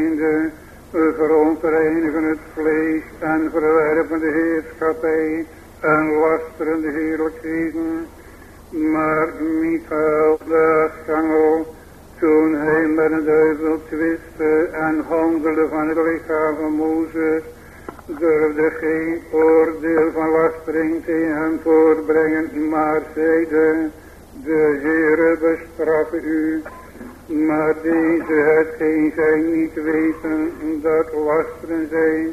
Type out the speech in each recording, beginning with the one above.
zijnde, verontreinigen het vlees en verwerpen de heerschappij en lasteren de heerlijkheden. Maar Michael de schangel, toen hij met een duivel twistte en handelde van het lichaam van Mozes, durfde geen oordeel van lastering tegen hem voorbrengen, maar zeide, de Heere bestraffen u maar deze hetgeen zij niet weten dat lasteren zijn.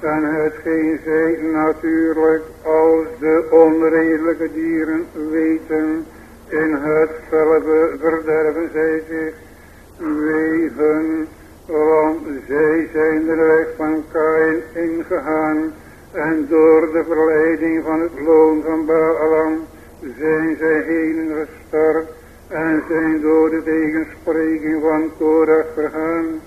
En hetgeen zij natuurlijk als de onredelijke dieren weten. In hetzelfde verderven zij zich wegen. Want zij zijn de weg van Kain ingegaan. En door de verleiding van het loon van Baalam zijn zij heen gestort en zijn door de tegenspreking van Korach vergaan.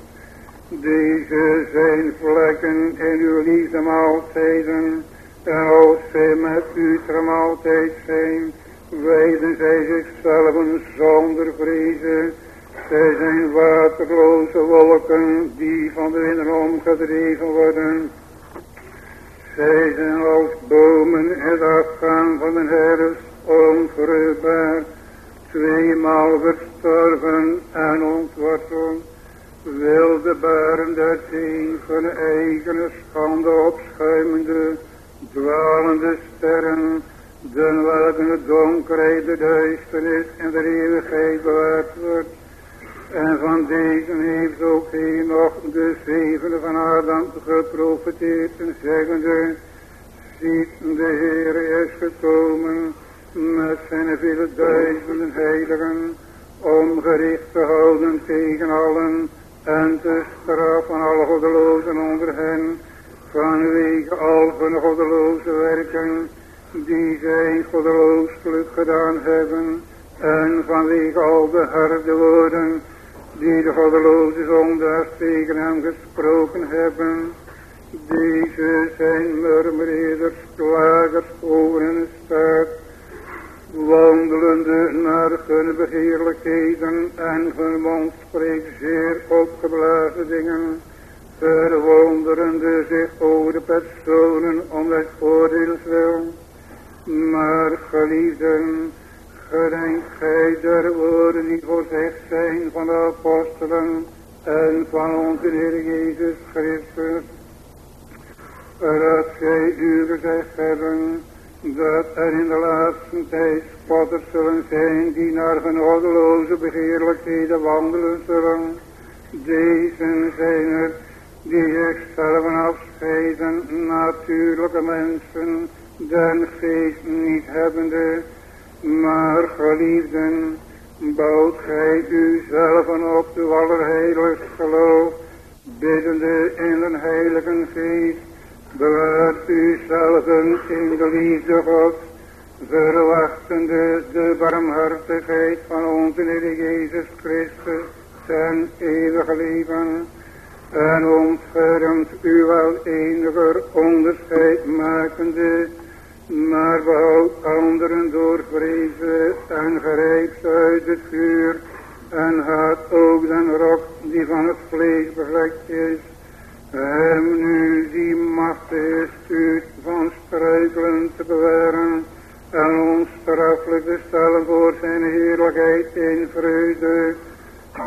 Deze zijn vlekken in uw liefde maaltijden, en als zij met u ter zijn, wijden zij zichzelf zonder vrezen. Zij zijn waterloze wolken die van de wind omgedreven worden. Zij zijn als bomen in het afgaan van de herfst onvruchtbaar tweemaal verstorven en ontworteld, wilde baren der zee van eigen schande opschuimende, dwalende sterren, den welke de donkerheid, de duisternis en de eeuwigheid bewaard wordt. En van deze heeft ook hij nog de zevende van Adam geprofiteerd en zeggende, ziet de Heer is gekomen, met zijn vele duizenden heiligen, om gericht te houden tegen allen en te straffen alle goddelozen onder hen, vanwege al hun goddeloze werken, die zij goddelooselijk gedaan hebben, en vanwege al de harde woorden, die de goddeloze zondaars tegen hem gesproken hebben, deze zijn murmureerders, klagers over hun wandelende naar hun begeerlijkheden en hun mond spreekt zeer opgeblazen dingen, verwonderende zich over de personen om het oordeels wil. Maar geliefden, gedenk gij der woorden die voorzegd zijn van de apostelen en van onze Heer Jezus Christus, dat gij u gezegd hebben, dat er in de laatste tijd spotters zullen zijn die naar genodeloze begeerlijkheden wandelen zullen. Deze zijn er die zichzelf afscheiden, natuurlijke mensen, den geest niet hebbende, maar geliefden, bouwt gij u zelf op de allerheiligst geloof, biddende in de heilige geest, bewaart u zelfen in de liefde God, verwachtende de barmhartigheid van onze Heer Jezus Christus, zijn eeuwige leven, en ontfermt u wel eniger onderscheid makende, maar behoud anderen door vrezen en grijpt uit het vuur, en haat ook den rok die van het vlees bevlekt is, hem nu die macht is stuurt van struikelen te bewaren, en ons strafelijk te stellen voor zijn heerlijkheid in vreugde,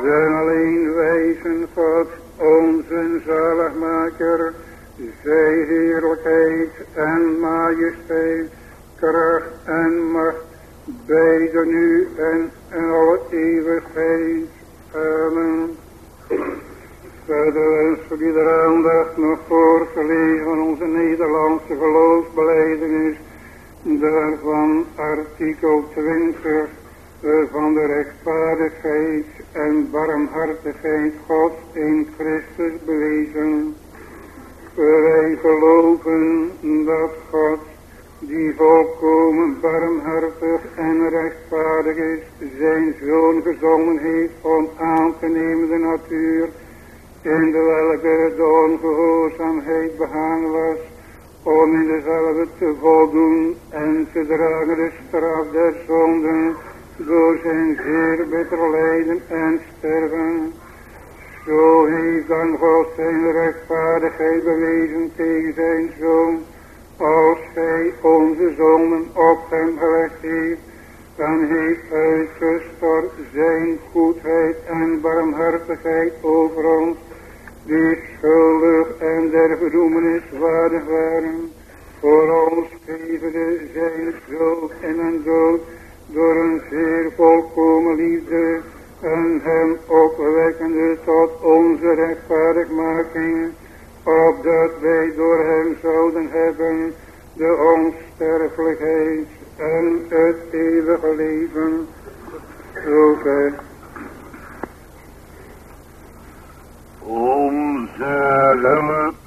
zijn alleen wijzen God, onze zaligmaker, zij heerlijkheid en majesteit, kracht en macht, beide nu en in alle eeuwigheid. Amen. Verder wensen we iedere aandacht nog voor gelezen van onze Nederlandse geloofsbeleidenis, daarvan artikel 20 van de rechtvaardigheid en barmhartigheid God in Christus bewezen. Wij geloven dat God, die volkomen barmhartig en rechtvaardig is, zijn zoon gezonden heeft om aan te nemen de natuur, in de welke de ongehoorzaamheid begaan was, om in dezelfde te voldoen en te dragen de straf der zonden, door zijn zeer bitter lijden en sterven. Zo heeft dan God zijn rechtvaardigheid bewezen tegen zijn zoon, als hij onze zonden op hem gelegd heeft, en heeft uitgestort zijn goedheid en barmhartigheid over ons, die schuldig en der verdoemenis waardig waren, voor ons gevende zijn dood en een dood, door een zeer volkomen liefde, en hem opwekkende tot onze rechtvaardigmaking, opdat wij door hem zouden hebben de onsterfelijkheid en het eeuwige leven. Zover. Onze hulp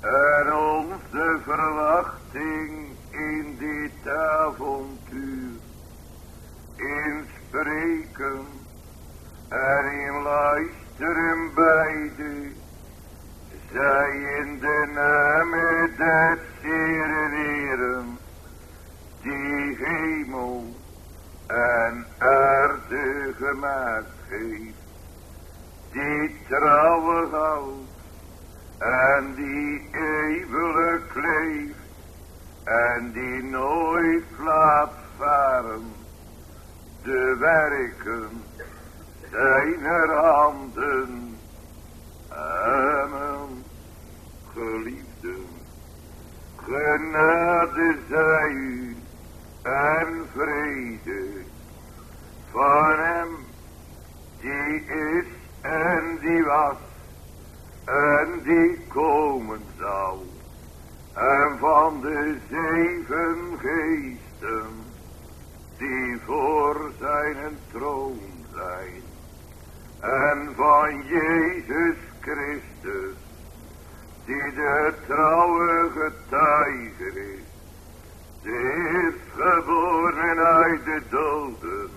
en onze verwachting in dit avontuur, in spreken en in luisteren beide, zij in de naam des Heeren, die hemel en aarde gemaakt heeft die trouwen houdt en die eeuwelijk leeft en die nooit laat varen de werken zijner handen. Amen. Geliefden, genade zij u en vrede van hem die is en die was en die komen zou. En van de zeven geesten die voor zijn troon zijn. En van Jezus Christus die de trouwe getuige is. Die is geboren uit de doden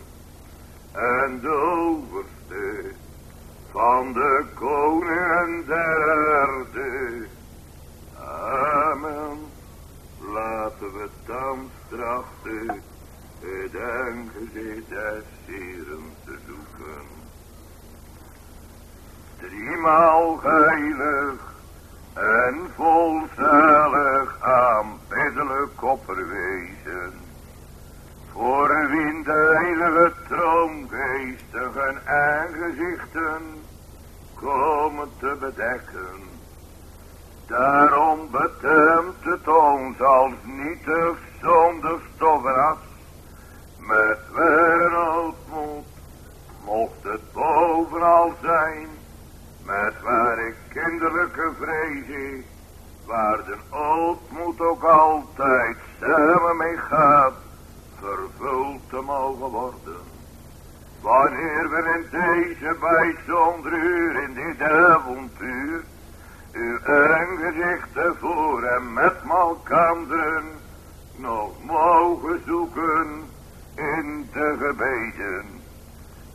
en de overste van de koningen der aarde. Amen. Laten we thans trachten het aangezicht des Heren te zoeken. Driemaal heilig en volzalig aanbiddelijk opperwezen. Voor wie de heilige troongeestigen aangezichten komen te bedekken. Daarom betemt het ons als nietig zonder stoffen met ware ootmoed mocht het bovenal zijn, met ware kinderlijke vrees, waar de ootmoed ook altijd samen mee gaat, vervuld te mogen worden. Wanneer we in deze bijzondere uur, in dit avontuur, uw aangezichten voor en met malkanderen nog mogen zoeken in de gebeden.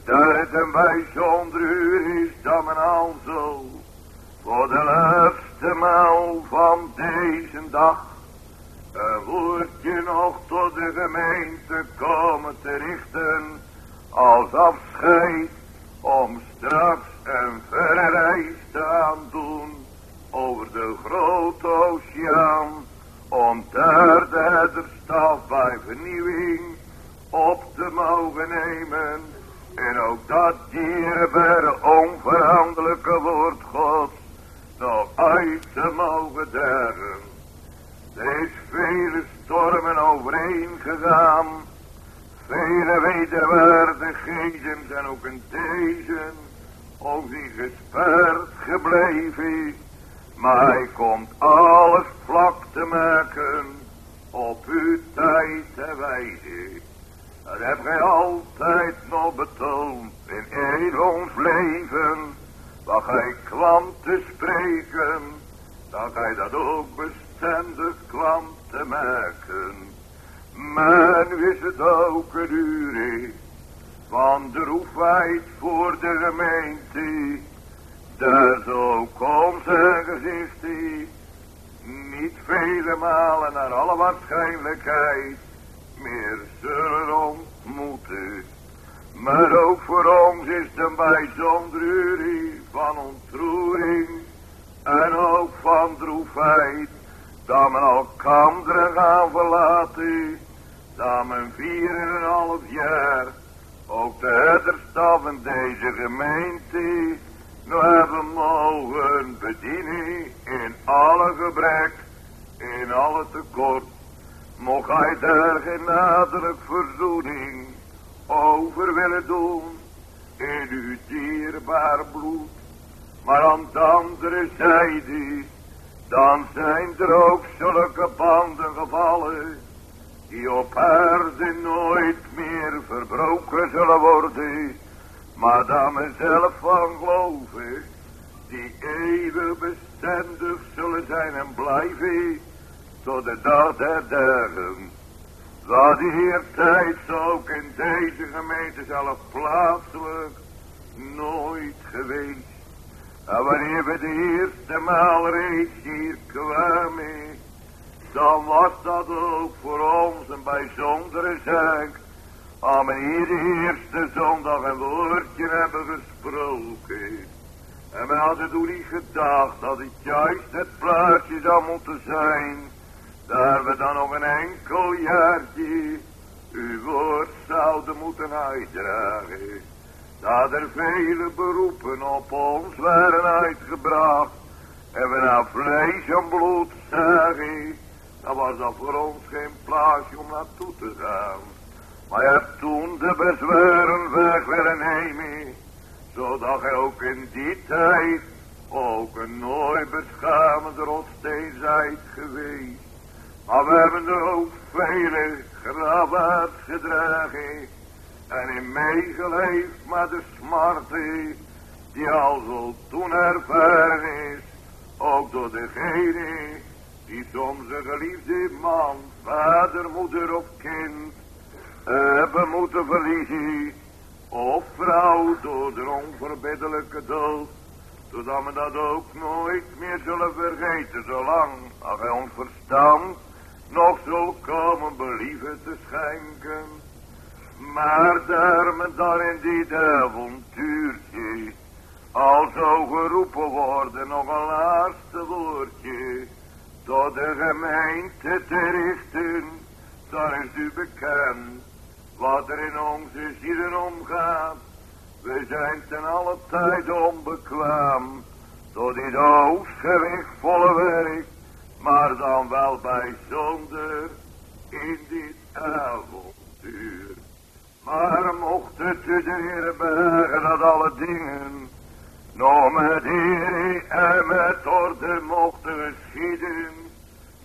Dat het een bijzonder uur is dat men al zo voor de laatste maal van deze dag een woordje nog tot de gemeente komen te richten als afscheid om straks een verre reis te aandoen over de grote oceaan om daar de herderstaf bij vernieuwing op te mogen nemen. En ook dat dierbare onveranderlijke woord Gods nog uit te mogen dragen. Er is vele stormen overheen gegaan. Vele wederwaardigheden zijn ook in deze ook die gespaard gebleven. Maar hij komt alles vlak te maken op uw tijd en wijze. Dat heb gij altijd nog betoond in heel ons leven. Wat gij kwam te spreken, dat gij dat ook bestendig kwam te maken. Nu is het ook een uur van droefheid voor de gemeente. Daar zo komt zijn gezicht niet vele malen naar alle waarschijnlijkheid meer zullen ontmoeten. Maar ook voor ons is het een bijzonder uur van ontroering en ook van droefheid. Dat men elkaar gaan verlaten, dat men vier en een half jaar ook de herderstaf in deze gemeente nog hebben mogen bedienen in alle gebrek, in alle tekort Mocht hij daar geen verzoening over willen doen in uw dierbaar bloed. Maar aan de andere zijde, dan zijn er ook zulke banden gevallen, die op aarde nooit meer verbroken zullen worden, maar daar men zelf van geloven, die eeuwig bestendig zullen zijn en blijven, tot de dag der dagen. Heer tijd ook in deze gemeente zelf plaatselijk nooit geweest. En wanneer we de eerste maal reeds hier kwamen, dan was dat ook voor ons een bijzondere zaak. Om hier de eerste zondag een woordje hebben gesproken. En we hadden toen niet gedacht dat het juist het plaatsje zou moeten zijn daar we dan nog een enkel jaartje uw woord zouden moeten uitdragen. Dat er vele beroepen op ons waren uitgebracht. En we naar vlees en bloed zagen. Dan was dat voor ons geen plaatsje om naartoe te gaan. Maar je hebt toen de bezwaren weg willen nemen. Zodat hij ook in die tijd ook een nooit beschamend rotsteen zijt geweest. Maar we hebben er ook vele graven gedragen. En in meegeleefd met de smarte die al zo toen ervaren is. Ook door degene die soms een geliefde man, vader, moeder of kind hebben moeten verliezen. Of vrouw door de onverbiddelijke dood. Zodat we dat ook nooit meer zullen vergeten, zolang wij ons verstand nog zo komen believen te schenken. Maar daar me daar in dit avontuurtje, al zo geroepen worden, nog een laatste woordje, tot de gemeente te richten, daar is u bekend, wat er in onze zielen omgaat. We zijn ten alle tijd onbekwaam, door dit volle werk, maar dan wel bijzonder in dit avontuur. Maar mocht het de Heer bergen dat alle dingen nog met eer en met orde mochten geschieden,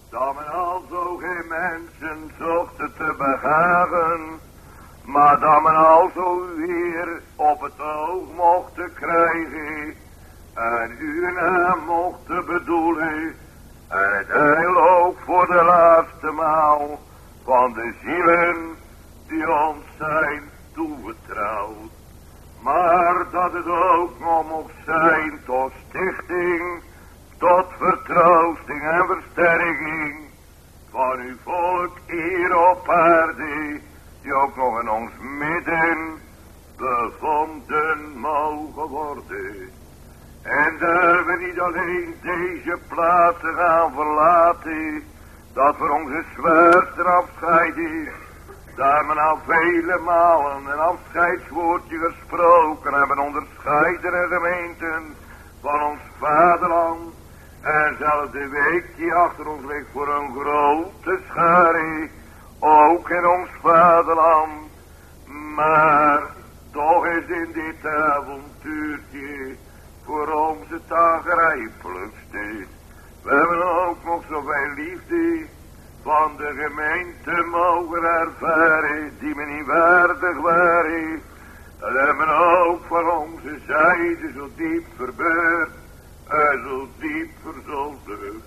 dat men al zo geen mensen zocht te begaven, maar dat men al zo weer op het oog mocht krijgen en uw naam mocht bedoelen. En het heil ook voor de laatste maal van de zielen die ons zijn toevertrouwd. Maar dat het ook nog mocht zijn tot stichting, tot vertroosting en versterking van uw volk hier op aarde, die ook nog in ons midden bevonden mogen worden. En daar we niet alleen deze plaatsen gaan verlaten, dat voor onze zwaarste afscheid is, daar men al vele malen een afscheidswoordje gesproken hebben onder scheidende gemeenten van ons vaderland. En zelfs de week die achter ons ligt voor een grote schare, ook in ons vaderland. Maar toch is in dit avontuurtje voor ons het aangrijpelijkste. We hebben ook nog zoveel liefde van de gemeente mogen ervaren die me niet waardig waren. Dat hebben ook van onze zijde zo diep verbeurd en zo diep verzondigd.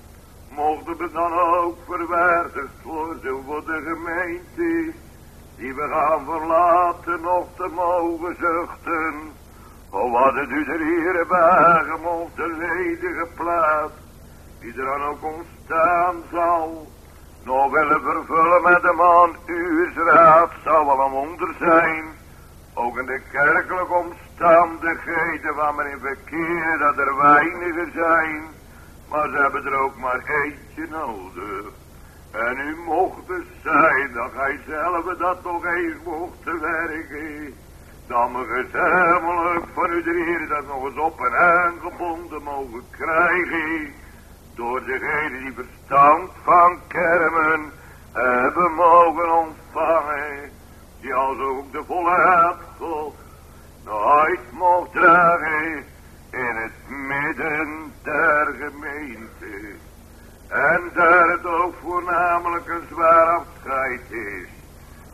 Mochten we dan ook verwaardigd worden voor de gemeente die we gaan verlaten of te mogen zuchten. O wat het u er hier wagen op de ledige plaats, die er dan ook ontstaan zal, nog willen vervullen met de man uw raad, zal wel een wonder zijn. Ook in de kerkelijke omstandigheden waar men in verkeer, dat er weinigen zijn, maar ze hebben er ook maar eentje nodig. En u mocht het zijn dat gij zelf dat nog eens mocht werken. Dat we gezamenlijk van u Heer dat nog eens op en aangebonden mogen krijgen. Door degene die verstand van kermen hebben mogen ontvangen. Die als ook de volheid God nooit mocht dragen in het midden der gemeente. En daar het ook voornamelijk een zwaar afscheid is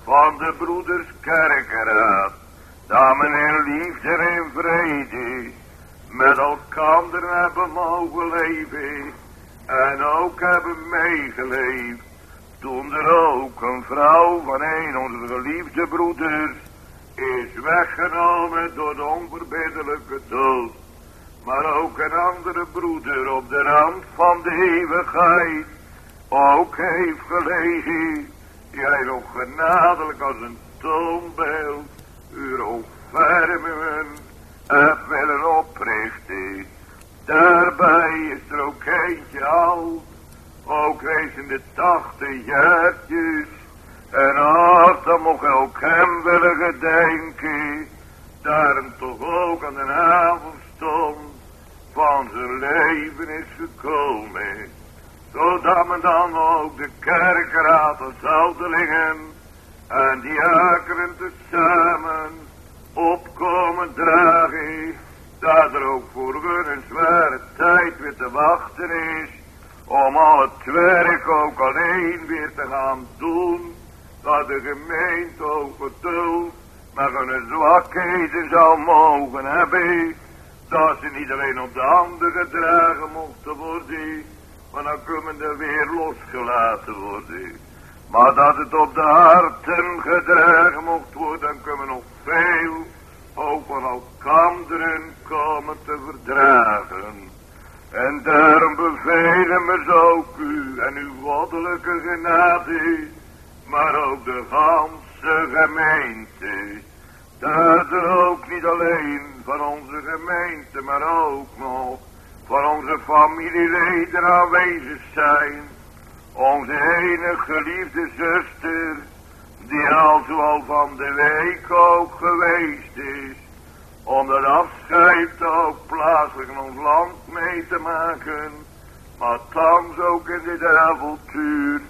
van de broeders kerkeraad. Dat men in liefde en vrede met elkaar hebben mogen leven. En ook hebben meegeleefd. Toen er ook een vrouw van een onze geliefde broeders is weggenomen door de onverbiddelijke dood maar ook een andere broeder op de rand van de eeuwigheid ook heeft gelegen, hij nog genadelijk als een toonbeeld uw opfermingen heeft willen oprichten. Daarbij is er ook eentje oud, ook wees in de tachtig jaartjes, en had dan mocht ook hem willen gedenken, daarom toch ook aan de avond stond, van zijn leven is gekomen. Zodat men dan ook de kerkraad als ouderlingen en die akeren tezamen opkomen dragen. Dat er ook voor hun een zware tijd weer te wachten is. Om al het werk ook alleen weer te gaan doen. Dat de gemeente ook geduld maar hun zwakheden zou mogen hebben dat ze niet alleen op de handen gedragen mochten worden, maar dan kunnen er weer losgelaten worden. Maar dat het op de harten gedragen mocht worden, dan kunnen we nog veel van elkaar komen te verdragen. En daarom bevelen we ook u en uw goddelijke genade, maar ook de gans Godse gemeente. Dat er ook niet alleen van onze gemeente, maar ook nog van onze familieleden aanwezig zijn. Onze enige geliefde zuster, die al zoal van de week ook geweest is. Om dat afscheid ook plaatselijk in ons land mee te maken. Maar thans ook in dit avontuur.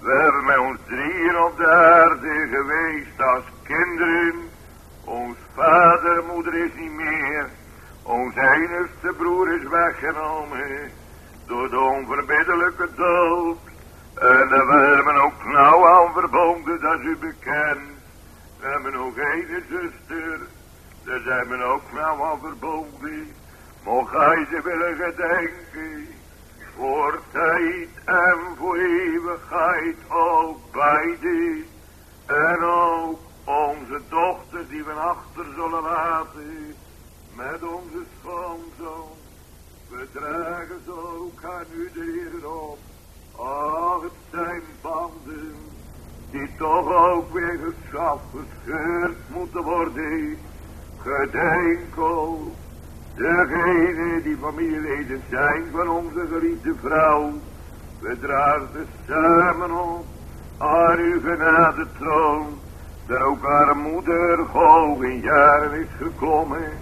We hebben met ons drieën op de aarde geweest als kinderen. Ons vader en moeder is niet meer. Ons enigste broer is weggenomen. Door de onverbiddelijke dood. En we hebben ook nauw aan verbonden, dat u bekend. We hebben nog één zuster. Daar zijn we ook nauw aan verbonden. Mocht hij ze willen gedenken voor tijd en voor eeuwigheid ook beide. En ook onze dochter die we achter zullen laten met onze schoonzoon. We dragen ze ook aan u de Heer op. Ach, het zijn banden die toch ook weer geschaft, gescheurd moeten worden. Gedenkel Degene die familieleden zijn van onze geliefde vrouw. We dragen samen op aan uw genade troon. Dat ook haar moeder hoog in jaren is geklommen.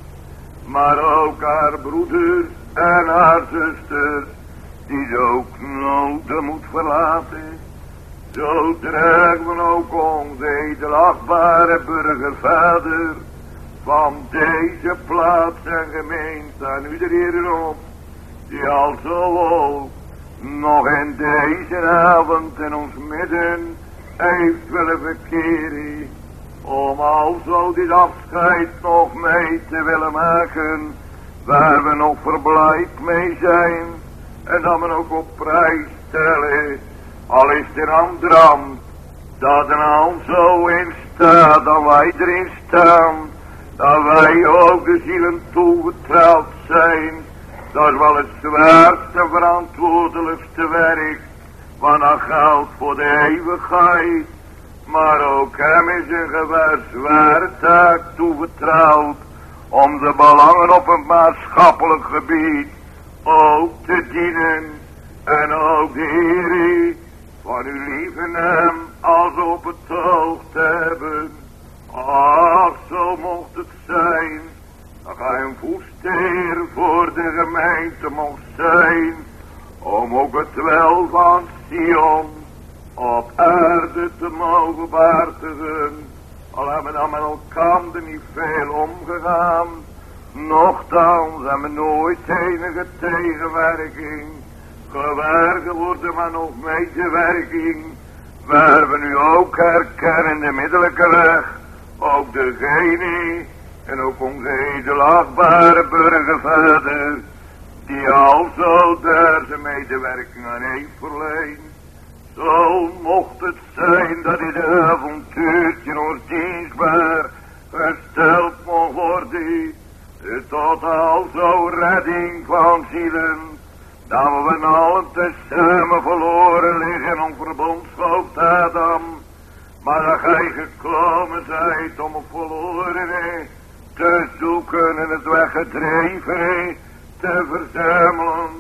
Maar ook haar broeder en haar zuster. Die ze ook noden moet verlaten. Zo dragen we ook onze edelachtbare burgervader. Van deze plaats en gemeente aan u de op, die al zo nog in deze avond in ons midden heeft willen verkeren, om alzo dit afscheid nog mee te willen maken, waar we nog verblijd mee zijn, en dan we ook op prijs stellen, al is er aan dat er al zo in staat, dat wij erin staan, dat wij ook de zielen toevertrouwd zijn. Dat is wel het zwaarste verantwoordelijkste werk. Want dat geldt voor de eeuwigheid. Maar ook hem is een gewaar zware taak toevertrouwd. Om de belangen op een maatschappelijk gebied ook te dienen. En ook de Heer van uw lieve naam als op het oog te hebben. Ach, zo mocht het zijn, dat hij een voesteer voor de gemeente mocht zijn, om ook het wel van Sion op aarde te mogen behartigen. Al hebben we dan met elkaar niet veel omgegaan, nochtans hebben we nooit enige tegenwerking. Gewaar geworden, maar nog medewerking, we nu ook herkennen de middelijke weg ook degene en ook onze edelachtbare burgervader, die alzo daar zijn medewerking aan heeft verleend. Zo mocht het zijn dat dit avontuurtje ons dienstbaar gesteld mocht worden, tot alzo redding van zielen, dat we allen tezamen verloren liggen om verbondshoofd Adam, maar dat gij gekomen zijt om een verlorene te zoeken en het weggedreven te verzamelen.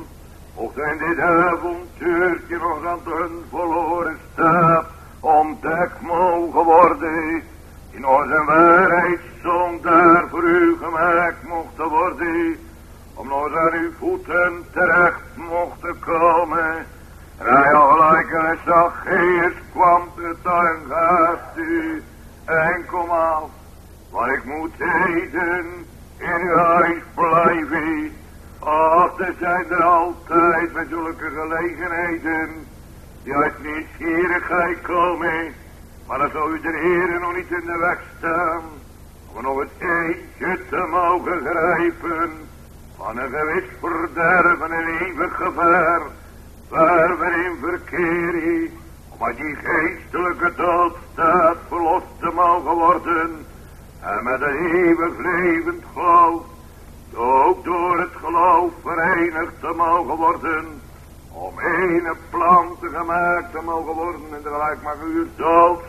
Of zijn dit avontuurtje nog aan hun verloren staat ontdekt mogen worden. In onze waarheid daar voor u gemaakt mocht worden. Om nog aan uw voeten terecht mocht komen hij al gelijk kwam te tuin gaat u en kom af. Want ik moet eten in uw huis blijven. Ach, er zijn er altijd met zulke gelegenheden die uit nieuwsgierigheid komen. Maar dan zou u de heren nog niet in de weg staan. Om nog het eentje te mogen grijpen. Van een gewis verderven en eeuwig gevaar. Waar we in verkeer om uit die geestelijke doodstaat verlost te mogen worden, en met een eeuwig levend geloof, ook door het geloof verenigd te mogen worden, om ene plan te gemaakt te mogen worden, en gelijk mag u dood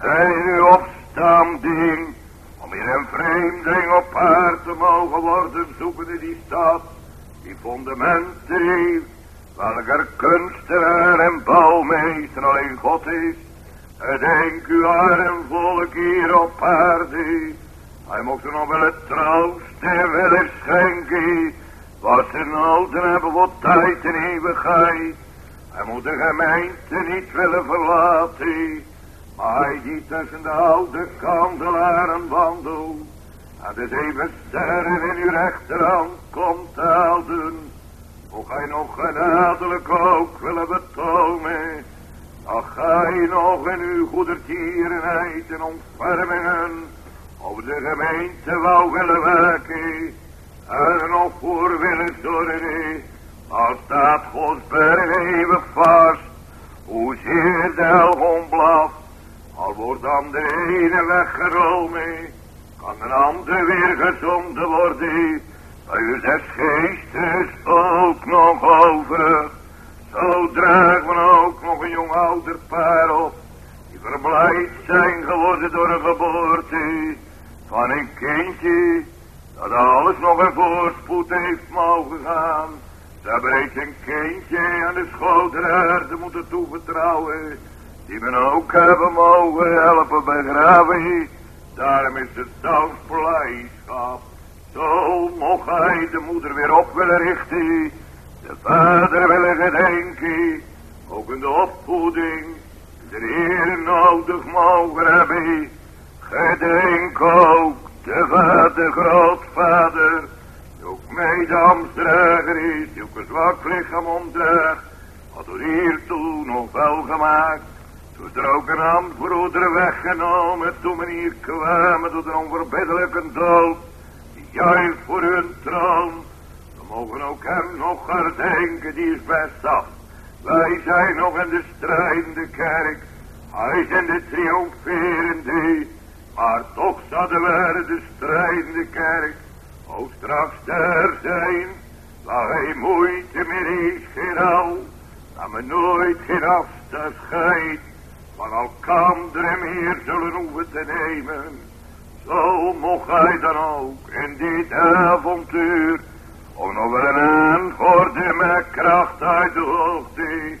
En in uw opstanding, om hier een vreemdeling op haar te mogen worden, zoekende die stad, die fundamenten heeft, welker kunstenaar en bouwmeester alleen God is. Denk u aan een volk hier op aarde, hij mocht er nog wel het troost en willen schenken, wat ze nodig hebben voor tijd en eeuwigheid. Hij moet de gemeente niet willen verlaten. Hij die tussen de oude kandelaren wandelt. En de zeven sterren in uw rechterhand komt helden. Mocht hij nog genadelijk ook willen betonen. Dat gij nog in uw goedertierenheid en ontfermingen. Over de gemeente wou willen werken. En nog voor willen zorgen al staat Gods berg vast, hoezeer de hel blaft, al wordt dan de ene weggerold kan een ander weer gezonden worden, bij u des geestes ook nog over. Zo draagt men ook nog een jong ouder paar op, die verblijd zijn geworden door een geboorte van een kindje, dat alles nog een voorspoed heeft mogen gaan. Daar breekt een kindje aan de schouderaarde moeten toevertrouwen. Die men ook hebben mogen helpen begraven. Daarom is het dankblijdschap. Zo mocht hij de moeder weer op willen richten. De vader willen gedenken. Ook in de opvoeding. De Heer nodig mogen hebben. Gedenk ook de vader, grootvader ook mij de Amstdrager is, die ook een zwak lichaam omdraagt, had door hiertoe nog wel gemaakt. Ook een handbroeder weggenomen, toen men hier kwamen door de onverbiddelijke dood, juist voor hun troon. We mogen ook hem nog herdenken, die is best af. Wij zijn nog in de strijdende kerk, hij is in de triomferende, maar toch zouden we de strijdende kerk O straks er zijn, waar hij moeite meer is geen al, dat me nooit geen afstand van elkander meer zullen hoeven te nemen. Zo mocht hij dan ook in dit avontuur, om nog wel een kracht uit de hoogte,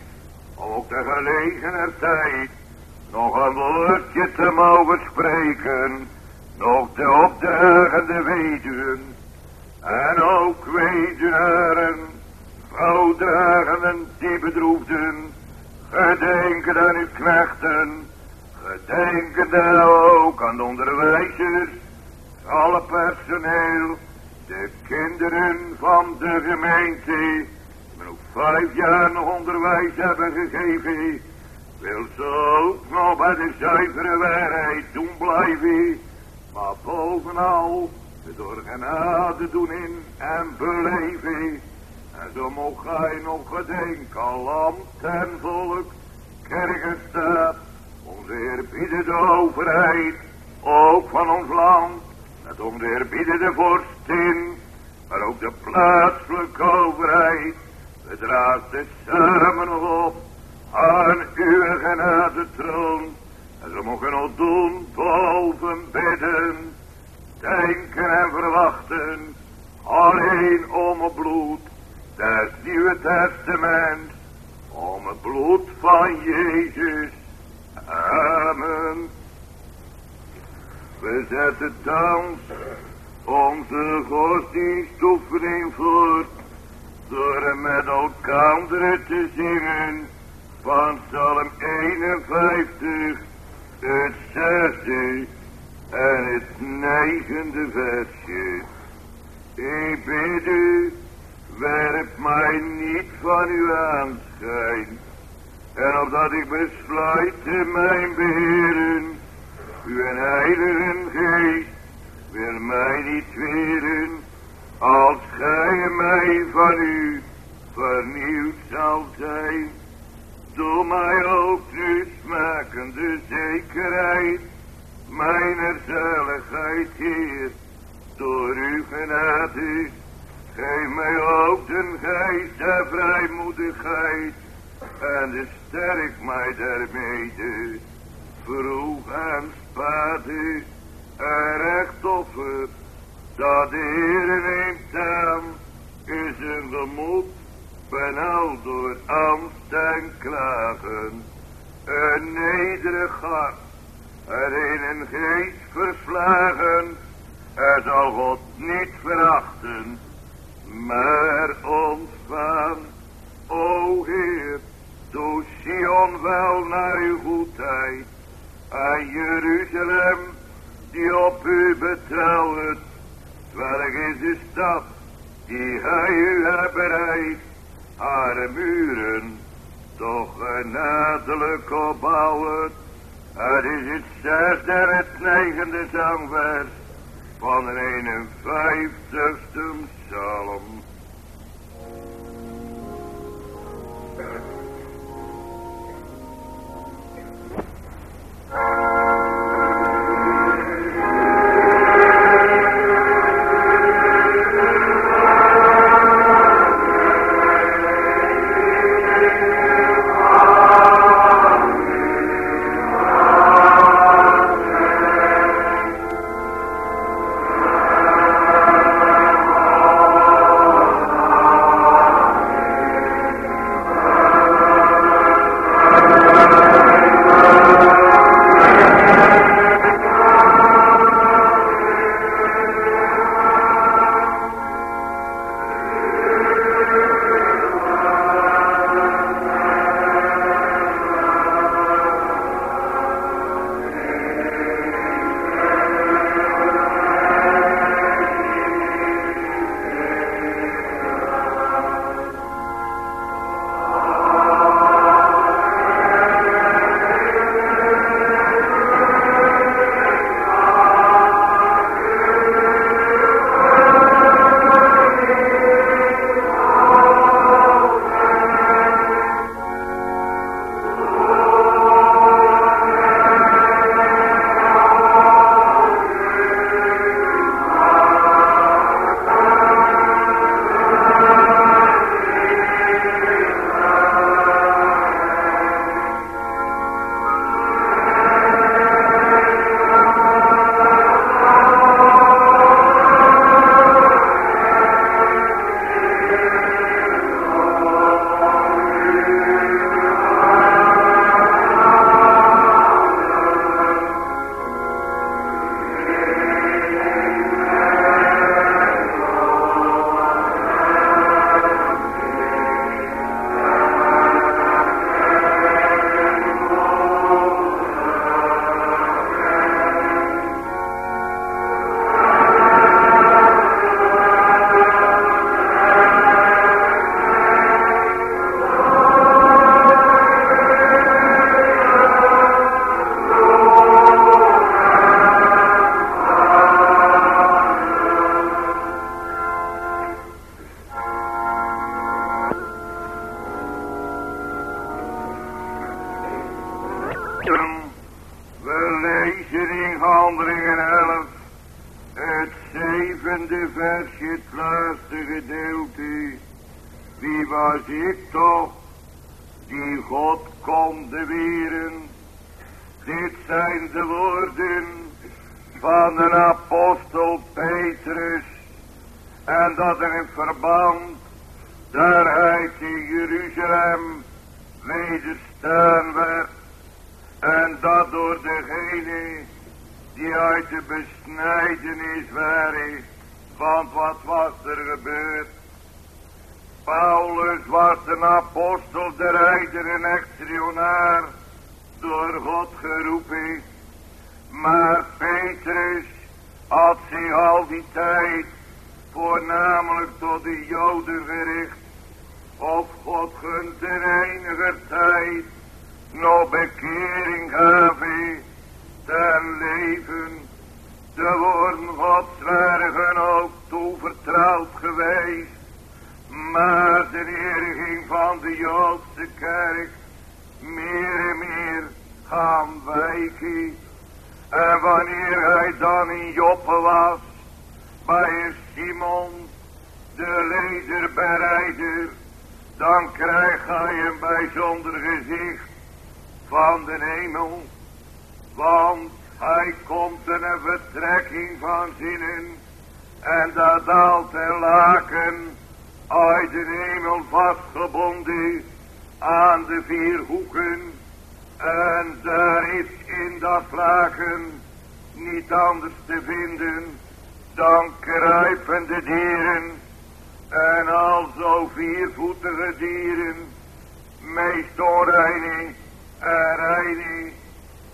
om ook de gelegenheid tijd nog een woordje te mogen spreken, nog de opdagende weduwen, en ook weduwnaren, vrouwdragenden die bedroefden, gedenken aan uw knechten, gedenken daar ook aan de onderwijzers, alle personeel, de kinderen van de gemeente, die ook vijf jaar nog onderwijs hebben gegeven, wil ze ook nog bij de zuivere waarheid doen blijven, maar bovenal door genade doen in en beleven. En zo mocht gij nog gedenken, land en volk, kerkenstaat, onze eerbiedende overheid, ook van ons land, met onze eerbiedende vorstin, maar ook de plaatselijke overheid, we draagt samen nog op aan uw genade troon, en zo mogen nog doen boven bidden, denken en verwachten alleen om het bloed des Nieuwe Testament, om het bloed van Jezus. Amen. We zetten thans onze godsdienstoefening voort door met elkaar te zingen van Psalm 51, het zesde en het negende versje. Ik bid u, werp mij niet van uw aanschijn. En opdat ik besluit in mijn beheren, uw heilige geest wil mij niet weren, als gij mij van u vernieuwd zal zijn. Doe mij ook nu smakende zekerheid mijn zaligheid, Heer, door uw genade. Geef mij ook de geest der vrijmoedigheid. En de sterk mij daarmede. vroeg en spade en rechtoffer, dat de Heer neemt aan, is een gemoed. Benauwd door angst en klagen, een nederig hart, erin een geest verslagen, er zal God niet verachten, maar ontvaan, o Heer, doe Sion wel naar uw goedheid, en Jeruzalem, die op u betrouwt, welk is de stad, die hij u hebt bereid, haar muren, toch genadelijk opbouwen, het is het zesde en het negende zangvers. Van de 51ste psalm. Dan krijgt hij een bijzonder gezicht van de hemel. Want hij komt in een vertrekking van zinnen. En dat daalt de laken uit de hemel vastgebonden aan de vier hoeken. En daar is in dat laken niet anders te vinden dan kruipende dieren en al zo viervoetige dieren, meest onreinig en reinig,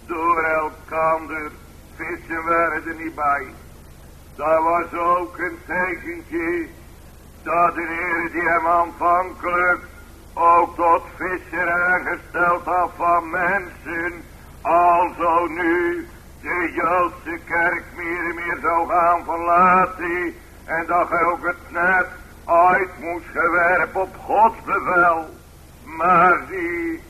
door elkander, vissen werden er niet bij. Dat was ook een tekentje, dat de Heer die hem aanvankelijk ook tot visser aangesteld had van mensen, alzo nu de Joodse kerk meer en meer zou gaan verlaten, en dat ook het net uit moest gewerpen op Gods bevel. Maar zie,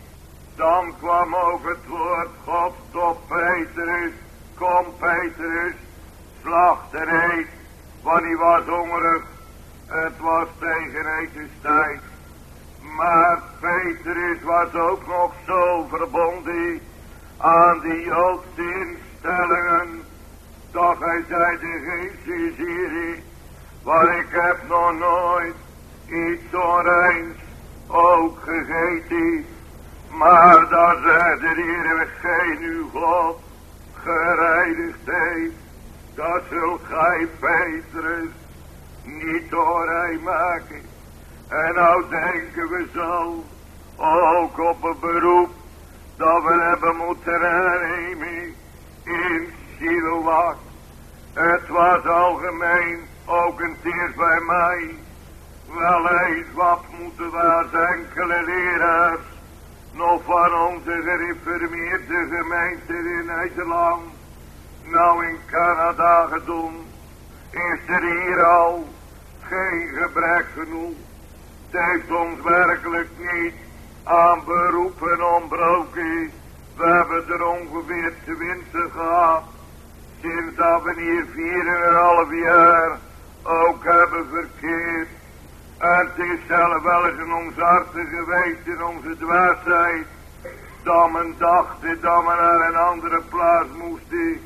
dan kwam ook het woord God tot Petrus. Kom Petrus, slacht er eet, want hij was hongerig. Het was tegen etenstijd. Maar Petrus was ook nog zo verbonden aan die Joodse instellingen. Dat hij zei, de geest is hier want ik heb nog nooit iets onreins ook gegeten. Maar dat zei de Heer, geen uw God gereinigd heeft. Dat zult gij Petrus niet onrein maken. En nou denken we zo ook op een beroep dat we hebben moeten aannemen in Siloak. Het was algemeen ook een keer bij mij. Wel eens wat moeten we als enkele leraars nog van onze gereformeerde gemeente in Nederland, nou in Canada gedaan, is er hier al geen gebrek genoeg. Het heeft ons werkelijk niet aan beroepen ontbroken. We hebben er ongeveer twintig gehad, sinds dat we hier vier en een half jaar ook hebben verkeerd. En zelf wel eens in ons harten geweest, in onze dwaasheid, dat men dacht dat men naar een andere plaats moest.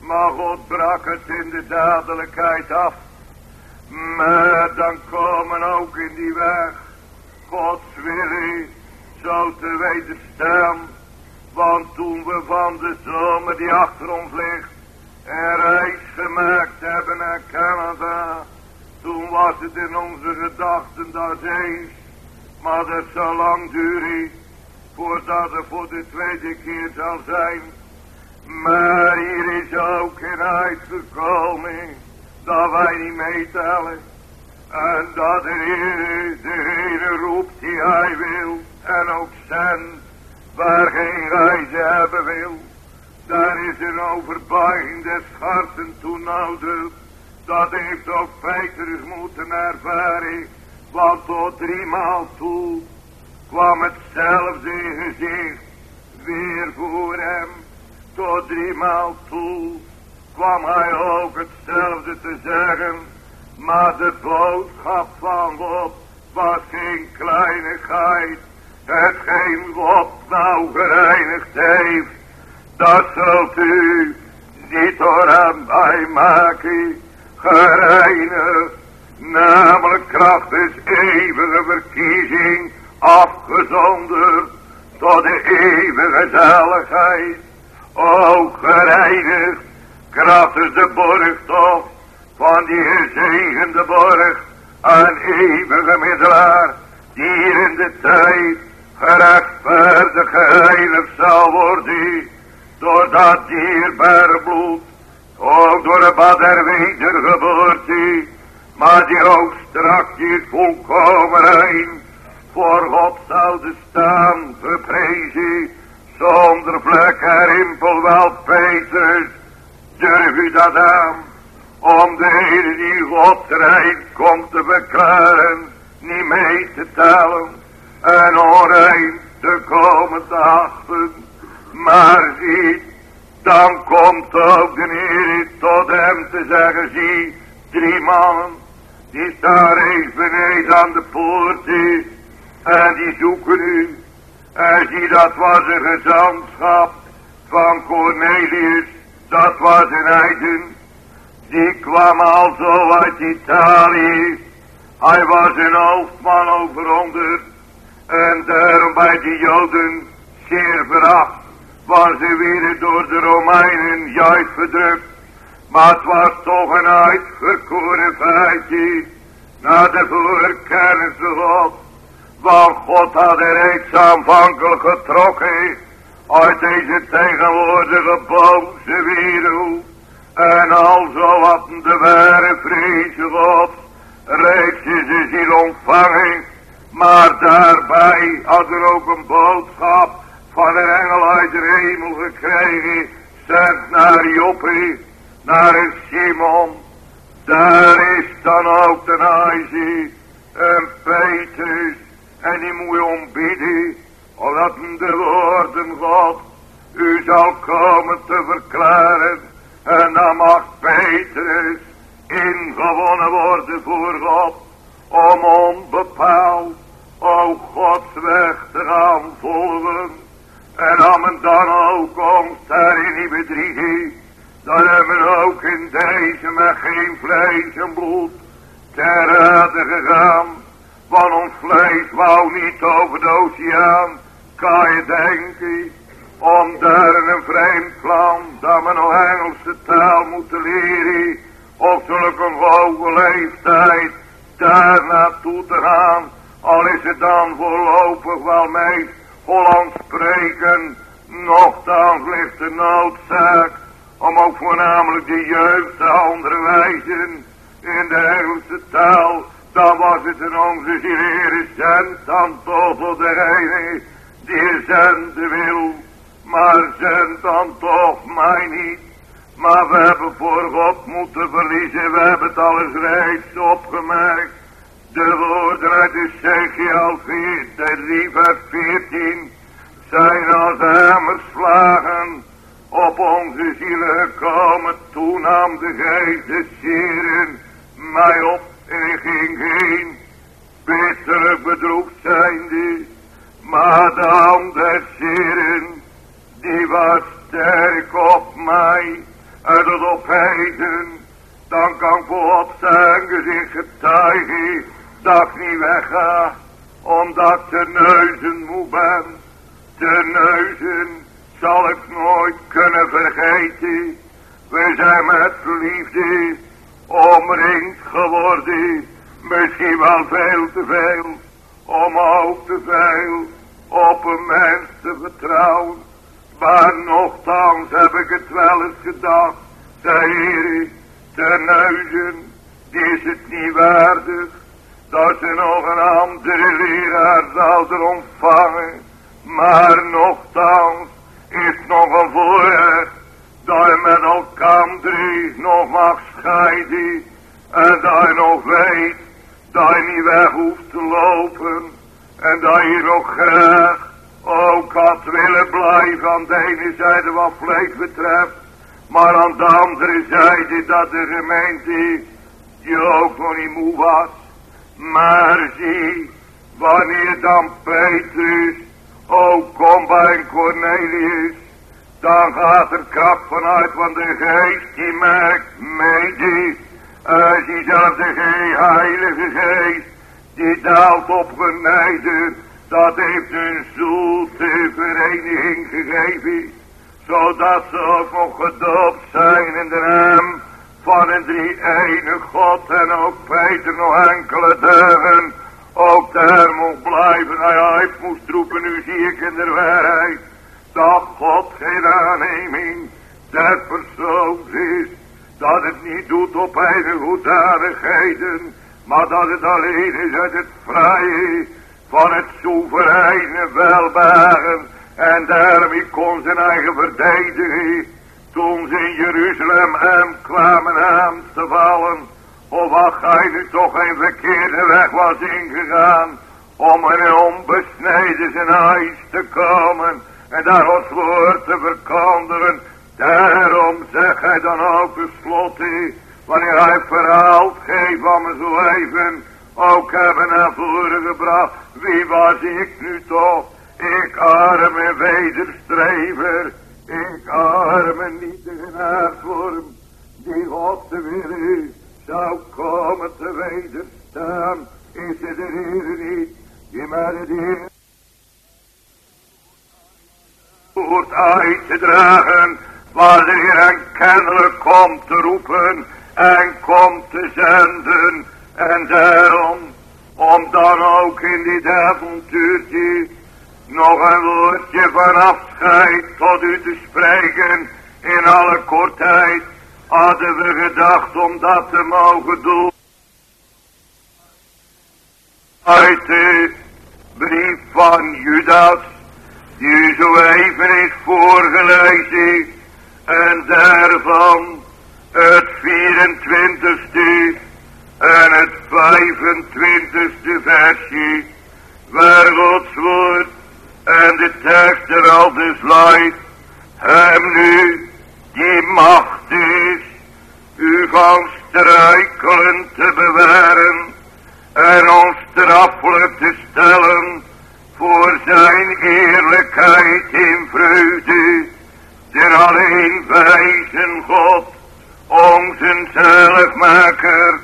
Maar God brak het in de dadelijkheid af. Maar dan komen ook in die weg Gods wil zo te weten staan. Want toen we van de zomer die achter ons ligt een reis hebben naar Canada. Toen was het in onze gedachten dat eens. Maar dat zal lang duren. Voordat het voor de tweede keer zal zijn. Maar hier is ook een uitgekomen. Dat wij niet meetellen. En dat de Heer de roept die hij wil. En ook zendt. Waar geen reizen hebben wil. Daar is een overbuiging des harten toe nodig. Dat heeft ook Petrus moeten ervaren. Want tot driemaal toe kwam hetzelfde gezicht weer voor hem. Tot driemaal toe kwam hij ook hetzelfde te zeggen. Maar de boodschap van God was geen kleinigheid. Hetgeen God nou gereinigd heeft dat zult u niet door hem bij maken, gereinigd, namelijk krachtens eeuwige verkiezing, afgezonderd tot de eeuwige zaligheid. O gereinigd, krachtens de borgtocht van die gezegende borg, een eeuwige middelaar, die in de tijd gerechtvaardig geheiligd zal worden door dat dierbare bloed, ook door de bad der wedergeboorte, maar die ook straks die volkomen rein voor God zouden staan, verprezen, zonder vlek en rimpel wel, Petrus, durf u dat aan, om de hele die God rein komt te verklaren, niet mee te tellen, en onrein te komen te achten, maar zie, dan komt ook de Heer tot hem te zeggen, zie, drie mannen, die staan eveneens aan de poort en die zoeken u. En zie, dat was een gezantschap van Cornelius, dat was een heiden. Die kwam al zo uit Italië. Hij was een hoofdman over onder. En daarom bij de Joden zeer veracht. Was ze weer door de Romeinen juist verdrukt. Maar het was toch een uitverkoren feitje. Naar de voorkennis God. Want God had er reeds aanvankelijk getrokken. Uit deze tegenwoordige boze wereld. En alzo hadden de ware vreze God. Reeds is ziel ontvangen. Maar daarbij had er ook een boodschap van een engel uit de hemel gekregen. Naar Joppe, naar een Simon. Daar is dan ook de Isaac en Petrus. En die moet je ontbieden. Omdat de woorden God u zal komen te verklaren. En dan mag Petrus ingewonnen worden voor God. Om onbepaald, o Gods weg te gaan volgen. En om men dan ook ons daarin niet bedriegen. Dan hebben we ook in deze met geen vlees en bloed ter gegaan. Want ons vlees wou niet over de oceaan, kan je denken. Om daar in een vreemd land, dat we nog Engelse taal moeten leren. Op zulke hoge leeftijd, daar naartoe te gaan. Al is het dan voorlopig wel mee Holland spreken. Nochtans ligt de noodzaak om ook voornamelijk de jeugd te onderwijzen in de Engelse taal. Dan was het in onze ziel Heer zend dan voor degene die zenden wil. Maar zend dan toch mij niet. Maar we hebben voor God moeten verliezen. We hebben het alles reeds opgemerkt. De woorden uit Ezekiel 4, vers 14 zijn als hamerslagen op onze zielen gekomen. Toen nam de geest des Heren mij op en ging heen. Bitterlijk bedroefd zijnde. Maar de hand des Heren, die was sterk op mij. En dat op heden, dan kan God zijn gezicht getuigen dat ik niet wegga. Omdat de neuzen moe ben. De neuzen zal ik nooit kunnen vergeten. We zijn met liefde omringd geworden. Misschien wel veel te veel. Om ook te veel op een mens te vertrouwen. Maar nogthans heb ik het wel eens gedacht. De Heer, de neuzen, die is het niet waardig. Dat ze nog een andere leraar zouden ontvangen. Maar nogthans is nog een voorrecht dat je met elkaar drie nog mag scheiden. En dat je nog weet dat je niet weg hoeft te lopen. En dat je nog graag ook had willen blijven aan de ene zijde wat vlees betreft. Maar aan de andere zijde dat de gemeente je ook nog niet moe was. Maar zie, wanneer dan Petrus ook komt bij Cornelius. Dan gaat er kracht vanuit, want de geest die merkt. Als die zelf de heilige geest, die daalt op genijden. Dat heeft een zoete vereniging gegeven. Zodat ze ook nog gedoopt zijn in de naam van een drie-ene God. En ook Peter nog enkele dagen ook daar mocht blijven. Hij uit moest roepen, nu zie ik in de waarheid. Dat God geen aanneming der persoons is. Dat het niet doet op eigen goeddadigheden. Maar dat het alleen is uit het vrije van het soevereine welbaren. En daarmee kon zijn eigen verdedigen. Toen ze in Jeruzalem hem kwamen aan te vallen. Of ach, hij nu toch een verkeerde weg was ingegaan. Om een onbesneden zijn huis te komen. En daar ons woord te verkondigen. Daarom zegt hij dan ook tenslotte. Wanneer hij verhaald geeft van me zo even. Ook hebben naar voren gebracht. Wie was ik nu toch? Ik arme wederstrever. Ik arme niet de vorm die God te zou komen te wederstaan. Is het de Heer niet die Heer woord uit te dragen. De Heer kennelijk komt te roepen en komt te zenden. En daarom, om dan ook in dit avontuurtje nog een woordje van afscheid tot u te spreken in alle kortheid, hadden we gedacht om dat te mogen doen. Uit de brief van Judas, die u zo even is voorgelezen, en daarvan het 24ste en het 25ste versje, waar Gods woord en de tekst er al dus luidt, hem nu die macht is, u van struikelen te bewaren en ons straffelijk te stellen voor zijn eerlijkheid in vreugde, den alleen wijzen God, onze zelfmaker,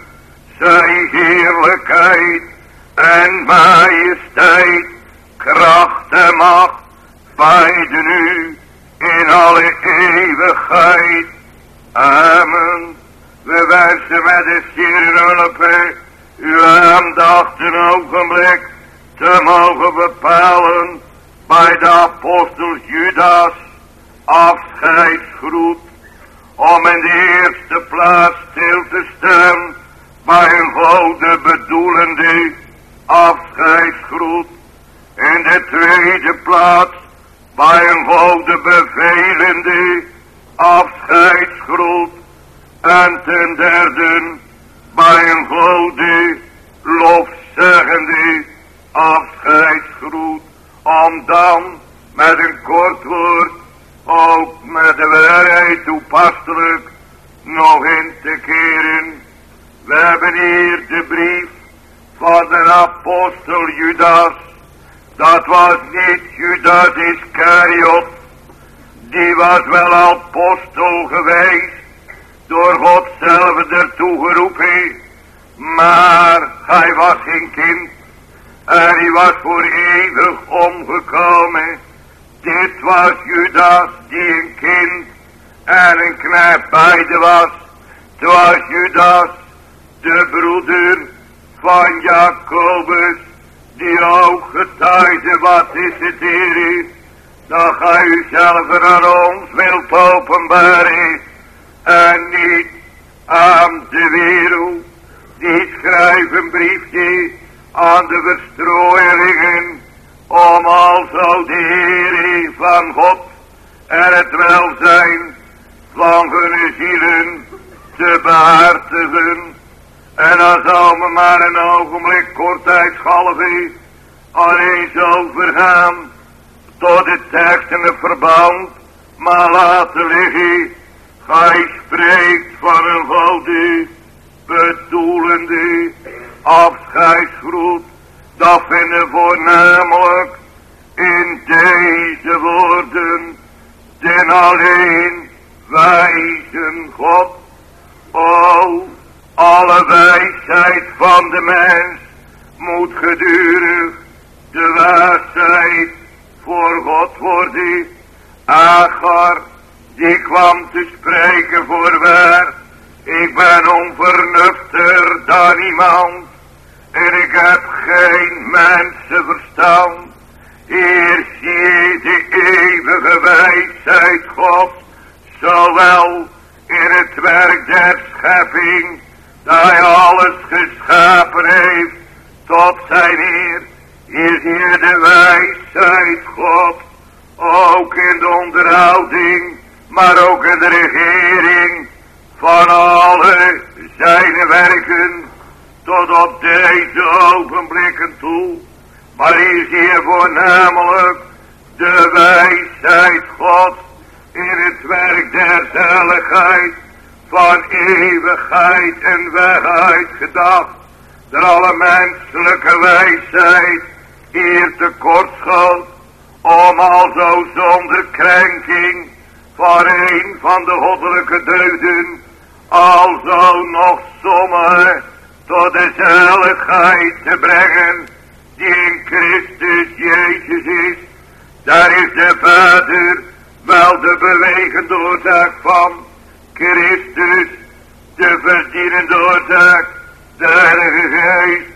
zijn heerlijkheid en majesteit, kracht en macht, beide nu in alle eeuwigheid. Amen. We wensen met de sierenhulpen uw aandacht een ogenblik te mogen bepalen bij de apostel Judas afscheidsgroet om in de eerste plaats stil te staan bij een grote bedoelende afscheidsgroet. In de tweede plaats bij een grote bevelende afscheidsgroet. En ten derde bij een grote lofzeggende afscheidsgroet. Om dan met een kort woord ook met de waarheid toepasselijk nog in te keren. We hebben hier de brief van de apostel Judas. Dat was niet Judas Iscariot. Die was wel apostel geweest. Door God zelf ertoe geroepen. Maar hij was geen kind. En hij was voor eeuwig omgekomen. Dit was Judas die een kind en een knecht beide was. Het was Judas, de broeder van Jacobus, die ook getuigde wat is het hier dat gij uzelf aan ons wilt openbaren en niet aan de wereld. Die schrijft een briefje aan de verstrooielingen om alzo de Heer van God en het welzijn van hun zielen te behartigen. En dan zal me maar een ogenblik kortheidshalve alleen zo vergaan tot het verband, maar laten liggen. Gij spreekt van een goede, bedoelende afscheidsgroet dat vinden voornamelijk in deze woorden. Den alleen wijzen God. O, alle wijsheid van de mens moet gedurig de wijsheid voor God worden. Agar, die kwam te spreken voor waar. Ik ben onvernufter dan iemand. En ik heb geen mensenverstand. Eerst zie de eeuwige wijsheid God. Zowel in het werk der schepping. Dat alles geschapen heeft. Tot zijn Heer. Hier zie de wijsheid God. Ook in de onderhouding. Maar ook in de regering. Van alle zijn werken tot op deze ogenblikken toe. Maar hier zie je voornamelijk de wijsheid God in het werk der zaligheid van eeuwigheid en wegheid gedacht. Dat alle menselijke wijsheid hier tekort schoot om alzo zonder krenking voor een van de goddelijke deugden, alzo nog sommigen tot de zaligheid te brengen, die in Christus Jezus is. Daar is de Vader wel de bewegende oorzaak van Christus, de verdienende oorzaak, de Heilige Geest,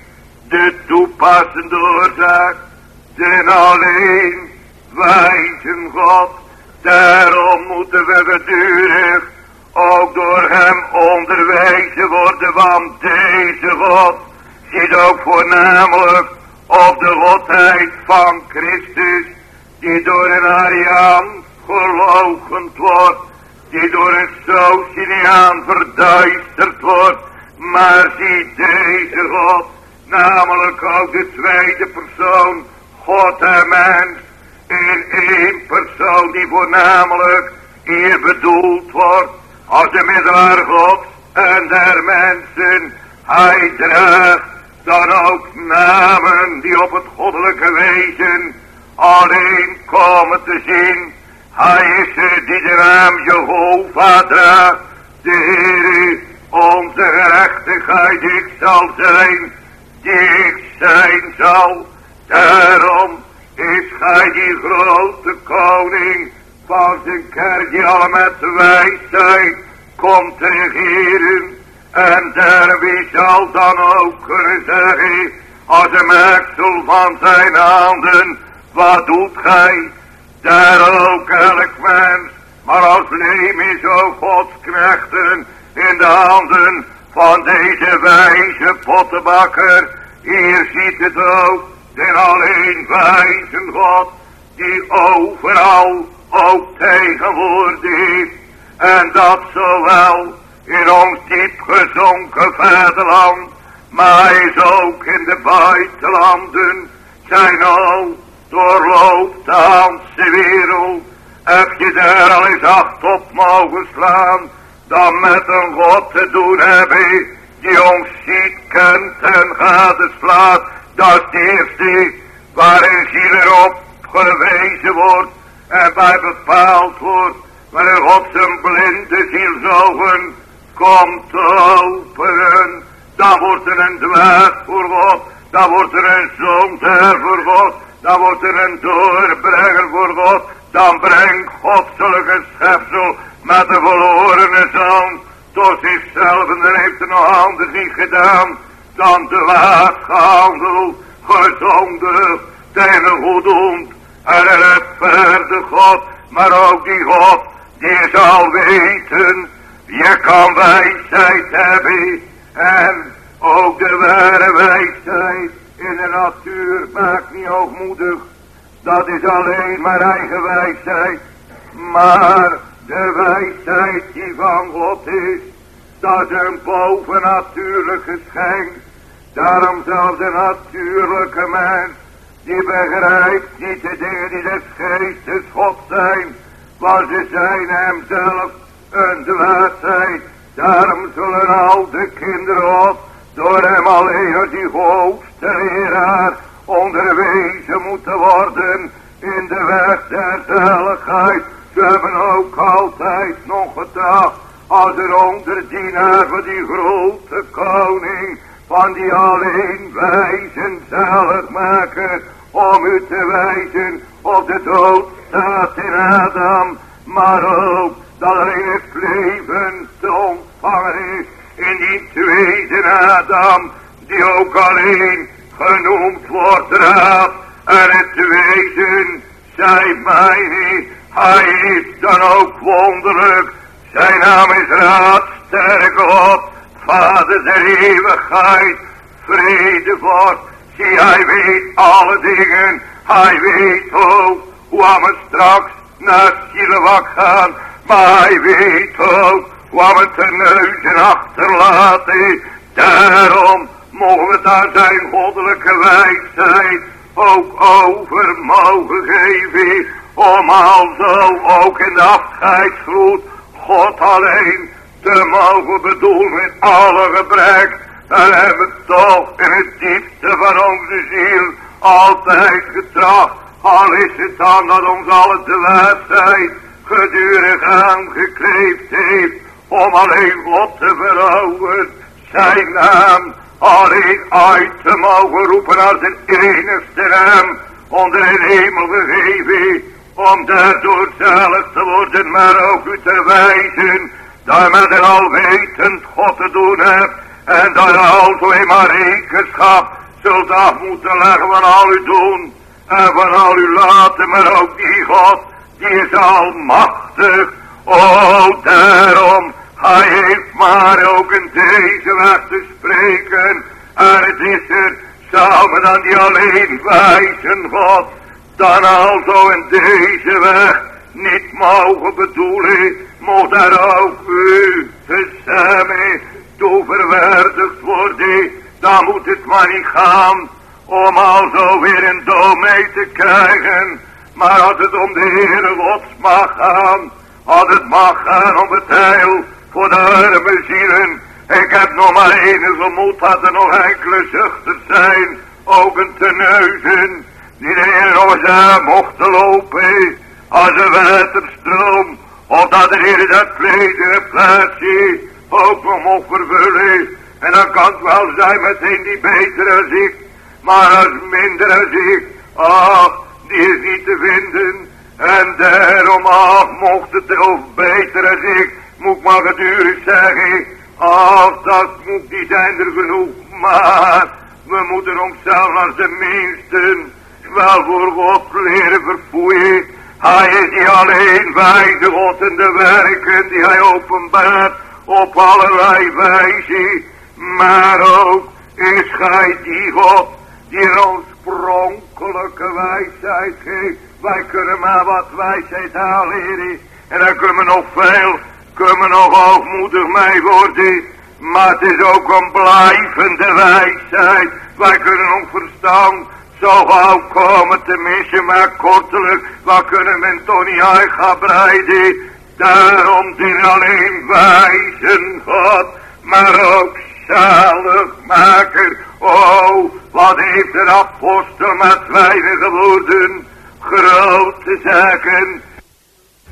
de toepassende oorzaak, de alleen wijzen God. Daarom moeten we gedurig ook door hem onderwezen worden, want deze God ziet ook voornamelijk op de godheid van Christus, die door een Ariaan geloochend wordt, die door een Sociniaan verduisterd wordt, maar ziet deze God, namelijk ook de tweede persoon, God en mens, in één persoon die voornamelijk hier bedoeld wordt als de middelaar God en der mensen. Hij draagt dan ook namen die op het goddelijke wezen alleen komen te zien. Hij is het die de naam Jehovah draagt. De Heer onze gerechtigheid ik zal zijn, die ik zijn zal. Daarom is gij die grote koning van zijn kerk die alle met wijsheid komt regeren. En daar wie zal dan ook kunnen zeggen, als een maaksel van zijn handen, wat doet gij? Daar ook elk mens, maar als leem is ook Gods knechten in de handen van deze wijze pottenbakker. Hier ziet het ook, den alleen wijze God, die overal ook tegenwoordig is. En dat zowel in ons diep gezonken vaderland, maar is ook in de buitenlanden, zijn al doorloopt de Hanse wereld. Heb je daar al eens acht op mogen slaan, dan met een God te doen hebben, die ons ziet, kent en gadeslaat. Dat is de eerste waarin ziel erop gewezen wordt en bij bepaald wordt, wanneer God zijn blinde zielzogen komt te openen, dan wordt er een dwaas voor God, dan wordt er een zondaar voor God, dan wordt er een doorbrenger voor God, dan brengt God zulke schepsel met de verlorene zoon. Tot zichzelf en dan heeft er nog anders niet gedaan dan dwaas gehandeld, gezondigd, tegen goed ont en een rechtvaardig God, maar ook die God die zal weten, je kan wijsheid hebben en ook de ware wijsheid in de natuur maakt niet hoogmoedig. Dat is alleen maar eigen wijsheid. Maar de wijsheid die van God is, dat is een bovennatuurlijk geschenk. Daarom zal de natuurlijke mens, die begrijpt niet de dingen die des geestes God zijn, want ze zijn hem zelf een dwaasheid. Daarom zullen al de kinderen op door hem alleen als die hoogste leraar onderwezen moeten worden in de weg der zaligheid. Ze hebben ook altijd nog gedacht als er onder dienaar van die grote koning van die alleen wijzen zalig maken om u te wijzen op de dood staat in Adam, maar ook dat er in het leven te ontvangen is in die tweede Adam, die ook alleen genoemd wordt raad. En het wezen, zij mij. Hij is dan ook wonderlijk, zijn naam is raad, sterke God, Vader der eeuwigheid, vrede voor, zie hij weet alle dingen, hij weet ook hoe we straks naar Silewak gaan, maar hij weet ook waar we ten achterlaten. Daarom mogen we daar zijn goddelijke wijsheid ook over mogen geven. Om alzo ook in de afscheidsvloed God alleen te mogen bedoelen met alle gebrek. Dan hebben toch in het diepste van onze ziel altijd getracht. Al is het dan dat ons alle de wijsheid gedurig aangekleefd heeft om alleen God te verouwen, zijn naam alleen uit te mogen roepen als een enigste naam onder een hemel gegeven, om daardoor zalig te worden, maar ook u te wijzen, dat met een alwetend God te doen hebt, en dat je alzo maar rekenschap zult af moeten leggen van al uw doen, en van al uw laten, maar ook die God, die is almachtig, oh daarom, hij heeft maar ook in deze weg te spreken, en het is er samen dan die alleen wijzen God, dan alzo in deze weg niet mogen bedoelen, moet er ook u tezamen toe verwaardigd worden, dan moet het maar niet gaan om alzo weer een domein te krijgen, maar als het om de Heere Gods mag gaan, als het mag gaan om het heil voor de arme zielen, ik heb nog maar enige moed dat er nog enkele zuchters zijn, ook een te neuzen, die de Heer aan mochten lopen, als een waterstroom, of dat de Heer dat tweede plaatsje ook nog mocht vervullen. En dan kan het wel zijn meteen die betere zicht, maar als minder als ik, ach, die is niet te vinden. En daarom, ach, mocht het of beter als ik, moet maar gedurig zeggen, ach, dat moet, die zijn er genoeg, maar we moeten onszelf als de minsten wel voor God leren verfoeien. Hij is die alleen wijze God in de werken die hij openbaart op allerlei wijze. Maar ook is gij die God die een oorspronkelijke wijsheid geeft. Wij kunnen maar wat wijsheid aanleren. En dan kunnen we nog veel, kunnen nog hoogmoedig mee worden. Maar het is ook een blijvende wijsheid. Wij kunnen nog verstaan zo gauw komen te missen, maar kortelijk, wat kunnen men toch niet uit gaan breiden. Daarom zijn alleen wijzen God, maar ook zaligmaker. Oh, wat heeft de apostel met weinige woorden grote zaken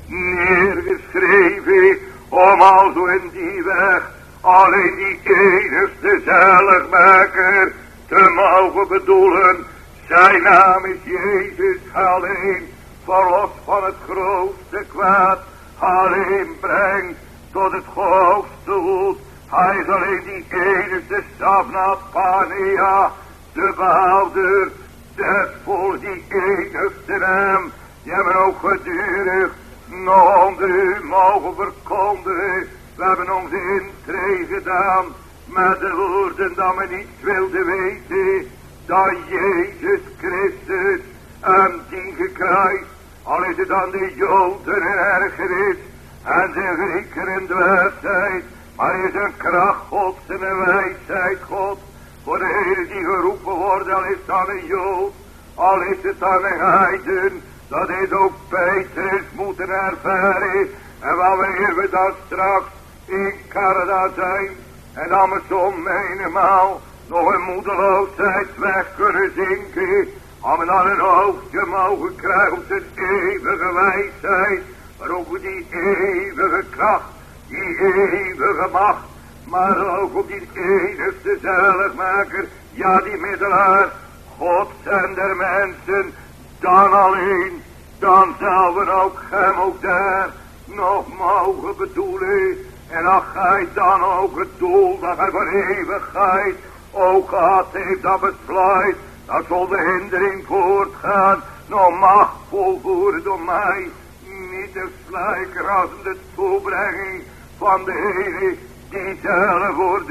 neergeschreven, om al zo in die weg alleen die enigste zaligmaker te mogen bedoelen. Zijn naam is Jezus alleen, verlos van het grootste kwaad, alleen brengt tot het grootste goed. Hij is alleen die enigste staf Pania, de behouder, de vol die enigste naam, die hebben ook gedurig onder u mogen verkondigen. We hebben onze intree gedaan met de woorden dat we niet wilden weten dat Jezus Christus aan dien gekruist, al is het aan de Joden een ergernis en de Grieken in dwaasheid, maar is een kracht Gods en een wijsheid God voor de Heer die geroepen wordt, al is het aan een Jood, al is het aan een heiden, dat is ook Petrus moeten ervaren en wanneer we dan straks in Canada zijn en dan met zo'n menigmaal nog een moedeloosheid weg kunnen zinken. Om dan een hoofdje mogen krijgen op zijn eeuwige wijsheid. Maar ook die eeuwige kracht, die eeuwige macht. Maar ook op die enigste zaligmaker, ja die middelaar. God zijn der mensen, dan alleen, dan zouden ook hem ook daar nog mogen bedoelen. En als gij dan ook het doel dat hij voor eeuwigheid ook gehad heeft dat besluit, dat zonder hindering voortgaan, nog mag volvoeren door mij, niet de de toebrenging van de Heer, die zelf wordt,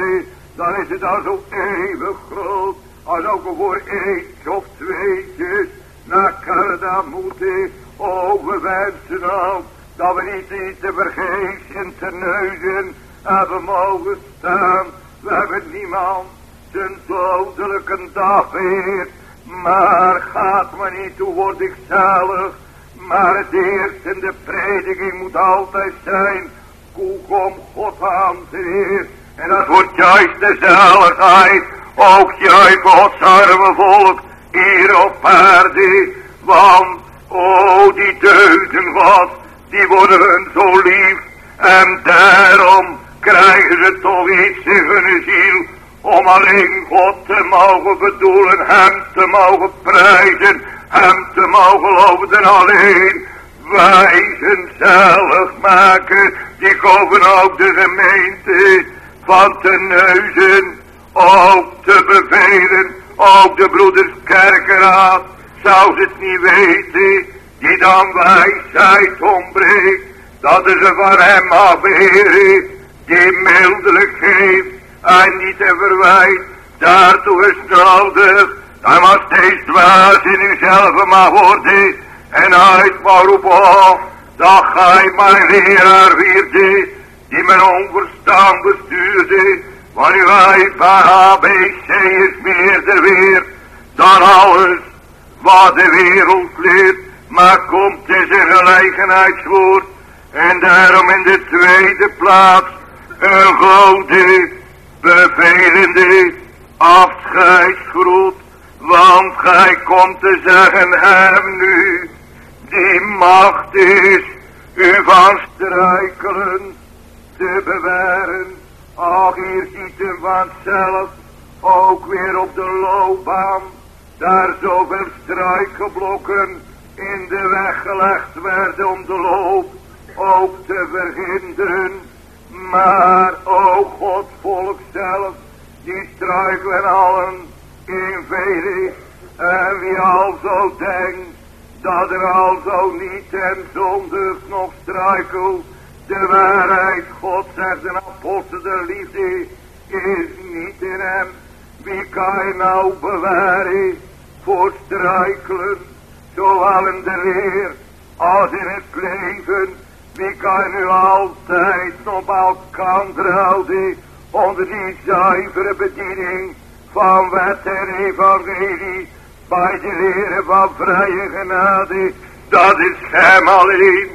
dan is het al zo eeuwig groot, als ook voor eentje of tweetjes naar Canada moeten, oh we ook, dat we niet iets te vergezen te neuzen hebben mogen staan, we hebben niemand zijn dodelijke dag weer. Maar gaat me niet, toe word ik zalig. Maar het eerste in de prediking moet altijd zijn. Koek om God aan te heer. En dat wordt juist de zaligheid. Ook juist Gods arme volk hier op aarde. Want, oh die deugden God. die worden zo lief. En daarom krijgen ze toch iets in hun ziel. Om alleen God te mogen bedoelen, hem te mogen prijzen, hem te mogen loven en alleen wijzen zelf maken. Die komen ook de gemeente van te neuzen, ook te bevelen, ook de broeders kerkenraad, zou het niet weten, die dan wijsheid ontbreekt, dat ze van hem afweren, die mildelijk geeft en niet te verwijt, daartoe is nodig, hij mag steeds dwaas in uzelf mag worden, en uit maar roepen, dat gij mijn leraar wierde, die mijn onverstand bestuurde, van ABC is meerder weer dan alles wat de wereld leert. Maar komt een gelegenheidswoord. En daarom in de tweede plaats een grote bevelende afscheidsgroet. Want gij komt te zeggen hem nu, die macht is u van struikelen te bewaren. Ach, hier ziet u vanzelf ook weer op de loopbaan. Daar zoveel struikelblokken in de weg gelegd werden om de loop ook te verhinderen. Maar, o God, volk zelf, die struikelen allen in vele. En wie al zo denkt, dat er al zo niet en zonder nog struikelt, de waarheid, God zegt een apostel, de liefde is niet in hem. Wie kan je nou bewaren voor struikelen, zowel in de leer als in het leven. Wie kan nu altijd nog elkaar houden onder die zuivere bediening van wet en evangelie bij de leren van vrije genade. Dat is hem alleen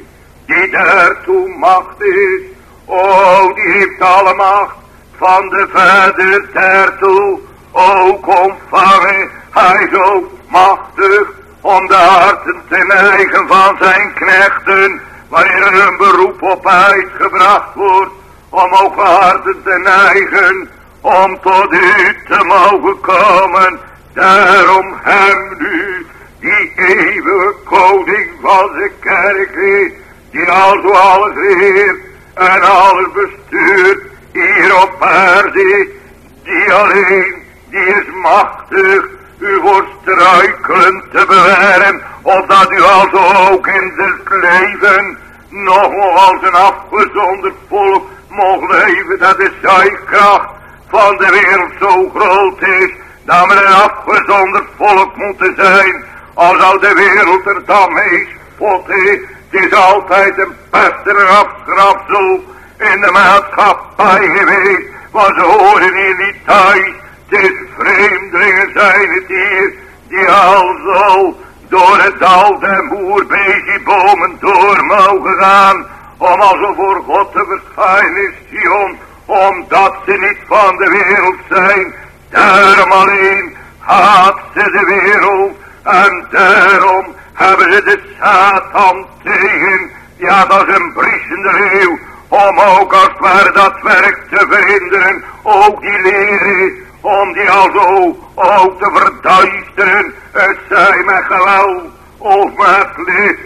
die daartoe macht is. O, die heeft alle macht van de Vader daartoe ook ontvangen. Hij ook machtig om de harten te neigen van zijn knechten, wanneer er een beroep op uitgebracht wordt, om ook harten te neigen, om tot u te mogen komen. Daarom hem nu, die eeuwige koning van de kerk is, die alzo alles leert en alles bestuurt hier op aarde, die alleen, die is machtig u voor struikelen te bewaren, opdat u alzo ook in het leven nog als een afgezonderd volk mocht leven, dat de zuigkracht van de wereld zo groot is, dat we een afgezonderd volk moeten zijn, als zou de wereld er dan mee spotten, het is altijd een pest en een afschrapsel in de maatschappij geweest. Want ze horen hier niet thuis. Het is vreemdelingen zijn het hier. Die al zo door het dal der moerbeziebomen door mogen gaan. Om alzo voor God te verschijnen Sion. Omdat ze niet van de wereld zijn. Daarom alleen haat ze de wereld. En daarom hebben ze de Satan tegen. Ja, dat is een briesende leeuw. Om ook als het dat werk te verhinderen. Ook die leren. Om die alzo ook te verduisteren. Het zij met geweld of met licht.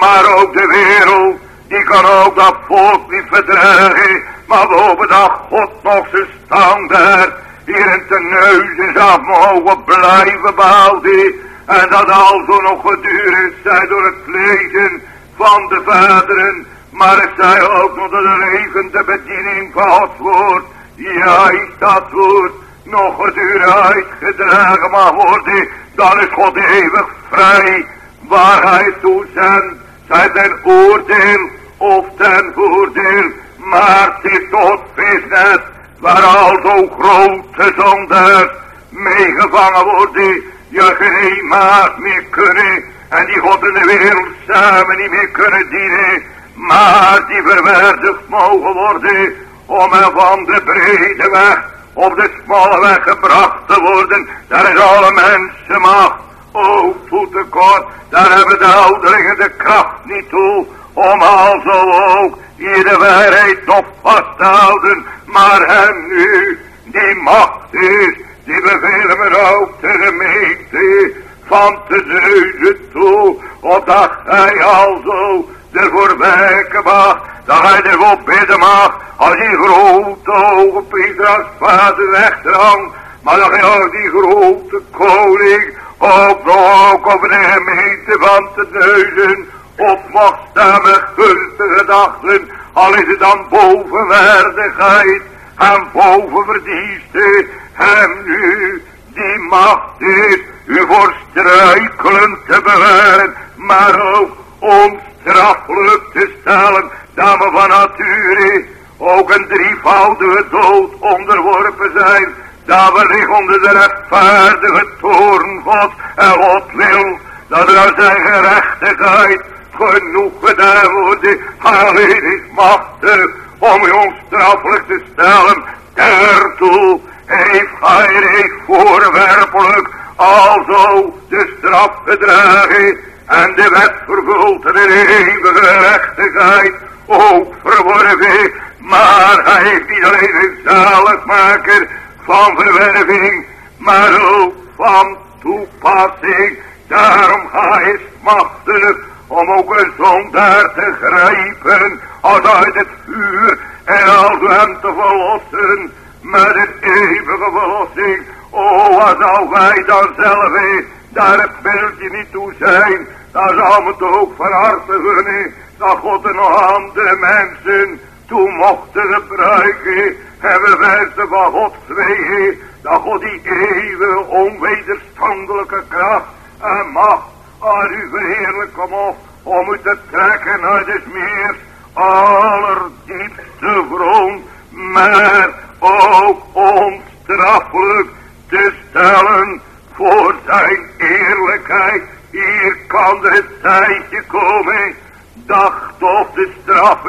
Maar ook de wereld. Die kan ook dat volk niet verdragen. Maar boven dat God nog zijn standaard. Hier in de neus is af mogen blijven behouden. En dat alzo nog gedurend zij door het lezen van de vaderen. Maar het zij ook nog door de levende bediening van het woord. Juist dat woord nog gedurend uitgedragen mag worden. Dan is God eeuwig vrij. Waar hij toezendt. Zij ten oordeel of ten voordeel. Maar het is tot visnet. Waar al zo grote zondaars meegevangen worden je geen maat meer kunnen. En die God in de wereld samen niet meer kunnen dienen. Maar die verwaardigd mogen worden. Om er van de brede weg op de smalle weg gebracht te worden. Daar is alle mensen macht. O, voetenkort, daar hebben de ouderlingen de kracht niet toe. om alzo ook iedere waarheid nog vasthouden, maar hem nu, die macht is, die bevelen me ook de gemeente van te neuzen toe, opdat hij alzo ervoor werken mag, dat hij ervoor bidden mag, als die grote ogen Pieter als vader rechterhand, maar dat hij ook die grote koning, ook nog over de gemeente van te neuzen, op mag staan met gunstige gedachten, al is het dan bovenwaardigheid en bovenverdienste, hem nu die macht is, u voor struikelen te bewaren, maar ook onstraffelijk te stellen, dat we van nature ook een drievoudige dood onderworpen zijn, dat we liggen onder de rechtvaardige toorn God. En God wil, dat er zijn gerechtigheid genoeg gedaan wordt, alleen is machtig om u onstraffelijk te stellen, daartoe heeft reeds voorwerpelijk alzo de straf gedragen en de wet vervuld en de eeuwige gerechtigheid ook verworven. Maar hij heeft niet alleen een zaligmaker van verwerving, maar ook van toepassing. Daarom hij is machtig om ook een zondaar te grijpen als uit het vuur en als hem te verlossen met een eeuwige verlossing. O, wat zou wij dan zelf daar het beeldje niet toe zijn, dan zou het ook van harte dat God er nog andere mensen toe mochten gebruiken. En we wensen van God wegen dat God die eeuwige onwederstandelijke kracht en macht aan u verheerlijken mocht om u te trekken naar de meer allerdiepste grond, maar ook onstraffelijk te stellen voor zijn eerlijkheid. Hier kan het tijdje komen, dacht of de straf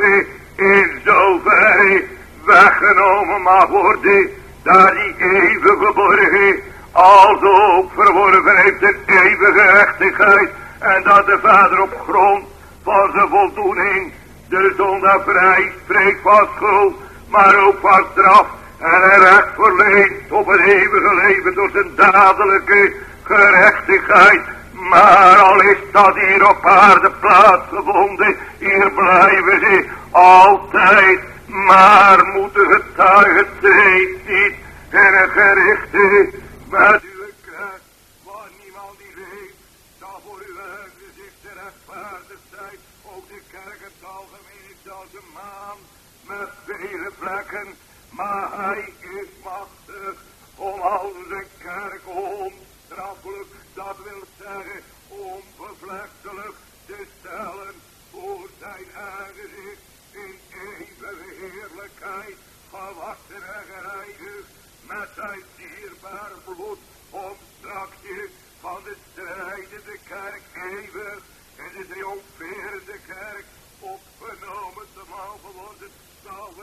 in zoverre weggenomen mag worden, daar die eeuwige borgen als ook verworven heeft de eeuwige rechtigheid en dat de vader op grond van zijn voldoening de zondaar vrij spreekt van schuld, maar ook van straf en er recht verleent op het eeuwige leven door zijn dadelijke gerechtigheid. Maar al is dat hier op aarde plaatsgevonden, hier blijven ze altijd. Maar moeten getuigen treedt niet en een gerichte met uw kracht, waar niemand die weet, dat voor uw gezicht de rechtvaardig zijn. Ook de kerk het algemeen is als een maan met vele vlekken maar hij is machtig om al de kerk onstraffelijk, dat wil zeggen onbevlechtelijk te stellen voor zijn aangezicht in eeuwige heerlijkheid, gewassen en gereinigd met zijn dierbaar bloed om straks van de strijdende kerk eeuwig en de triomferende kerk opgenomen te mogen worden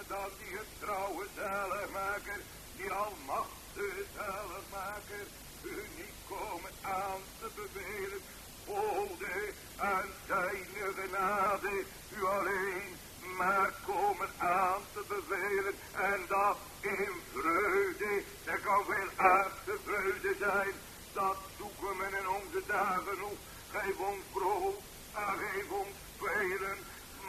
dan die getrouwe zaligmaker, die almachtige zaligmaker, u niet komen aan te bevelen. Ode en zijn genade, u alleen maar komen aan te bevelen. En dat in vreugde, er kan veel aardse vreugde zijn. Dat zoeken we in onze dagen nog. Geef ons brood geef ons velen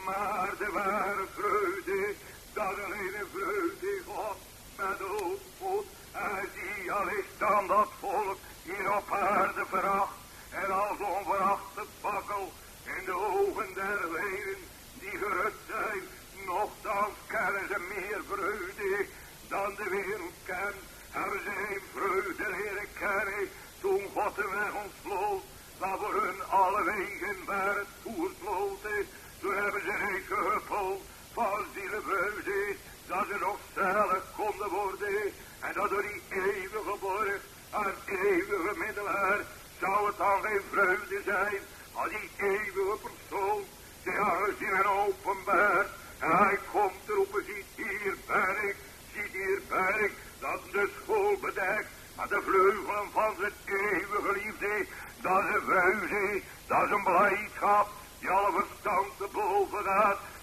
maar de ware vreugde, dat alleen een vreugde God met ootmoed. En die al is dan dat volk hier op aarde veracht. En als onverachte bakkel in de ogen der leden die gerust zijn. Nochtans kennen ze meer vreugde dan de wereld kent. Hebben ze geen vreugde leren kennen toen God de weg ontsloot. Dat voor hun alle wegen waren toersloten toen hebben ze reeds gehuppeld van zielenvreugde, dat ze nog zalig konden worden. En dat door die eeuwige borg en eeuwige middelaar zou het dan geen vreugde zijn. Als die eeuwige persoon zich aangezien en openbaar. En hij komt roepen, ziet hier ben ziet hier ben dat de school bedekt. Aan de vleugelen van zijn eeuwige liefde, dat is vreugde, dat is een blijdschap, die alle verstand te boven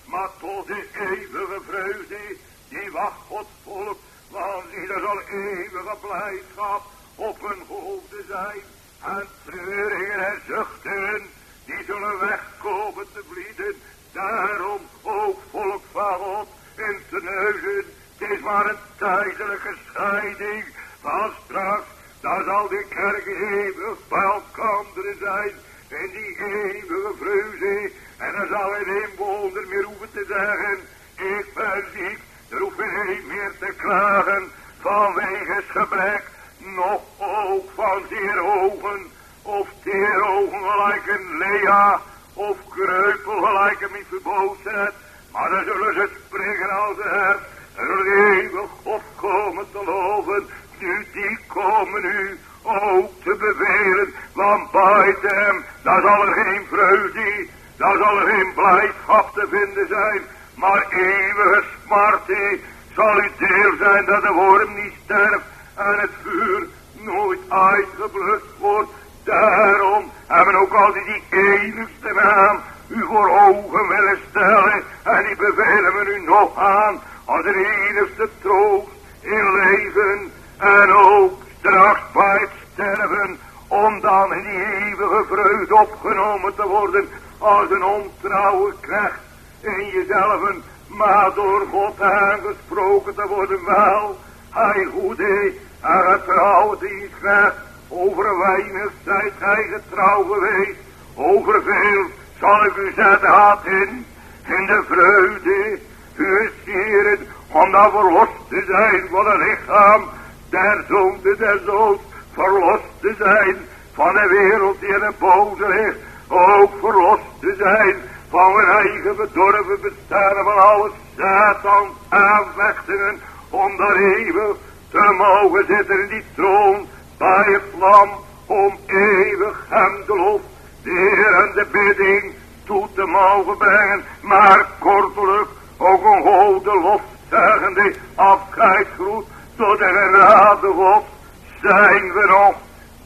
maar tot de eeuwige vreugde, die wacht Gods volk, want ieder zal eeuwige blijdschap op hun hoofden zijn. En treuringen en zuchten, die zullen wegkomen te blieden. Daarom, ook volk van God, in te neuzen, het is maar een tijdelijke scheiding. van straks, daar zal de kerk eeuwig bij elkaar zijn in die eeuwige vreugde. En dan zal er inwoner meer hoeven te zeggen. Ik ben ziek, er hoeft geen meer te klagen. Vanwege het gebrek, nog ook van zeer ogen. Of teer ogen gelijk een Lea. Of kreupel gelijk een verbozen. Maar dan zullen ze springen als ze hebben. En zullen eeuwig God komen te loven. Nu die komen nu ook te bevelen. Want buiten hem, daar zal er geen vreugde, daar zal er geen blijdschap te vinden zijn. Maar eeuwige smarte zal u deel zijn dat de worm niet sterft en het vuur nooit uitgeblust wordt. Daarom hebben ook altijd die enigste naam u voor ogen willen stellen. En die bevelen we u nog aan als de enigste troost in leven en ook straks bij sterven. Om dan in die eeuwige vreugde opgenomen te worden als een ontrouwe knecht in jezelf. Maar door God aangesproken te worden wel. Hij goede en getrouwe die knecht. Over weinig zijt gij getrouw geweest. Over veel zal ik u zetten had in. In de vreugde. U sieren om dan verlost te zijn van het lichaam. Der zonde der dood. Verlost te zijn van de wereld die in een boze ligt. Ook verlost te zijn van mijn eigen bedorven bestaan van alle Satan aanvechtingen. Om daar eeuwig te mogen zitten in die troon bij het vlam. Om eeuwig hem de lof, de Heer en de bidding toe te mogen brengen. Maar kortelijk ook een goede lofzeggende afscheidsgroet tot de genade God. Zijn we nog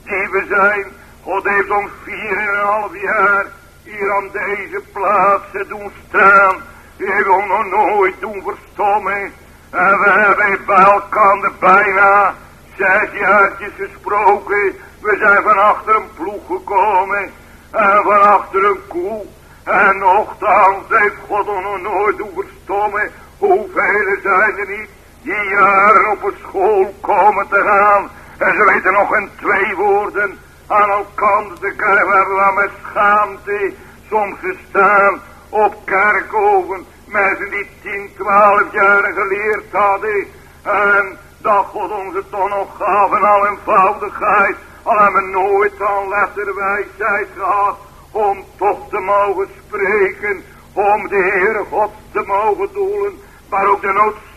die we zijn. God heeft ons vier en een half jaar hier aan deze plaats doen staan. Heeft ons nog nooit doen verstommen. En we hebben bij elkaar bijna zes jaartjes gesproken. We zijn van achter een ploeg gekomen. En van achter een koe. En nogthans heeft God ons nog nooit doen verstommen. Hoeveel zijn er niet die jaren op een school komen te gaan. En ze weten nog een twee woorden aan elkaar te krijgen. We hebben wel met schaamte soms gestaan op kerkhoven. Mensen die tien, twaalf jaar geleerd hadden. En dat God ons het toch nog gaf in al eenvoudigheid. Al hebben we nooit al letterwijsheid gehad. Om toch te mogen spreken. Om de Heere God te mogen doelen. Maar ook de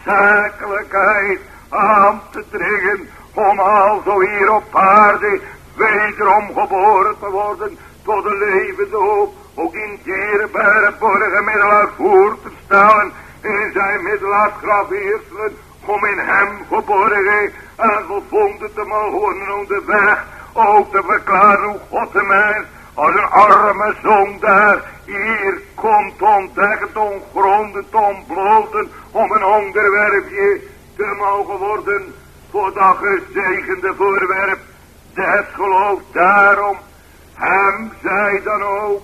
noodzakelijkheid aan te dringen. Om al zo hier op aarde wederom geboren te worden tot de levende Ook in dierbare borgen middelaar voor te stellen. In zijn middelaar graveerselen. Om in hem geborgen en gevonden te mogen op de weg. Ook te verklaren hoe God de mens als een arme zondaar hier komt ontdekken, ongronden, ontbloten, om een onderwerpje te mogen worden voor dat gezegende voorwerp des geloof. Daarom hem zij dan ook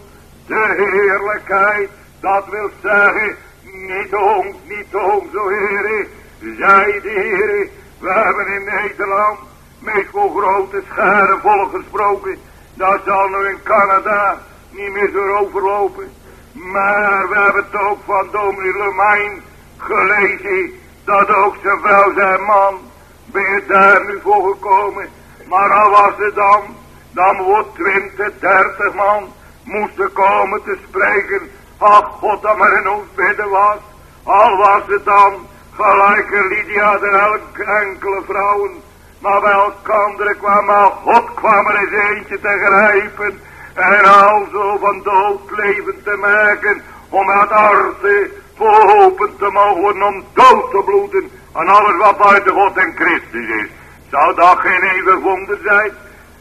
de heerlijkheid, dat wil zeggen, niet ons, niet ons, o Heere, zij de Heere, we hebben in Nederland met grote scharen volk gesproken, dat zal nu in Canada niet meer zo overlopen. Maar we hebben het ook van dominee Lemijn gelezen, dat ook zijn vrouw zijn man, ben daar nu voor gekomen. Maar al was het dan, dan wordt twintig, dertig man moesten komen te spreken. Ach God, dat maar in ons bidden was. Al was het dan gelijke Lydia en elke enkele vrouwen. Maar bij elkaar kwam God kwam er eens eentje te grijpen. En al zo van dood leven te maken. Om het harte open te mogen om dood te bloeden. Aan alles wat buiten God en Christus is. Zou dat geen eeuwig wonder zijn?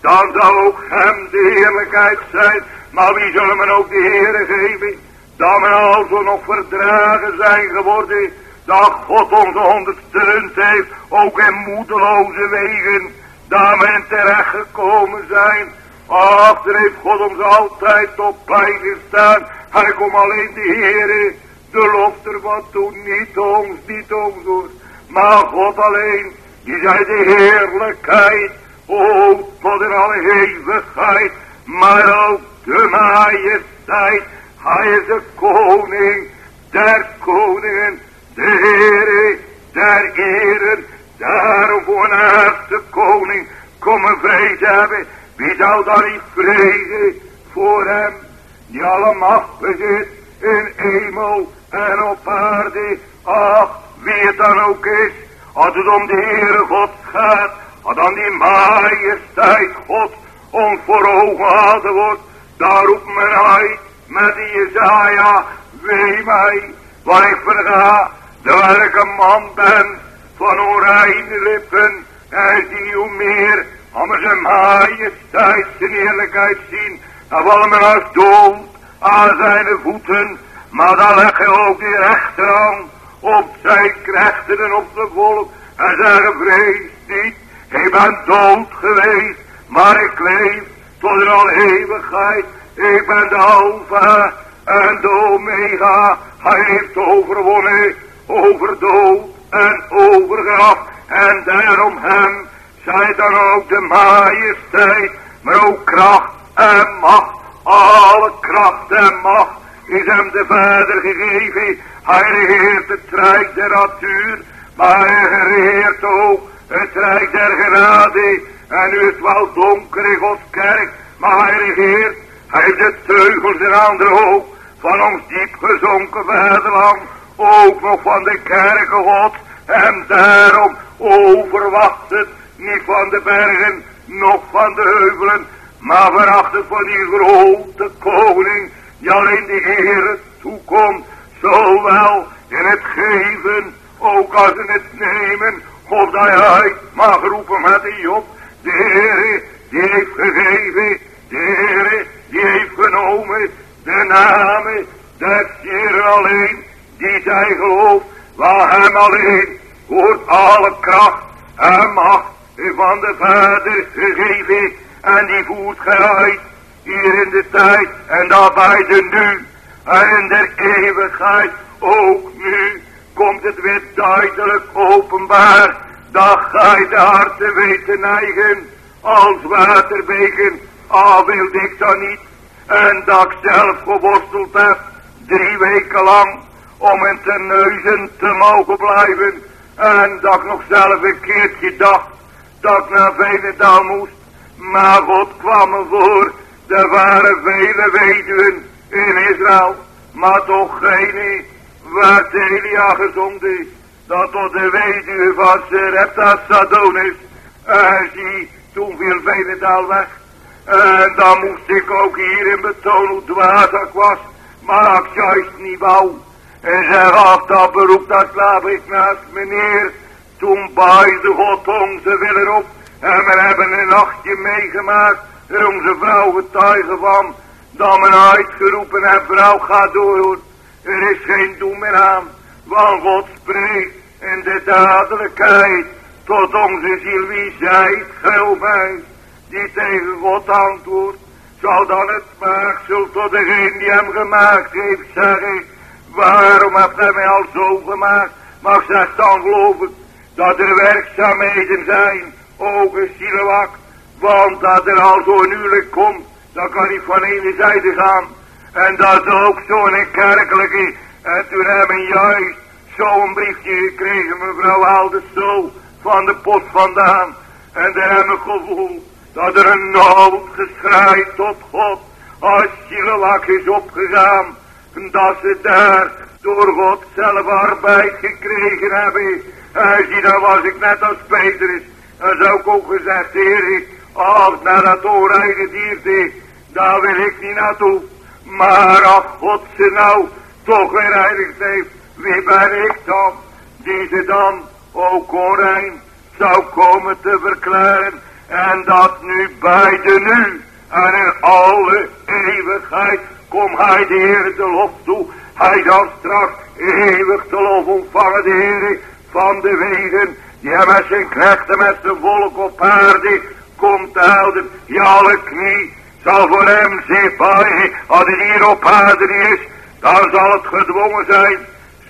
Dan zou ook hem de heerlijkheid zijn. Maar wie zullen men ook de Heere geven? Dat men also nog verdragen zijn geworden dat God ons ondersteund heeft, ook in moedeloze wegen, daar men terecht gekomen zijn. Ach, heeft God ons altijd op bijgestaan. Hij komt alleen de Heere, de lof ervan toe, niet ons, niet ons hoor. Maar God alleen, die zij de heerlijkheid, o, tot in alle eeuwigheid, maar ook de majesteit. Hij is de koning der koningen, de Heere der eren. Daarom voor een eerste koning komen vrees hebben. Wie zou dan niet vrezen voor hem, die alle macht bezit in hemel en op aarde. Ach, wie het dan ook is, als het om de Heere God gaat, als dan die majesteit God ons voor ogen wordt, daar roept men uit met die Jezaja, wee mij, waar ik verga, terwijl ik een man ben van onreine lippen, en zie hoe meer, om zijn majesteit, zijn eerlijkheid zien, dan vallen men als dood aan zijn voeten, maar dan leg je ook die rechterhand op zijn krechten en op de volk, en zeggen, vrees niet, ik ben dood geweest, maar ik leef tot in al eeuwigheid. Ik ben de Alpha en de Omega. Hij heeft overwonnen over dood en over graf. En daarom hem zij dan ook de majesteit, maar ook kracht en macht. Alle kracht en macht is hem de Vader gegeven. Hij regeert het rijk der natuur, maar hij regeert ook het rijk der genade. En nu is het wel donker in Gods kerk, maar hij regeert. Hij heeft de teugels in andere hoog van ons diep gezonken vaderland. Ook nog van de kerken God. En daarom overwacht het niet van de bergen, nog van de heuvelen. Maar veracht het van die grote koning, die alleen de Heer toekomt. Zowel in het geven, ook als in het nemen. Of dat hij mag roepen met die Job. De Heer die heeft gegeven. De Heer die heeft genomen. De namen des Heer alleen. Die zij gelooft. Waar hem alleen wordt alle kracht en macht van de Vader gegeven. En die voert gij hier in de tijd en daarbij de nu. En in der eeuwigheid ook nu komt het weer duidelijk openbaar. Dat gij de harten weet te neigen als waterbeken. Al wilde ik dat niet. En dat ik zelf geworsteld heb drie weken lang om in te neuzen te mogen blijven. En dat ik nog zelf een keertje dacht dat naar Venendaal moest. Maar God kwam me voor. Er waren vele weduwen in Israël. Maar toch geen waar Elia gezonden is. Dat tot de weduwe van Serepta Sadonis. En zie, toen viel Venendaal weg. En dan moest ik ook hierin betonen hoe dwaas ik was. Maar ik juist niet wou. En zeg af dat beroep dat slaap ik naast meneer. Toen de God onze willen op. En we hebben een nachtje meegemaakt. Er onze vrouw getuigen van. Dat men uitgeroepen en vrouw gaat door. Er is geen doen meer aan. Want God spreekt in de dadelijkheid. Tot onze ziel wie zijt gij mij. Die tegen God antwoordt. Zal dan het maaksel tot degene die hem gemaakt heeft zeggen. Waarom hebt hij mij al zo gemaakt? Maar zeg dan geloof dat er werkzaamheden zijn. Ook een zielewak. Want dat er al zo'n huwelijk komt. Dan kan hij van ene zijde gaan. En dat is ook zo'n kerkelijke. En toen hebben juist zo'n briefje gekregen. Mevrouw haalde zo van de post vandaan. En daar hebben we gevoeld dat er een nood geschreid tot God als zielewak is opgegaan. Dat ze daar door God zelf arbeid gekregen hebben. En zie, dan was ik net als Petrus. En zou ik ook gezegd, heer, als naar dat oorrijge dierte, daar wil ik niet naartoe. Maar als God ze nou toch weer heilig heeft, wie ben ik dan? Die ze dan ook onrein zou komen te verklaren. En dat nu bij de nu en in alle eeuwigheid kom hij de Heer de lof toe. Hij zal straks eeuwig te lof ontvangen, de Heer van de wegen, die hij met zijn knechten, met zijn volk op aarde komt te houden. Ja, alle knie zal voor hem zich buigen, als het hier op aarde is, dan zal het gedwongen zijn,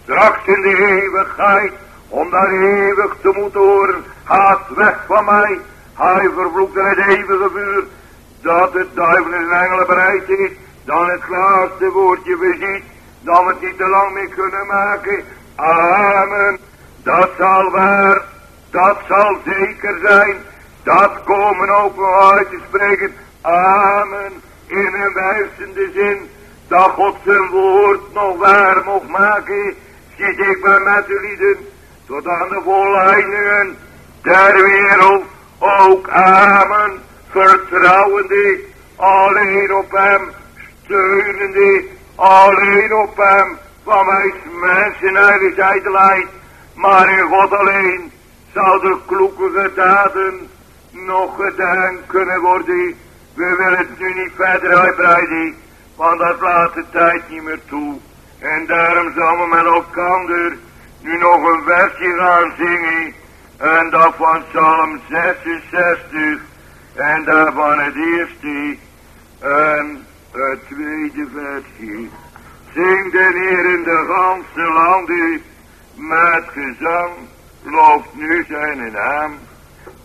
straks in de eeuwigheid, om daar eeuwig te moeten horen, gaat weg van mij, hij vervloekt in het eeuwige vuur, dat het duivel en engelen bereid is, dan het laatste woordje beziet, dat we het niet te lang meer kunnen maken. Amen. Dat zal waar, dat zal zeker zijn. Dat komen ook nog uit te spreken. Amen. In een wijzende zin. Dat God zijn woord nog waar mocht maken. Zit ik bij met de lieden. Tot aan de volleidingen der wereld. Ook amen. Vertrouwende. Alleen op hem. Steunende. Alleen op hem. Van mij mensen eigen zijdelijn. Maar in God alleen zou de kloeke daden nog gedaan kunnen worden. We willen het nu niet verder uitbreiden, want dat laat de tijd niet meer toe. En daarom zal we met elkaar nu nog een versje gaan zingen. En dat van Psalm 66. En daarvan het eerste. En het tweede versje. Zing de Heer in de ganse landen met gezang, looft nu zijn naam.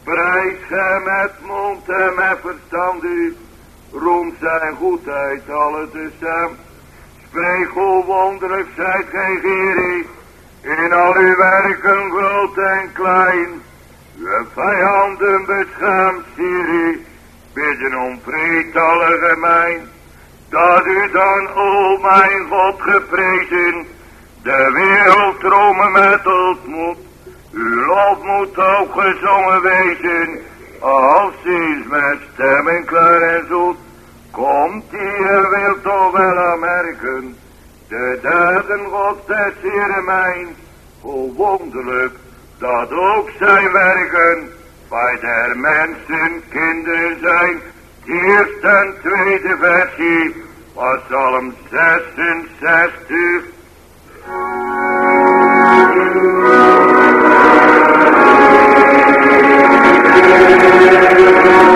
Prijs hem met mond en met verstand u, roem zijn goedheid alle tezamen. Spreek hoe wonderlijk zijt gij in al uw werken groot en klein. Uw vijanden beschermt Syrië, bidden om vrede alle gemeen. Dat u dan, o mijn God, geprezen, de wereld dromen met ontmoet. Uw lof moet ook gezongen wezen. Als is met stemmen klaar en zoet. Komt hier wil toch wel aan merken. De daden God des Heere mijn. Hoe wonderlijk dat ook zijn werken. Bij der mensen kinderen zijn. Eerste en tweede versie. Was Psalm 66. Thank you.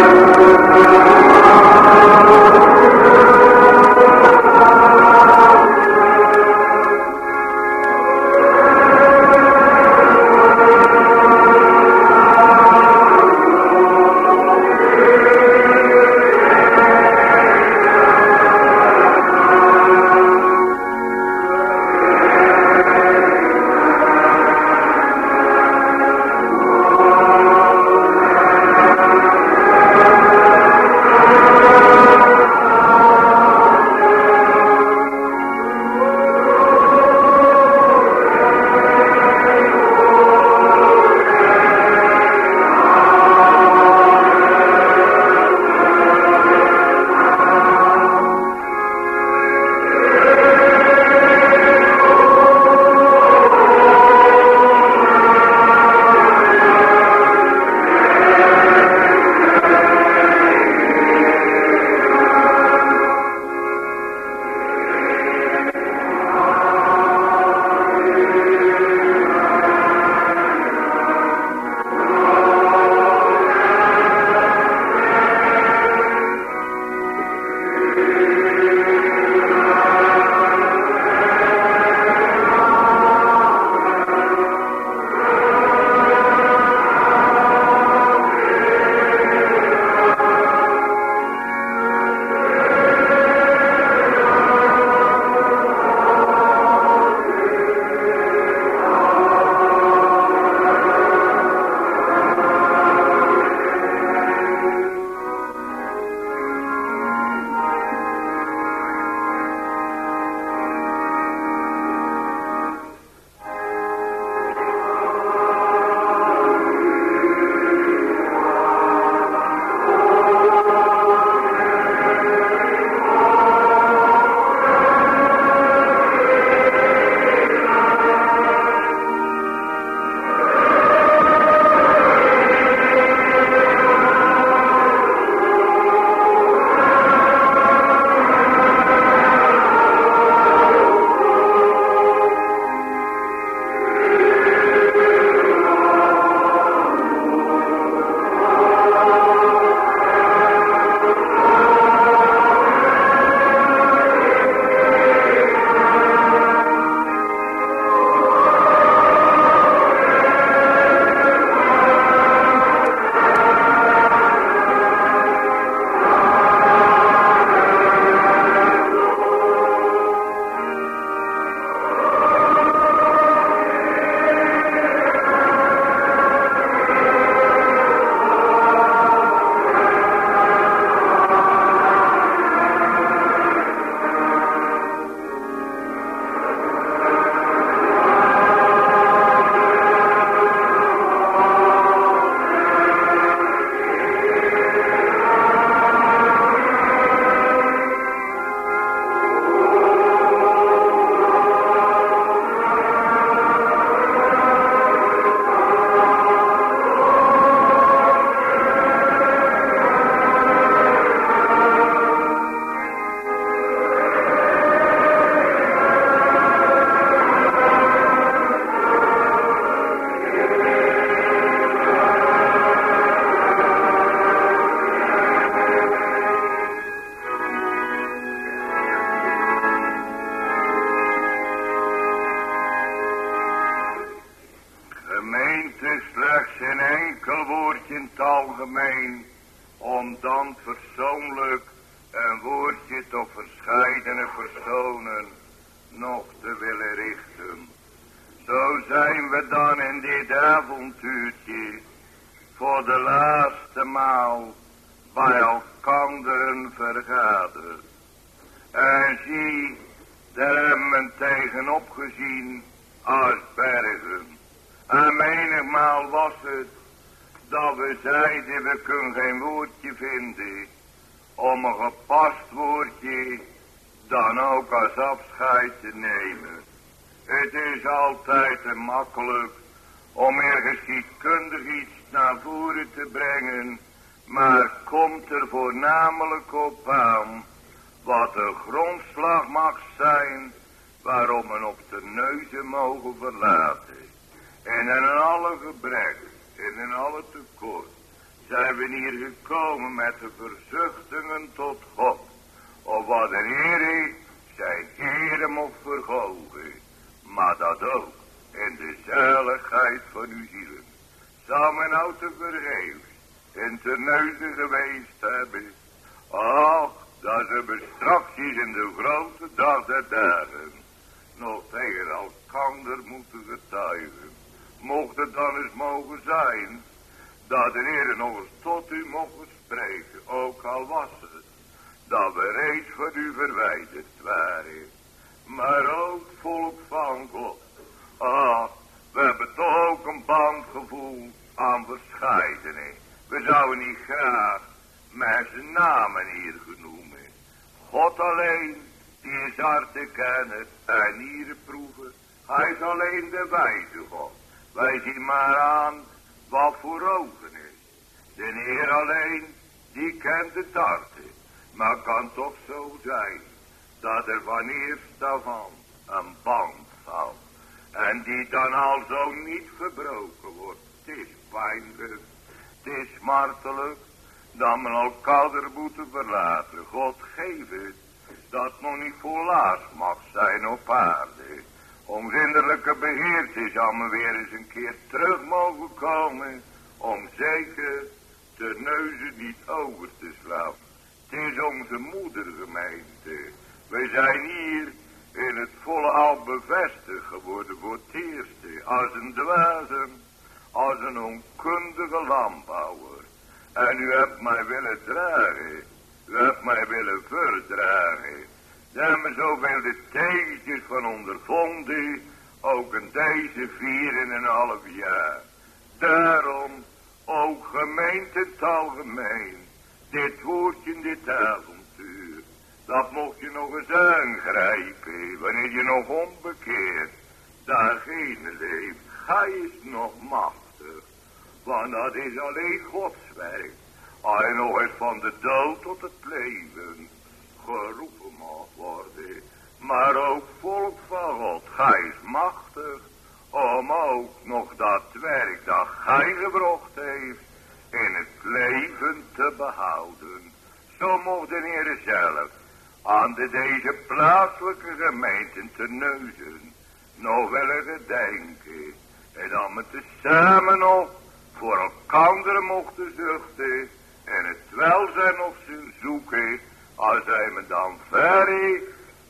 huizen nog willen gedenken. En dan met de samen op voor elkander mochten zuchten en het welzijn op ze zoeken, als zij me dan verre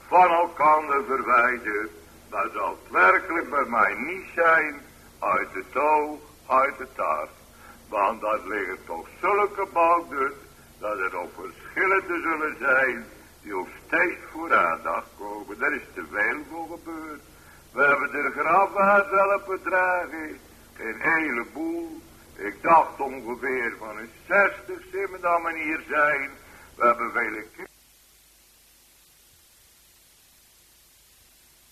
van elkander verwijderd. dat zal het werkelijk bij mij niet zijn uit de touw, uit de taart. Want dat liggen toch zulke bouten, dat er ook verschillen te zullen zijn die nog tijd voor aandacht komen. Daar is te veel voor gebeurd. We hebben de graven zelf bedragen. Een heleboel. Ik dacht ongeveer van een zestig met dat we hier zijn. We hebben vele kinderen.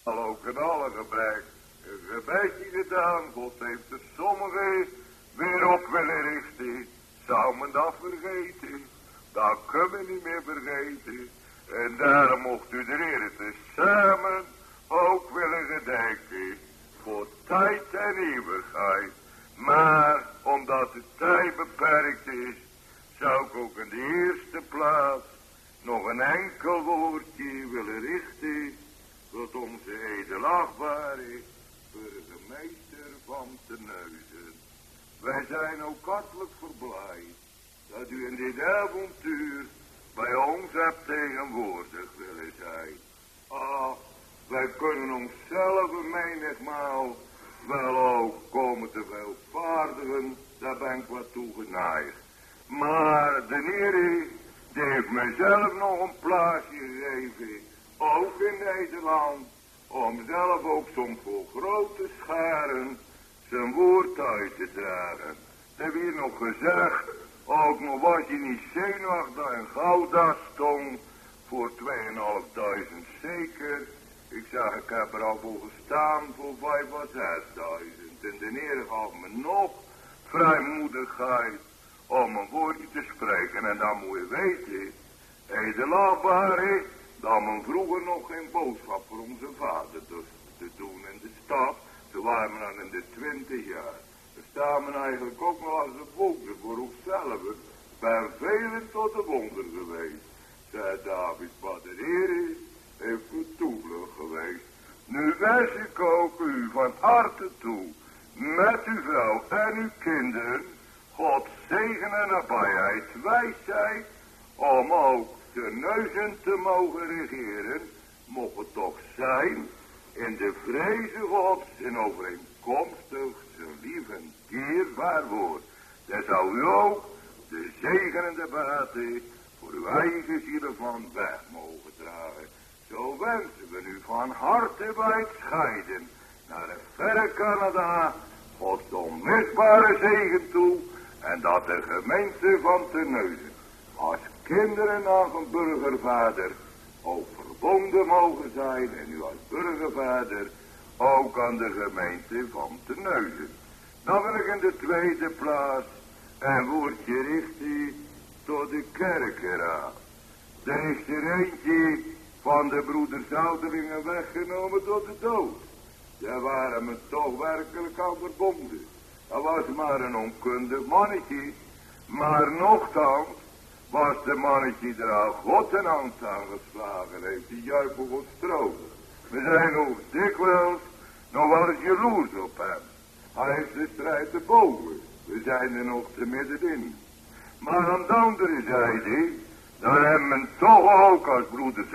Al ook in alle gebrek. Een gebedje gedaan. God heeft er sommige weer op willen richten. Zou men dat vergeten? Dat kunnen we niet meer vergeten. En daarom mocht u de reder te samen ook willen gedenken voor tijd en eeuwigheid. Maar omdat de tijd beperkt is, zou ik ook in de eerste plaats nog een enkel woordje willen richten tot onze edelachtbare burgemeester van de neuzen. Wij zijn ook hartelijk verblijd dat u in dit avontuur bij ons hebt tegenwoordig willen zijn. Ah, wij kunnen onszelf menigmaal wel ook komen te veelvaardigen, daar ben ik wat toe geneigd. Maar de Heer die heeft mezelf nog een plaatsje gegeven, ook in Nederland, om zelf ook soms voor grote scharen zijn woord uit te dragen. Dat heb hier nog gezegd, ook nog was je niet zenuwachtig dat een goudas stond voor 2.500 zeker. Ik zeg, ik heb er al voor gestaan voor 5 of 6.000. En de Heer gaf me nog vrijmoedigheid om een woordje te spreken. En dan moet je weten, edelaarbare, dat men vroeger nog geen boodschap voor onze vader te, te doen in de stad. Toen waren we dan in de twintig jaar. We eigenlijk ook nog als een wonder voor onszelf. Ben velen tot de wonder geweest. Zei David, wat de Heer is, heeft toevlucht geweest. Nu wens ik ook u van harte toe, met uw vrouw en uw kinderen, God zegen en nabijheid, wijsheid, om ook de neuzen te mogen regeren, mocht het toch zijn in de vreze Gods en overeenkomstig zijn lief en dierbaar woord. Dat zou u ook de zegenende baten voor uw eigen zielen van weg mogen dragen. Zo wensen we u van harte bij het scheiden naar het verre Canada Gods onmisbare zegen toe en dat de gemeente van Teneuzen als kinderen aan een burgervader ook verbonden mogen zijn en u als burgervader ook aan de gemeente van Teneuzen. Dan wil ik in de tweede plaats een woordje richten tot de kerkeraad. Er is er eentje van de broeders ouderlingen weggenomen tot de dood. Daar waren me toch werkelijk aan verbonden. Dat was maar een onkundig mannetje. Maar nogthans was de mannetje er al God een hand aan geslagen heeft. Die juichel God stroken. We zijn nog dikwijls nog wel eens jaloers op hem. Hij heeft de boven. We zijn er nog te middenin. Maar aan de andere zijde, dan hebben we toch ook als broeder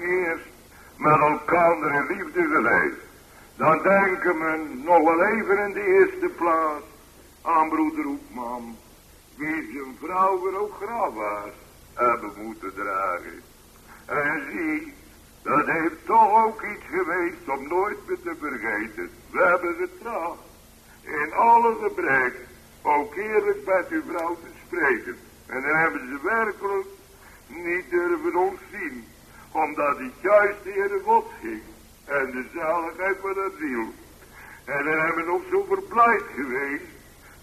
eerst met elkaar in liefde geleefd. Dan denken we nog wel even in de eerste plaats aan broeder Hoekman. Wie zijn vrouw weer ook was hebben moeten dragen. En zie, dat heeft toch ook iets geweest om nooit meer te vergeten. We hebben getracht in alle gebrek ook eerlijk met uw vrouw te spreken. En dan hebben ze werkelijk niet durven ons zien. Omdat het juist de God ging. En de zaligheid van het ziel. En dan hebben we nog zo verblijd geweest.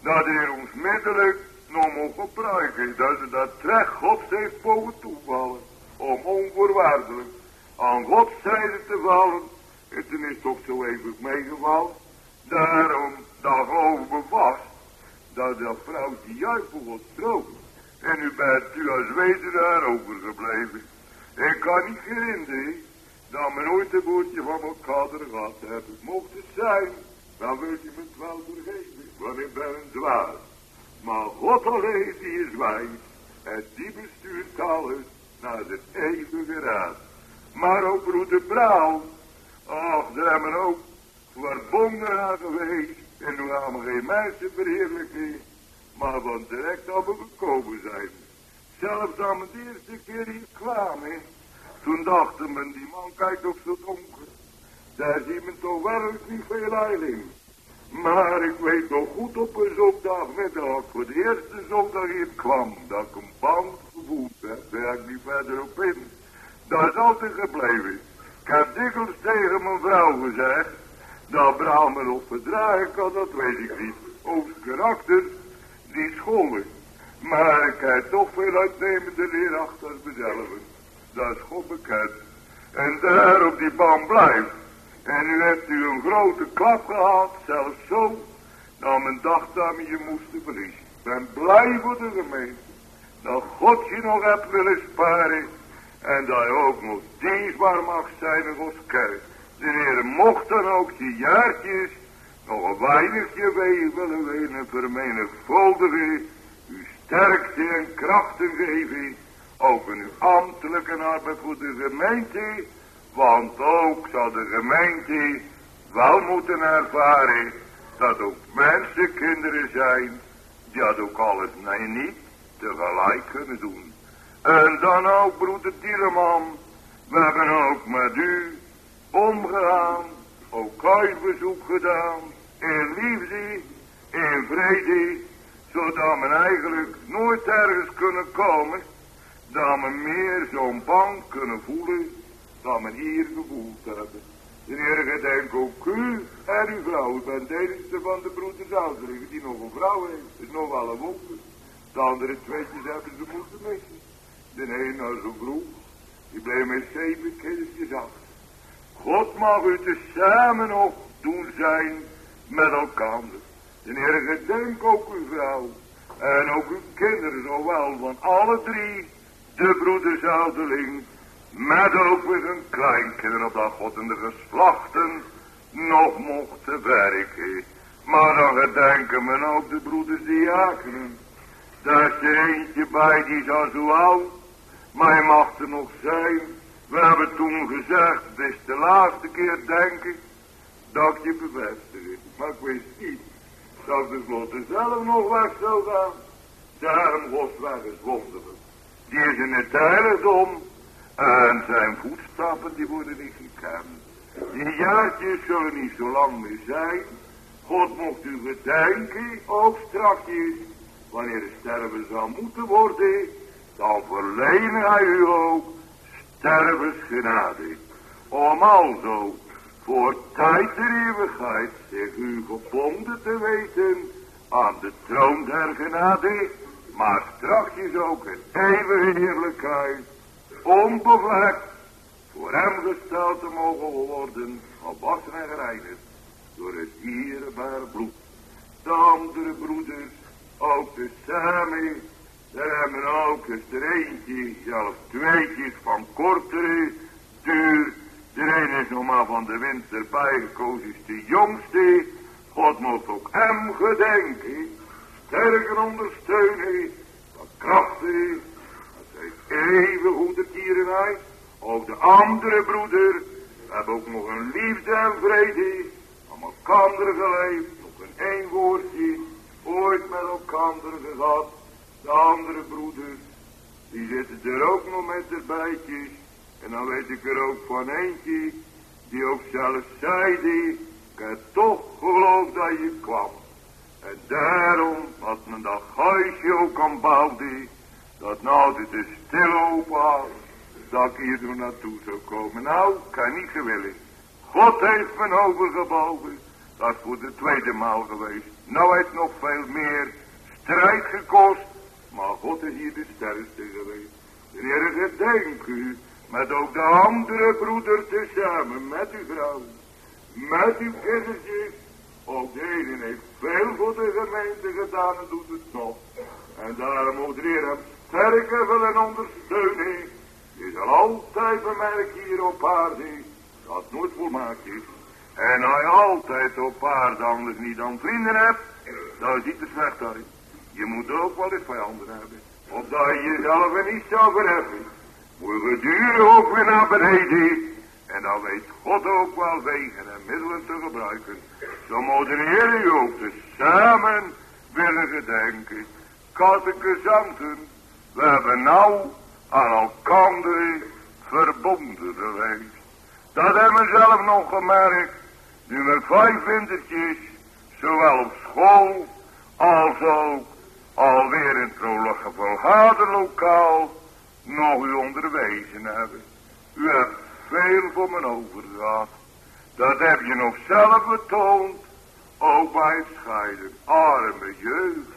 Dat hij ons middelijk nog mocht gebruiken. Dat ze dat terecht Gods heeft boven toevallen. Om onvoorwaardelijk aan Gods zijde te vallen. En toen is toch zo even meegevallen. Daarom, we vast. Dat dat vrouwtje juist God stroken. En u bent u als weduwnaar overgebleven. Ik kan niet herinneren dat we nooit een woordje van elkaar gehad hebben. Mocht het zijn, dan wil je me het wel vergeven. Want ik ben een zwaar. Maar God alleen die is wijs. En die bestuurt alles naar de eeuwige raad. Maar ook broeder Brouw. Ach, daar hebben we ook verbonden aan geweest. En nu we geen mensen verheerlijken. Maar van direct al we gekomen zijn. Zelfs aan de eerste keer hier kwamen. Toen dachten men, die man kijkt op zo donker. Daar ziet men toch werkelijk niet veel eiling. Maar ik weet nog goed op een zondagmiddag, voor de eerste zondag hier kwam, dat ik een band gevoeld heb, daar ik niet verder op in. Dat is altijd gebleven. Ik heb dikwijls tegen mijn vrouw gezegd, dat Bram op verdragen kan, dat weet ik niet. Over karakter, die scholen. Maar ik heb toch veel uitnemende leer achter mezelf. Dat is goed bekend. En daar op die baan blijft. En nu hebt u een grote klap gehad, zelfs zo, dat men dacht dat je moest verliezen. Ik ben blij voor de gemeente. Dat God je nog hebt willen sparen. En dat je ook nog dienstbaar mag zijn in Gods kerk. De Heer mocht dan ook die jaartjes nog een weinigje wij willen winnen vermenigvuldigen, uw sterkte en krachten geven, ook in uw ambtelijke arbeid voor de gemeente, want ook zal de gemeente wel moeten ervaren dat ook mensen kinderen zijn die dat ook alles nee niet tegelijk kunnen doen. En dan ook broeder Tieleman, we hebben ook met u omgegaan, ook huisbezoek gedaan, in liefde, in vrede, zodat men eigenlijk nooit ergens kunnen komen, dat we meer zo'n band kunnen voelen, dan men hier gevoeld hebben. De Heer gedenk ook u en uw vrouw. Ik ben de enige van de broeders die nog een vrouw heeft. Is nog wel een wonder. De andere tweetjes hebben ze moeten missen. De een naar zo vroeg. Die bleef met zeven kindertjes achter. God mag u tezamen nog doen zijn met elkaar. De Heer gedenk ook uw vrouw. En ook uw kinderen zowel van alle drie. De broeders ouderling met ook weer hun kleinkinderen dat God in de geslachten nog mochten werken. Maar dan gedenken men ook de broeders diakenen. Daar is er eentje bij die is al zo oud, maar hij mag er nog zijn. We hebben toen gezegd, het is de laatste keer denk ik, dat je bevestig. Maar ik wist niet dat de vlotte zelf nog weg zou gaan. Daarom was weg is wonderlijk. Die is in het heiligdom en zijn voetstappen die worden niet gekend. Die jaartjes zullen niet zo lang meer zijn. God mocht u gedenken, ook straks wanneer de sterven zal moeten worden, dan verlenen hij u ook stervensgenade. Om alzo voor tijd der eeuwigheid zich u gebonden te weten aan de troon der genade, maar straks ook in eeuwige heerlijkheid onbevlekt voor hem gesteld te mogen worden, gewassen en gereinigd door het dierbare bloed. De andere broeders, ook de samen, daar hebben ook eens er eentje, zelfs tweetjes van kortere duur. De een is nog maar van de winter bijgekozen, is de jongste. God moet ook hem gedenken, sterker ondersteunen, wat krachtig even goede tierenheid. Ook de andere broeder hebben ook nog een liefde en vrede. Om elkaar geleefd. Nog een één woordje. Ooit met elkaar gehad. De andere broeders. Die zitten er ook nog met de bijtjes. En dan weet ik er ook van eentje. Die ook zelfs zei. Ik heb toch geloofd dat je kwam. En daarom had men dat huisje ook bouwde dat nou dit is stil open dat ik hier zo naartoe zou komen. Nou, kan niet gewillig. God heeft me overgebogen. Dat is voor de tweede maal geweest. Nou heeft nog veel meer strijd gekost. Maar God is hier de sterkste geweest. De Heer gedenk u. Met ook de andere broeder tezamen. Met uw vrouw. Met uw kindertjes. Ook de heeft veel voor de gemeente gedaan en doet het nog. En daarom moet de Heer hem sterker willen ondersteunen. Je zal altijd bemerken hier op aarde dat nooit volmaakt is. En je altijd op aarde anders niet dan vrienden hebt, dan ziet het slecht uit. Je moet ook wel eens vijanden hebben. Opdat je jezelf er niet zou verheffen. Moet je gedurig ook weer naar beneden. En dan weet God ook wel wegen en middelen te gebruiken. Zo Heer u ook samen willen gedenken. Kattekenzanten we hebben nou aan elkaar verbonden geweest. Dat hebben we zelf nog gemerkt. Nu met vijf wintertjes, zowel op school als ook alweer in het vrolijke vergaderlokaal, nog u onderwezen hebben. U hebt veel voor me overgehad. Dat heb je nog zelf betoond. Ook bij het scheiden. Arme jeugd.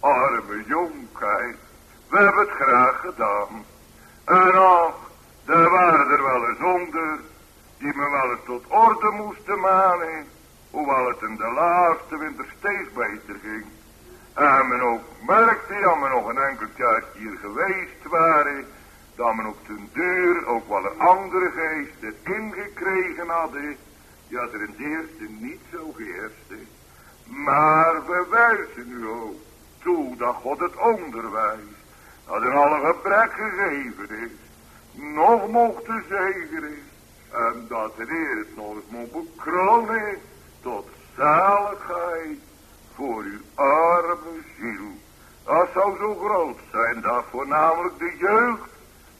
Arme jonkheid. We hebben het graag gedaan. En ach, er waren er wel eens onder die me wel eens tot orde moesten maken. Hoewel het in de laatste winter steeds beter ging. En men ook merkte dat we nog een enkel jaar hier geweest waren. Dat men op den deur ook wel een andere geest erin gekregen hadden. ja, er in eerste niet zo geheerst Maar we wijzen nu ook toe dat God het onderwijs, dat in alle gebrek gegeven is, nog mocht te zegen is. En dat de Heer het nog moet bekronen tot zaligheid voor uw arme ziel. Dat zou zo groot zijn dat voornamelijk de jeugd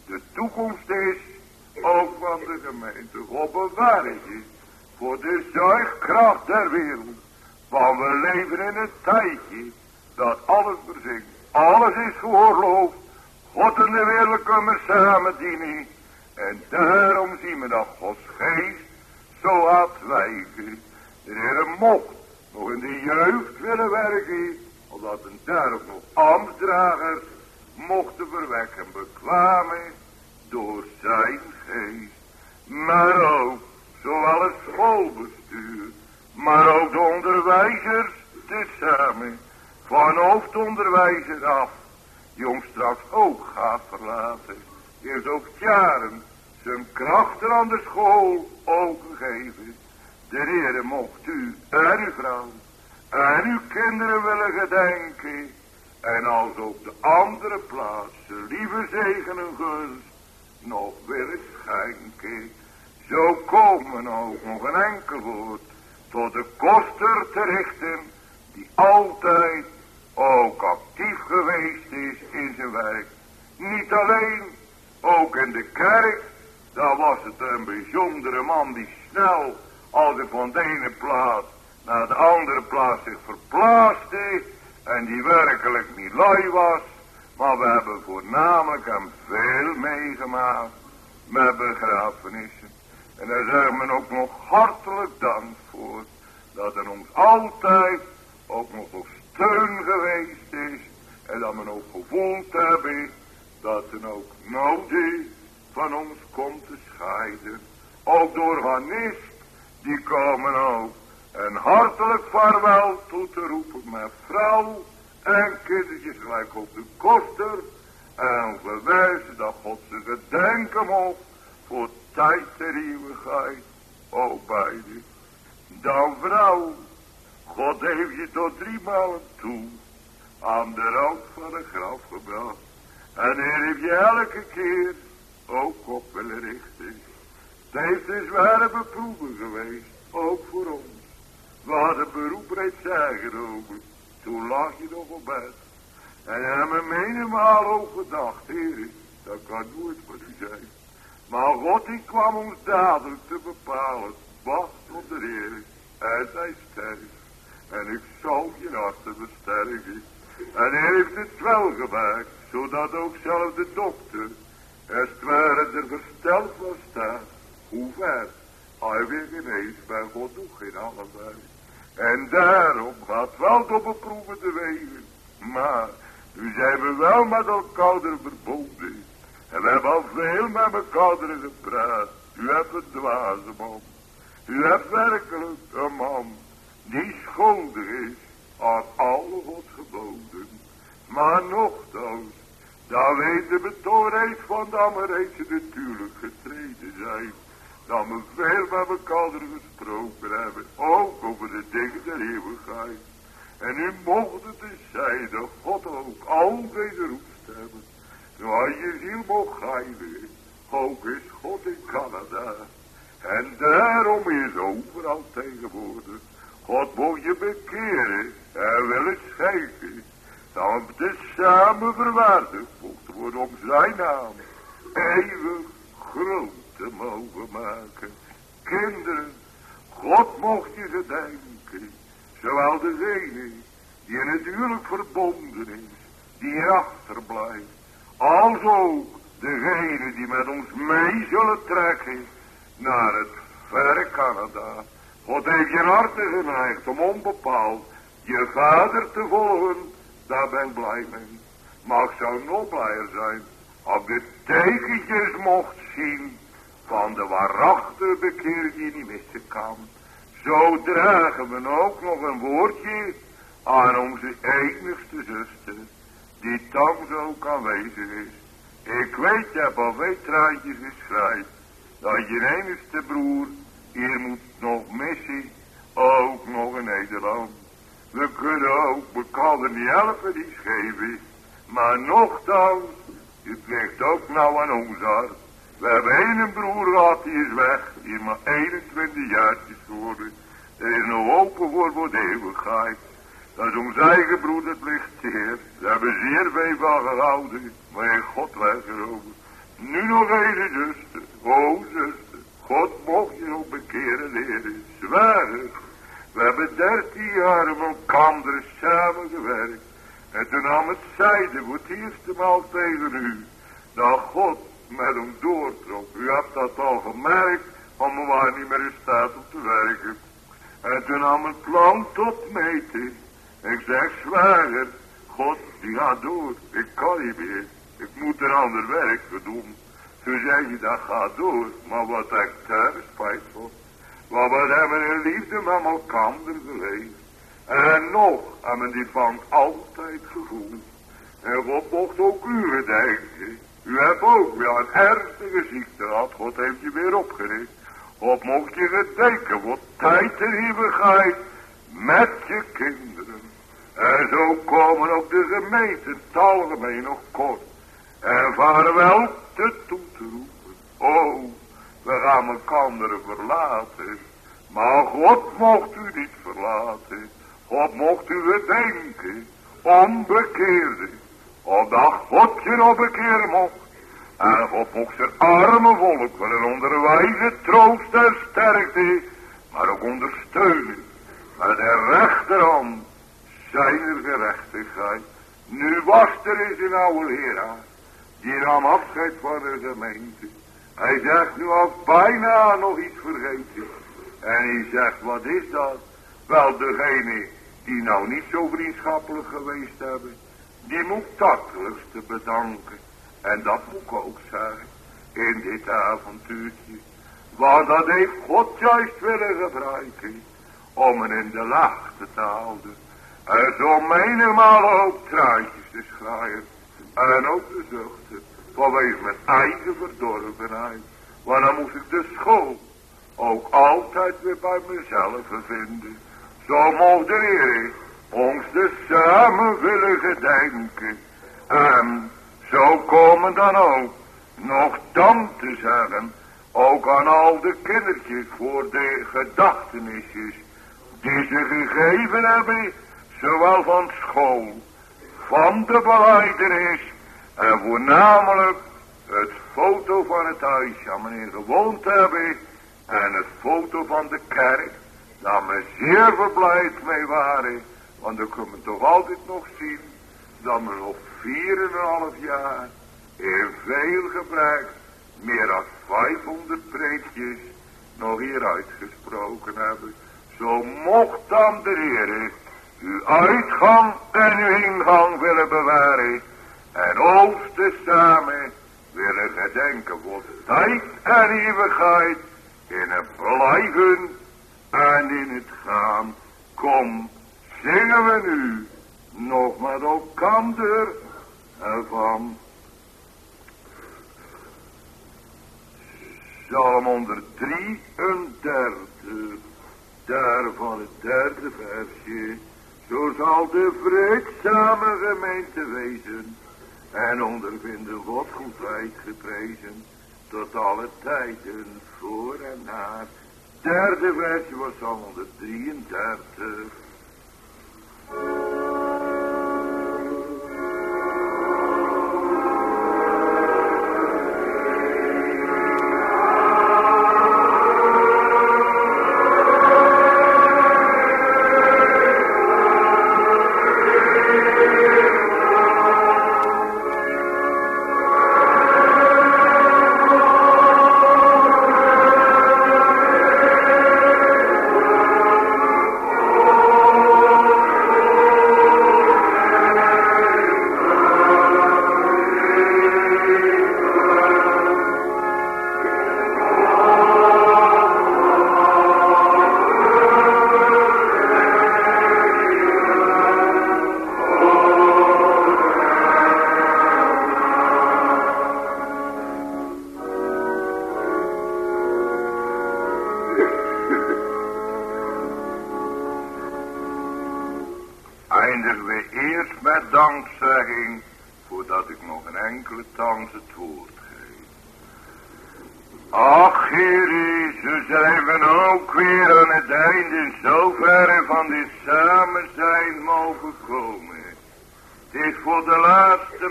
de toekomst is, ook van de gemeente. God bewaar je voor de zuigkracht der wereld. Want we leven in een tijdje dat alles verzinkt. Alles is geoorloofd. God en de wereld kunnen samen dienen. En daarom zien we dat Gods geest zo had wijken. De Heer mocht nog in de jeugd willen werken. Omdat een daar ook nog ambtsdragers mochten verwekken. Bekwamen door zijn geest. Maar ook zowel het schoolbestuur. Maar ook de onderwijzers tezamen. Van hoofdonderwijzer af. Die ons straks ook gaat verlaten. Heeft ook jaren zijn krachten aan de school overgegeven. De Heere mocht u en uw vrouw en uw kinderen willen gedenken. En als op de andere plaatsen lieve zegen en gunst nog willen schenken. Zo komen ook nog een enkel woord tot de koster te richten. Die altijd ook actief geweest is in zijn werk. Niet alleen, ook in de kerk daar was het een bijzondere man die snel, als hij van de ene plaats naar de andere plaats zich verplaatste. En die werkelijk niet lui was. Maar we hebben voornamelijk hem veel meegemaakt met begrafenissen. En daar zegt men ook nog hartelijk dank voor. Dat er ons altijd ook nog op steun geweest is. En dat men ook gevoeld hebben dat er ook nodig van ons komt te scheiden. Ook door Hanist, die komen ook. En hartelijk vaarwel toe te roepen met vrouw en kindertjes gelijk op de koster. En bewijzen dat God ze gedenken mocht voor tijd ter eeuwigheid. Ook beide. Dan vrouw, God heeft je tot drie malen toe aan de rand van een graf gebracht. En hij heeft je elke keer ook op willen richten. Het heeft een zware beproeving geweest, ook voor ons. We hadden beroep reeds aangenomen. Toen lag je nog op bed. En hebben menigmaal overdacht, heren, dat kan nooit voor u zijn. Maar God die kwam ons dadelijk te bepalen. Wacht op de Heer en zij sterft. En ik zal je harten versterken. En hij heeft het wel gemaakt, zodat ook zelf de dokter het ware er versteld van staat. Hoe ver hij weer geneest bij God nog geen allebei. En daarom gaat wel tot beproeven te wegen. Maar nu zijn we wel met elkaar verbonden. En we hebben al veel met elkaar gepraat. U hebt een dwaze man. U hebt werkelijk een man die schuldig is aan alle Gods geboden. Maar nogthans daar weet de betoorheid van we reeds natuurlijk getreden zijn. Dat we veel met elkaar gesproken hebben. Ook over de dingen der eeuwigheid. En nu mocht het dus zijn God ook altijd roest hebben. Nou, je ziel mocht heiligen. Ook is God in Canada. En daarom is overal tegenwoordig. God moet je bekeren en wil het schenken dat de samen verwaardigd mocht worden om zijn naam eeuwig groot te mogen maken. Kinderen, God mocht je gedenken, zowel degene die natuurlijk verbonden is, die erachter blijft, als ook degene die met ons mee zullen trekken naar het verre Canada. God heeft je harte geneigd om onbepaald je vader te volgen daar ben ik blij mee. Maar ik zou nog blijer zijn als de tekentjes mocht zien van de waarachtige bekeer die niet missen kan. Zo dragen we ook nog een woordje aan onze enigste zuster, die thans ook aanwezig is. Ik weet, al twee traantjes geschreid, dat je enigste broer Hier moet nog missie, ook nog in Nederland. We kunnen ook elkaar niet helpen, die scheef Maar nogthans, het ligt ook nou aan ons hart. We hebben één broer gehad, die is weg. Die is maar 21 jaartjes geworden. Er is nog open voor voor de eeuwigheid. Dat is ons eigen broer, het ligt zeer. Hebben zeer veel van gehouden. Maar in God weggeroven. Nu nog een zuster. O zuster. God mocht je nog bekeren, leren. Zwaar. We hebben dertien jaar met elkaar samengewerkt. En toen nam het zijde voor het eerste maal tegen u. Dat God met hem doortrok. U hebt dat al gemerkt. Want we waren niet meer in staat om te werken. En toen nam het lang tot meten. Ik zeg zwager. God die gaat door. Ik kan niet meer. Ik moet een ander werk doen. Toen zei je dat gaat door. Maar wat ik daar spijt van. Want we hebben in liefde met elkaar geleefd. En nog hebben die van altijd gevoeld. En God mocht ook u gedenken. U hebt ook weer een ernstige ziekte gehad. God heeft je weer opgericht. God mocht je gedenken. Wat tijd en eeuwigheid met je kinderen. En zo komen ook de gemeente het algemeen nog kort. En vaarwel te toe te roepen. Oh, we gaan elkaar verlaten. Maar God mocht u niet verlaten. God mocht u bedenken. Onbekeerde. Opdat God je nog bekeren mocht. En God mocht zijn arme volk wel een onderwijze troost en sterkte. Maar ook ondersteunen. Met de rechterhand zijn er gerechtigheid. Nu was er eens een oude leraar. Die nam afscheid van de gemeente. Hij zegt nu al bijna nog iets vergeten. En hij zegt, wat is dat? Wel, degene die nou niet zo vriendschappelijk geweest hebben, die moet te bedanken. En dat moet ik ook zeggen, in dit avontuurtje. Want dat heeft God juist willen gebruiken, om hen in de laagte te houden. En zo menigmaal ook truitjes te schrijven. En ook de zuchten, vanwege mijn eigen verdorvenheid. Want dan moest ik de school ook altijd weer bij mezelf vinden. Zo mocht de Heer ons de samen willen gedenken. En zo komen dan ook nog te zeggen, ook aan al de kindertjes voor de gedachtenisjes die ze gegeven hebben, zowel van school, van de beleidenis en voornamelijk het foto van het huis waar meneer gewoond hebben en het foto van de kerk, daar we zeer verblijd mee waren. Want dan kunnen we toch altijd nog zien dat we nog vier en een half jaar in veel gebrek meer dan 500 preekjes nog hier uitgesproken hebben. Zo mocht dan de Heer uw uitgang en uw ingang willen bewaren. En ons samen willen gedenken voor tijd en eeuwigheid in het blijven en in het gaan. Kom, zingen we nu nog met elkaar van Psalm 133, daarvan het derde versje. Zo zal de vreedzame gemeente wezen en ondervinden God goedheid geprezen tot alle tijden voor en na. Derde versje was Psalm 133. Thank you.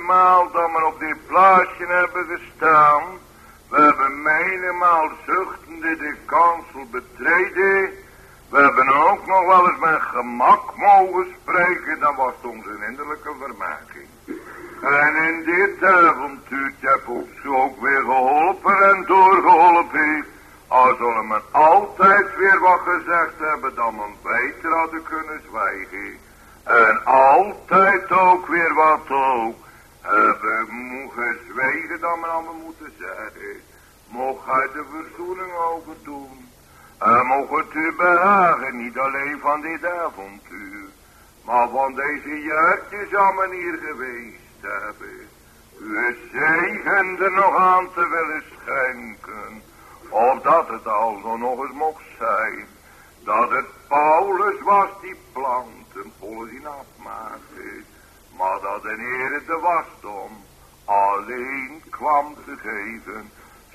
Laatste maal dat we op dit plaatsje hebben gestaan. We hebben menigmaal zuchtende de kansel betreden. We hebben ook nog wel eens met gemak mogen spreken. Dat was onze innerlijke vermaking. En in dit avontuur heb ons ook weer geholpen en doorgeholpen. Al zullen we altijd weer wat gezegd hebben dan we beter hadden kunnen zwijgen. En altijd ook weer wat ook. Hebben mogen zwegen dan we allemaal moeten zeggen. Mocht hij de verzoening over doen. En mocht het u behagen, niet alleen van dit avontuur. Maar van deze jaartjes allemaal hier geweest hebben. U er nog aan te willen schenken. Of dat het al nog eens mocht zijn. Dat het Paulus was die planten alles in. Maar dat de Heer de wasdom alleen kwam te geven.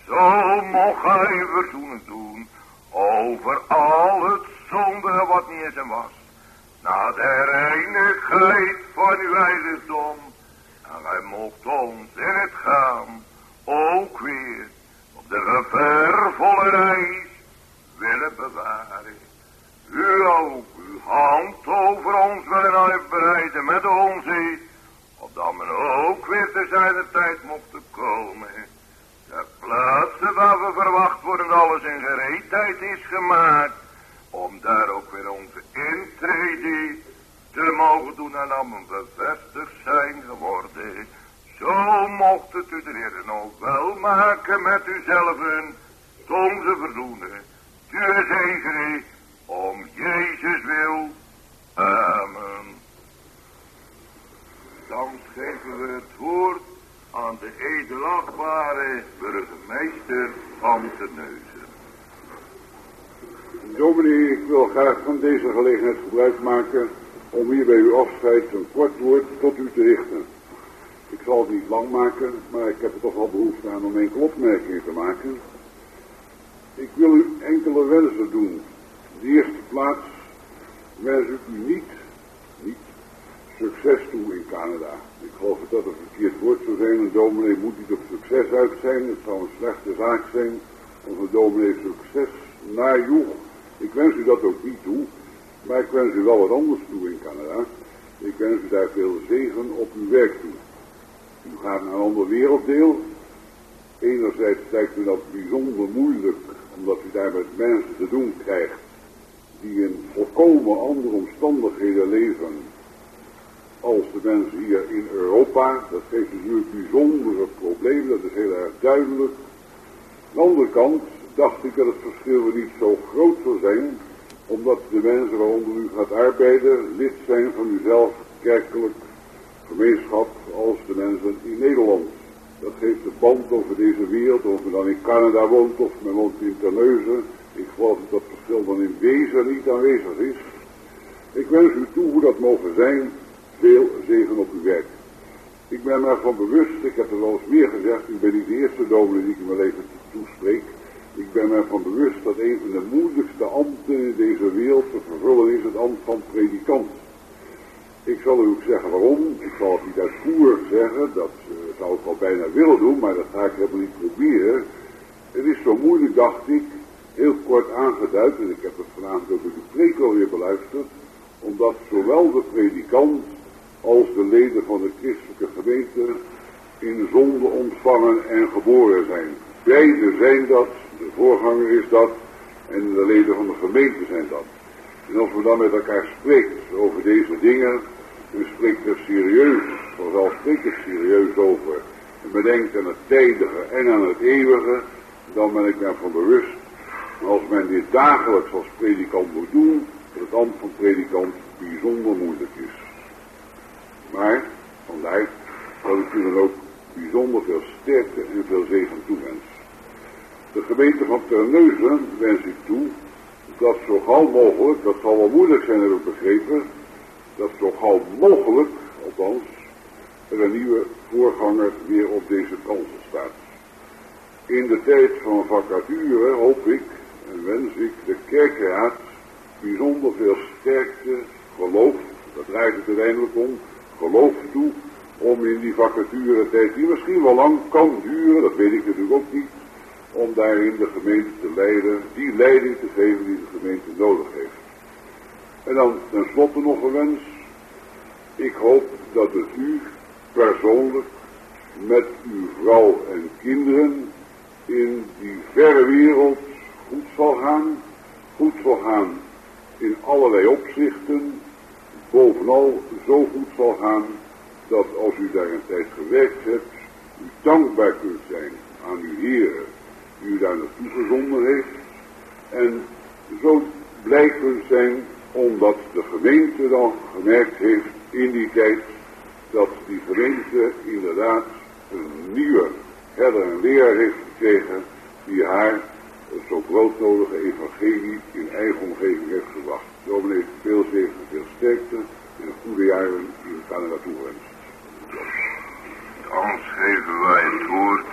Zo mocht hij verzoenen doen. Over al het zonde wat niet eens was. Naar de reinigheid van uw heiligdom. En hij mocht ons in het gaan. Ook weer op de gevervolle reis willen bewaren. U ook uw hand over ons willen uitbreiden met ons Opdat men ook weer te zijn tijd mocht komen. De plaatsen waar we verwacht worden alles in gereedheid is gemaakt. Om daar ook weer onze intrede te mogen doen en allemaal bevestigd zijn geworden. Zo mocht het u de Heer nog wel maken met uzelfen. Tom ze verzoenen. Te zegenen om Jezus wil. Amen. Dan geven we het woord aan de edelachtbare burgemeester van de Neuzen. Dominee, ik wil graag van deze gelegenheid gebruik maken om hier bij uw afscheid een kort woord tot u te richten. Ik zal het niet lang maken, maar ik heb er toch wel behoefte aan om enkele opmerkingen te maken. Ik wil u enkele wensen doen. De eerste plaats wens ik u niet, niet succes toe in Canada. Ik geloof dat dat een verkeerd woord zou zijn. Een dominee moet niet op succes uit zijn. Het zou een slechte zaak zijn als een dominee succes najoeg. Ik wens u dat ook niet toe. Maar ik wens u wel wat anders toe in Canada. Ik wens u daar op uw werk toe. U gaat naar een ander werelddeel. Enerzijds lijkt me dat bijzonder moeilijk, omdat u daar met mensen te doen krijgt die in volkomen andere omstandigheden leven als de mensen hier in Europa. Dat geeft natuurlijk bijzondere problemen, dat is heel erg duidelijk. Aan de andere kant dacht ik dat het verschil niet zo groot zou zijn, omdat de mensen waaronder u gaat arbeiden lid zijn van uzelf kerkelijk gemeenschap als de mensen in Nederland. Dat geeft de band over deze wereld, of men dan in Canada woont of men woont in Terneuzen. Ik geloof dat dat verschil dan in wezen niet aanwezig is. Ik wens u toe hoe dat mogen zijn, veel zegen op uw werk. Ik ben me ervan bewust, ik heb er wel eens meer gezegd, u bent niet de eerste dominee die ik in mijn leven toespreek. Ik ben me ervan bewust dat een van de moeilijkste ambten in deze wereld te vervullen is het ambt van predikant. Ik zal u zeggen waarom. Ik zal het niet uitvoerig zeggen, dat zou ik al bijna willen doen, maar dat ga ik helemaal niet proberen. Het is zo moeilijk, dacht ik, heel kort aangeduid, en ik heb het vanavond ook in de preek alweer beluisterd, omdat zowel de predikant als de leden van de christelijke gemeente in zonde ontvangen en geboren zijn. Beide zijn dat, de voorganger is dat, en de leden van de gemeente zijn dat. En als we dan met elkaar spreekt over deze dingen, u spreekt er serieus, vanzelfsprekend serieus over, en bedenkt aan het tijdige en aan het eeuwige, dan ben ik me van bewust, als men dit dagelijks als predikant moet doen, dat het ambt van predikant bijzonder moeilijk is. Maar, vandaar dat ik u dan ook bijzonder veel sterkte en veel zegen toewens. De gemeente van Terneuzen wens ik toe dat zo gauw mogelijk, dat zal wel moeilijk zijn heb ik begrepen, dat zo gauw mogelijk, althans er een nieuwe voorganger weer op deze kansel staat. In de tijd van vacature hoop ik en wens ik de kerkraad bijzonder veel sterkte, geloof, dat draait het uiteindelijk om, geloof toe om in die vacature tijd, die misschien wel lang kan duren, dat weet ik natuurlijk ook niet, om daarin de gemeente te leiden, die leiding te geven die de gemeente nodig heeft. En dan tenslotte nog een wens. Ik hoop dat het u persoonlijk met uw vrouw en kinderen in die verre wereld goed zal gaan. Goed zal gaan in allerlei opzichten. Bovenal zo goed zal gaan dat als u daar een tijd gewerkt hebt, u dankbaar kunt zijn aan uw heren die u daar naartoe gezonden heeft. En zo blij kunt zijn omdat de gemeente dan gemerkt heeft in die tijd dat die gemeente inderdaad een nieuwe herder en leraar heeft gekregen die haar zo broodnodige evangelie in eigen omgeving heeft gebracht. Dominee, veel zegen, veel sterkte en goede jaren in Canada toewenst. Dan geven wij het woord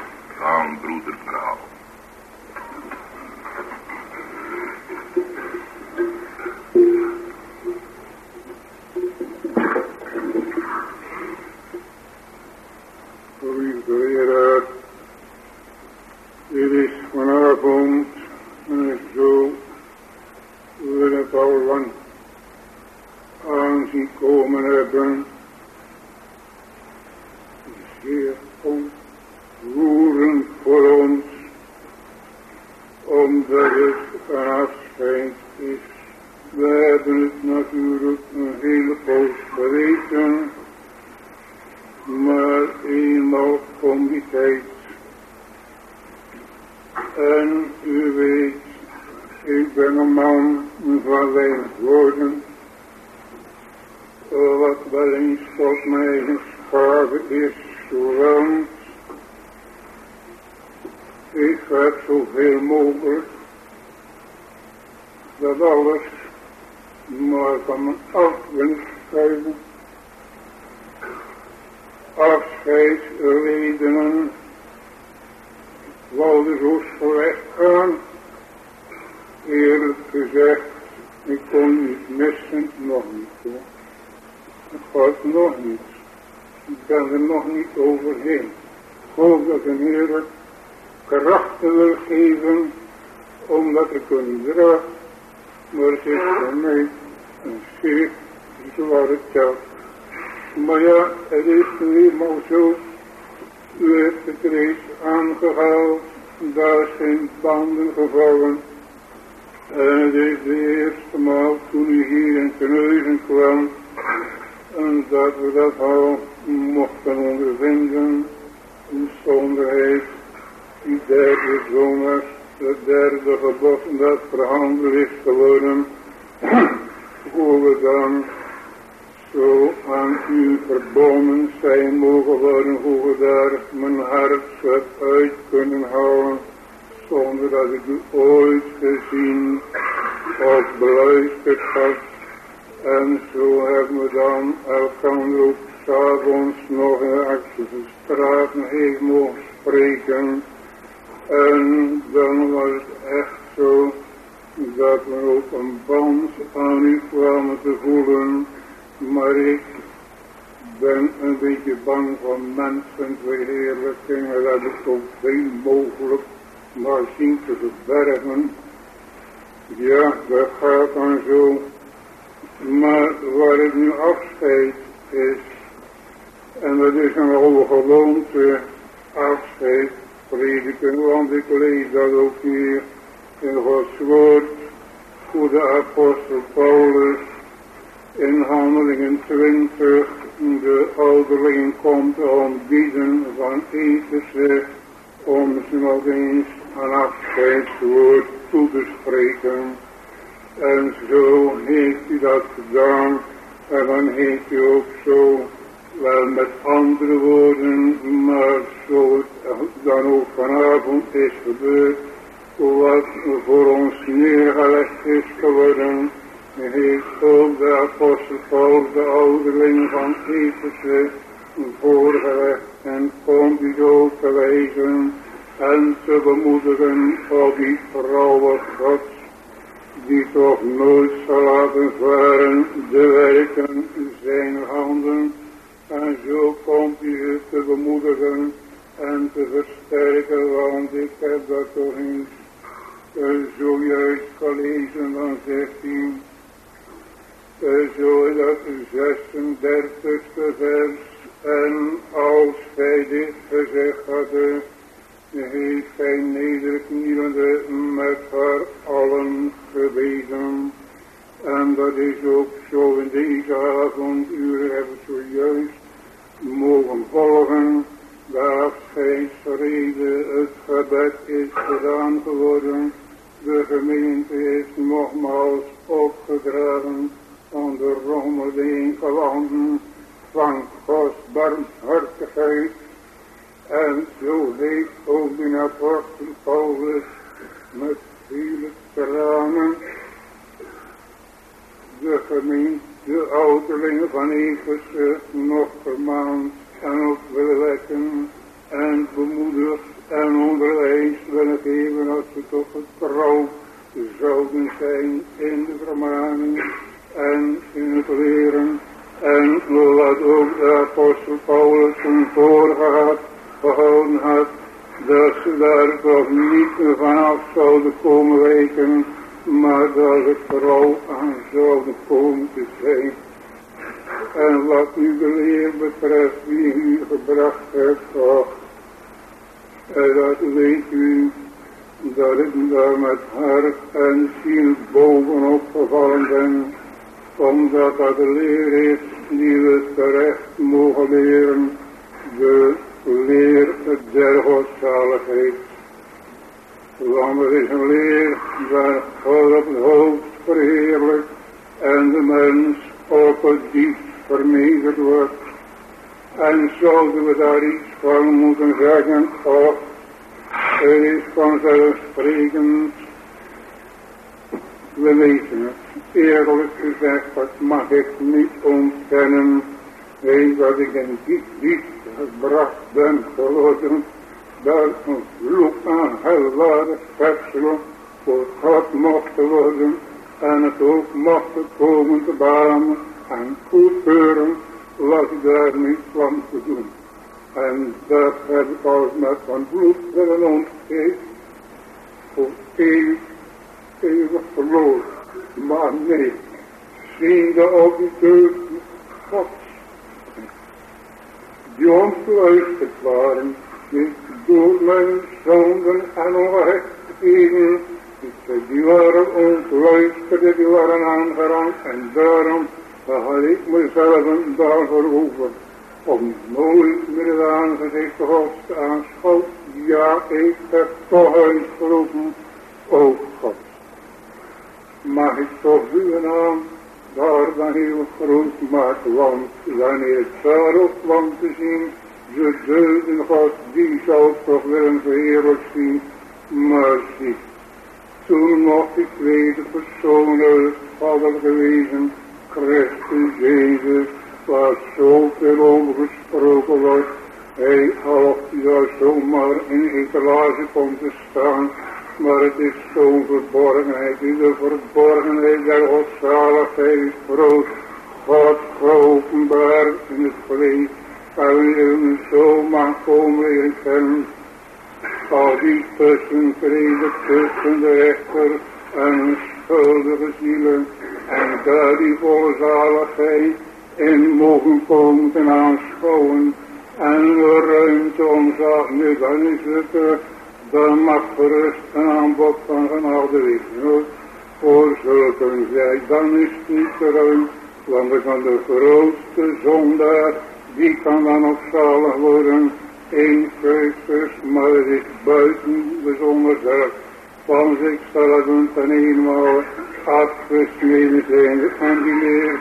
opgedragen aan de rommeling gelanden van Gods barmhartigheid en zo heeft ook de apostel Paulus met vele tranen de gemeente, de ouderlingen van Efeze nog vermaand en op willen wekken en bemoedigd en onderwijs willen geven als ze toch getrouw zouden zijn in de vermaning en in het leren. En wat ook de apostel Paulus een voorgehad gehouden had, dat ze daar toch niet vanaf zouden komen weken, maar dat het vooral aan zouden komen te zijn. En wat nu de leer betreft die u gebracht hebt, toch, dat weet u, dat ik daar met hart en ziel bovenop gevallen ben, omdat dat de leer is die we terecht mogen leren, de leer der godzaligheid. Want het is een leer waar God op het hoofd verheerlijkt en de mens op het diepst vermederd wordt. En zouden we daar iets van moeten zeggen, of het is vanzelfsprekend, we weten het, eerlijk gezegd, dat mag ik niet ontkennen, weet dat ik in diep, diep gebracht ben geworden, dat een vloek aan helware schepselen voor God mocht worden. En het ook mocht komen te banen en goedkeuren wat ik daar niet kwam te doen. En dat heb ik als met van bloed willen ontgeven, voor eeuwig, eeuwig verloren. Maar nee, ziende op die deugden Gods die ontluisterd waren, niet door mijn zonden en ongerechtigheden, die waren ontluisterd, die waren aangerand en daarom had ik mezelf daarvoor over om nooit meer het aangezicht Gods te aanschouwen. Ja, ik heb toch uitgeroepen, o God. Mag ik toch uw naam daar dan heel groot maken, want wanneer het daarop kwam te zien, de deuden God, die zou toch willen verheerlijk zien, maar zie. Toen mocht ik weten persoonlijk hadden gewezen, Christus Jezus, waar zoveel over gesproken wordt, hij half daar zomaar in etalage komt te staan, maar het is zo'n verborgenheid, die de verborgenheid der godzaligheid groot, God geopenbaard in het vlees, en we zo mag komen leren kennen, al die tussenvrede tussen de rechter en schuldige zielen, en daar die volle zaligheid in mogen komen te aanschouwen, en de ruimte omzag, nu dan is het uh, dan mag gerust een aanbod van genade wezen. Voor zulke zij, dan is het niet te ruim, want dan kan de grootste zondaar, die kan dan ook zalig worden in Christus, maar het is buiten de zonde zelf. Want ik zal het doen ten eenmaal afgesneden. En die leer,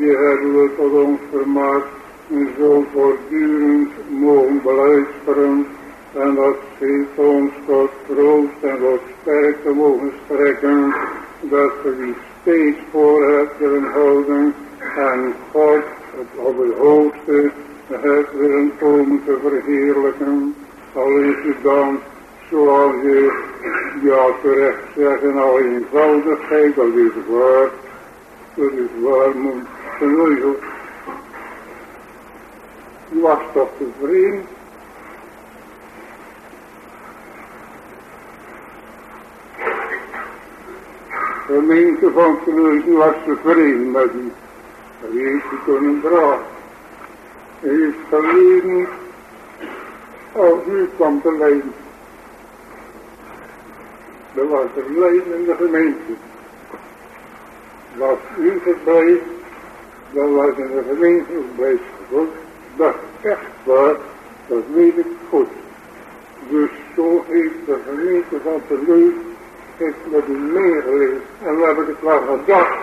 die hebben we tot ons vermaakt, en zo voortdurend mogen beluisteren en dat geeft ons tot troost en tot sterkte mogen strekken, dat we die steeds voor het willen houden en God op het hoogste het willen komen te verheerlijken. Al is het dan, zoals je ja terecht zegt, al eenvoudigheid, dat is waar. Schuhe ist warm und schnüge. Du warst doch zufrieden. frieren. Wenn von nicht du warst zufrieden weil die Riesen tun im Brat. Er ist verliehen, Auch die kommt der Leiden. Da war der Leiden in der Gemeinschaft. Was u verblijf, dan was in de gemeente verblijf gevoeld. Dat echt waar, dat weet ik goed. Dus zo heeft de gemeente van Terneuzen heeft met u meegeleefd. En we hebben het wel gedacht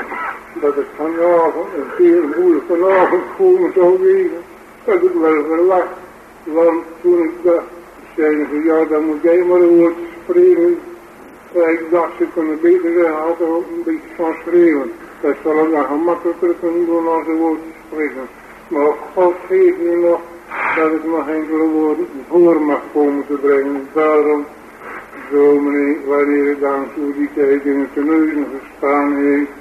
dat het vanavond een zeer moeilijke avond voor me zou wezen. Dat ik wel verwacht. Want toen ik dacht, zeiden ze, ja dan moet jij maar een woord spreken. En ik dacht, ze kunnen beter zeggen, had er ook een beetje van schreeuwen. Dat zal ik dan gemakkelijker kunnen doen als een woord spreken. Maar God geeft me nog dat ik nog enkele woorden voor mag komen te brengen. Daarom dominee, wanneer het dan voor die tijd in het teneuzen gestaan heeft,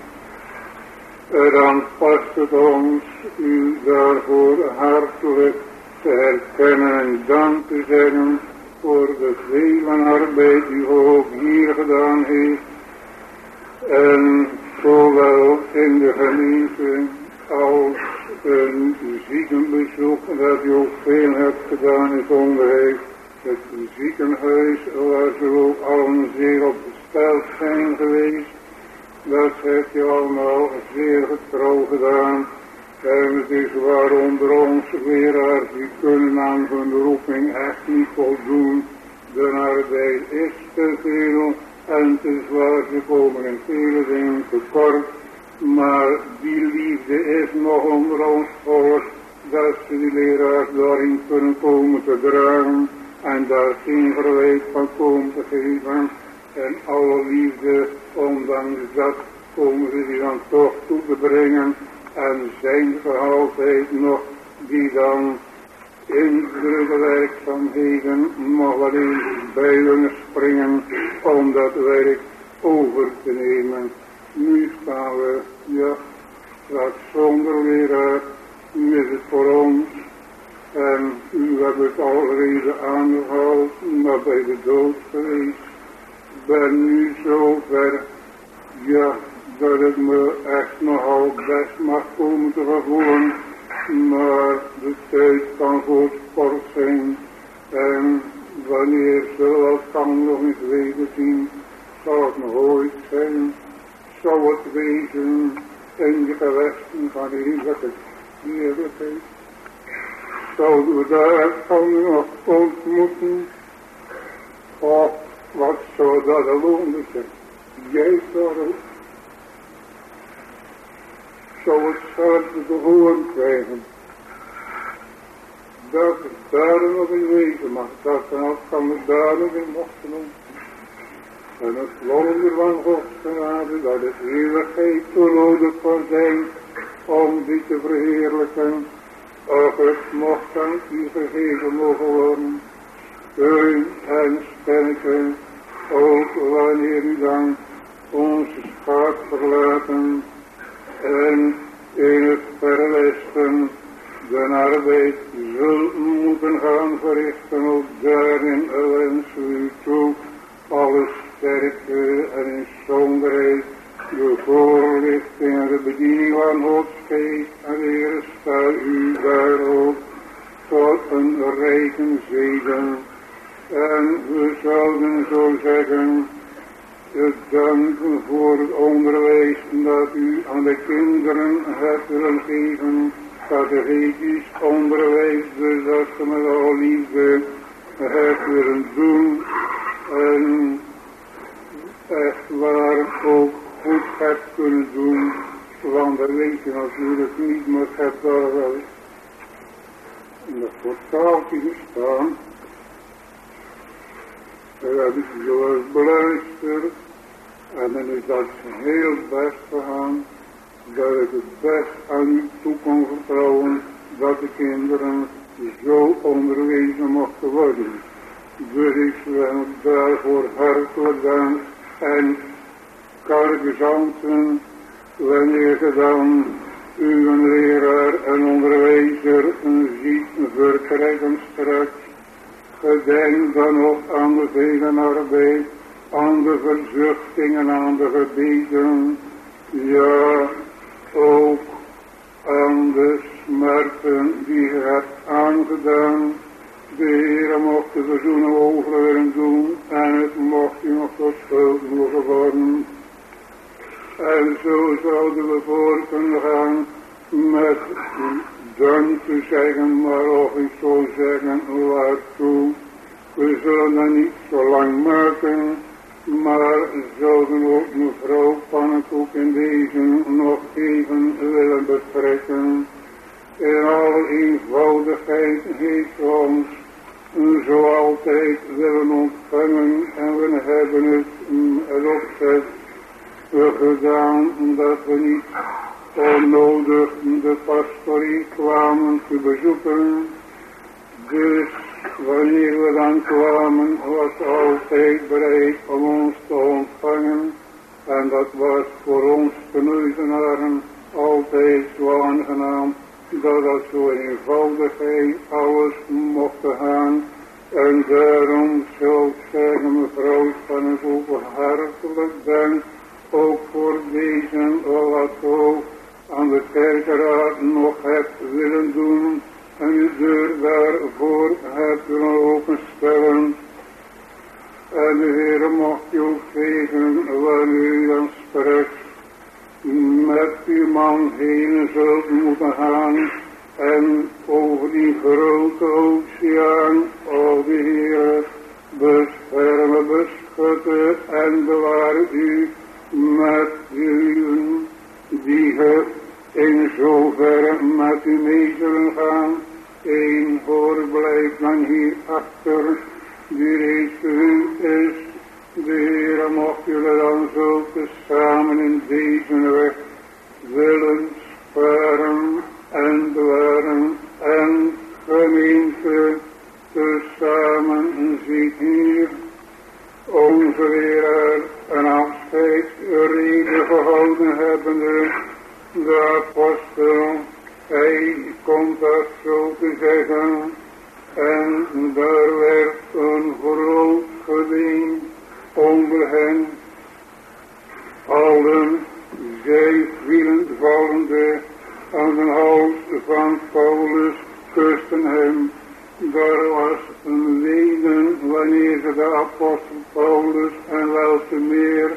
dan past het ons u daarvoor hartelijk te herkennen en dank te zeggen voor de vele arbeid die ook hier gedaan heeft. En zowel in de gemeente als een ziekenbezoek dat u ook veel hebt gedaan in onderwijs het ziekenhuis waar ze ook allen zeer op gesteld zijn geweest. Dat heeft je allemaal zeer getrouw gedaan. Het is waar onder ons leraars die kunnen aan hun roeping echt niet voldoen. De arbeid is te veel en is waar ze komen in vele dingen tekort. Maar die liefde is nog onder ons volk dat ze die leraars daarin kunnen komen te dragen en daar geen verwijt van komen te geven. En alle liefde, ondanks dat, komen ze die dan toch toe te brengen. En zijn gehaaldheid nog, die dan in de werkzaamheden nog wel eens springen, om dat werk over te nemen. Nu staan we, ja, straks zonder nu is het voor ons en u hebt het alweer aangehaald, maar bij de dood geweest. Ben nu zo ver, ja, dat het me echt nogal best mag komen te gevoelen. Maar de tijd kan sport zijn. En wanneer ze dat kan nog eens zien, zal het nog ooit zijn. Zou het wezen in de gewesten van de heerlijke heerlijkheid zouden we daar van nog ontmoeten. Of wat zou dat alone zijn? Jij zou zou hetzelfde te horen krijgen. Dat het daar nog in wezen mag. Dat kan we daar nog in mochten doen. En het wonder van Gods genade dat het eeuwigheid zo nodig voor zijn om die te verheerlijken of het mocht dan u gegeven mogen worden, steun en sterke, ook wanneer u dan onze schaap verlaten en in het verwesten de arbeid zult moeten gaan verrichten, ook daarin wens u toe alle sterke en in zonderheid de voorlichting en de bediening van Gods en Heer, sta u daar ook tot een rijke zegen. En we zouden zo zeggen, het danken voor het onderwijs dat u aan de kinderen hebt willen geven, catechetisch onderwijs, dus dat ze met alle liefde hebt willen doen. En echt waar ook goed hebt kunnen doen, want dat weet je natuurlijk niet, maar het hebt daar wel in dat portaaltje gestaan. Daar heb ik zo eens beluisterd en dan is dat heel best gegaan dat ik het best aan u toe kon vertrouwen dat de kinderen zo onderwezen mochten worden. Dus ik wil daarvoor hartelijk dank en kargezanten, wanneer je dan uw leraar en onderwijzer ziet verkrijgen straks. Gedenk dan ook aan de vele arbeid, aan de verzuchtingen, aan de gebeden, ja, ook aan de smerten die je hebt aangedaan. De Heer mocht de verzoenen overwerken doen en het mocht u nog tot schuld mogen worden. En zo zouden we voor kunnen gaan met dank te zeggen, maar of ik zou zeggen waartoe. We zullen dat niet zo lang maken, maar zouden ook mevrouw Pannenkoek in deze nog even willen betrekken. In alle eenvoudigheid heeft ons zo altijd willen ontvangen en we hebben het, het opzet gedaan dat we niet onnodig de pastorie kwamen te bezoeken. Dus wanneer we dan kwamen was altijd bereid om ons te ontvangen. En dat was voor ons geneuzenaren altijd zo aangenaam dat dat zo in eenvoudigheid alles mocht gaan. En daarom zou ik zeggen mevrouw van het ook hartelijk dank ook voor deze wat ook aan de kerkeraad nog hebt willen doen en uw deur daarvoor hebt willen openstellen. En de Heer mocht je ook zegen wanneer u dan straks met uw man heen zult moeten gaan en over die grote oceaan, o de Heer, beschermen, beschutten en bewaren u met u die in zoverre met u mee zullen gaan. Eén voorblijft dan hierachter, die reeds u is. De Heer mocht jullie dan zo samen in deze weg willen sparen en bewaren en gemeente samen ziet hier onze leraar een afscheidsrede gehouden hebbende, de apostel, hij komt dat zo te zeggen, en daar werd een groot geding onder hen, allen zij vielen vallende aan de hals van Paulus, kusten hem, daar was een wenen wanneer ze de apostel Paulus en wel te meer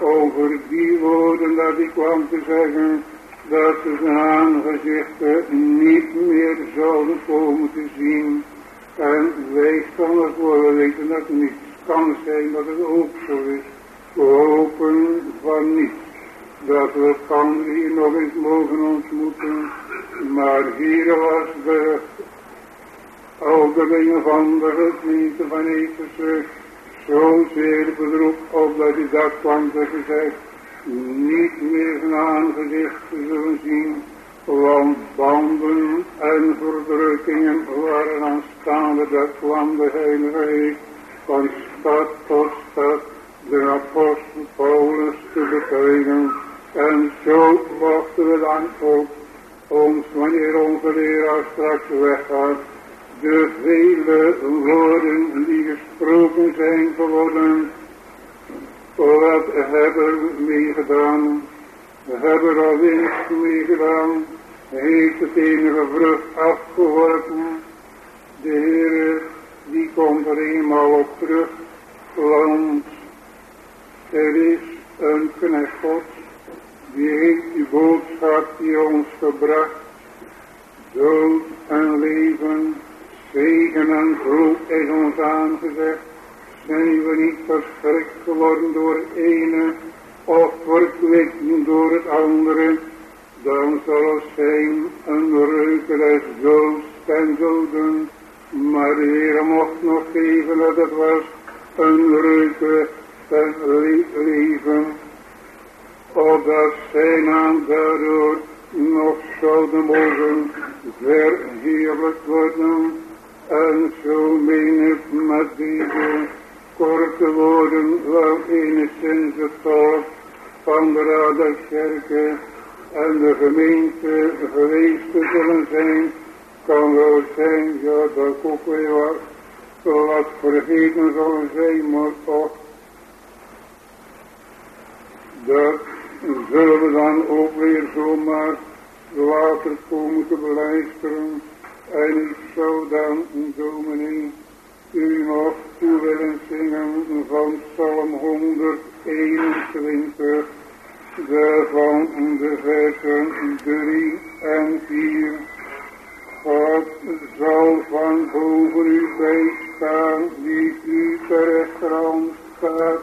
over die woorden dat hij kwam te zeggen dat zijn aangezichten niet meer zouden komen te zien. En wij staan ervoor, we weten dat het niet kan zijn dat het ook zo is. We hopen van niet dat we kan hier nog eens mogen ontmoeten. Maar hier was de ouderlingen van de gemeente van Efeze zozeer bedroefd op dat hij dat kwam te gezegd niet meer zijn aangezicht zullen zien, want banden en verdrukkingen waren aanstaande, dat kwam de Heilige van stad tot stad de apostel Paulus te betuigen. En zo mochten we dan ook ons, wanneer onze leraar straks weggaat, de vele woorden die gesproken zijn geworden, wat hebben we meegedaan? We hebben al winst meegedaan, heeft het enige vrucht afgeworpen. De Heer, die komt er eenmaal op terug, want er is een knecht God, die heeft die boodschap die ons gebracht, dood en leven, Zegen en groep is ons aangezegd. Zijn we niet verschrikt geworden door het ene of verkwikt door het andere. Dan zal zijn een reuke des doods en doden. Maar de Heer mocht nog geven dat het was een reuke ten leven. Opdat zijn naam daardoor nog zouden mogen verheerlijk worden. En zo menig met deze korte woorden wel enigszins het volk van de Raderskerken en de gemeente geweest te zullen zijn, kan wel zijn, ja dat ook weer wat, wat vergeten zal zijn, maar toch, dat zullen we dan ook weer zomaar later komen te beluisteren. En ik zou dan, dominee, u nog toe willen zingen van Psalm 121, de van de versen 3 en 4. God zal van boven u bijstaan, die u ter rechterhand staat,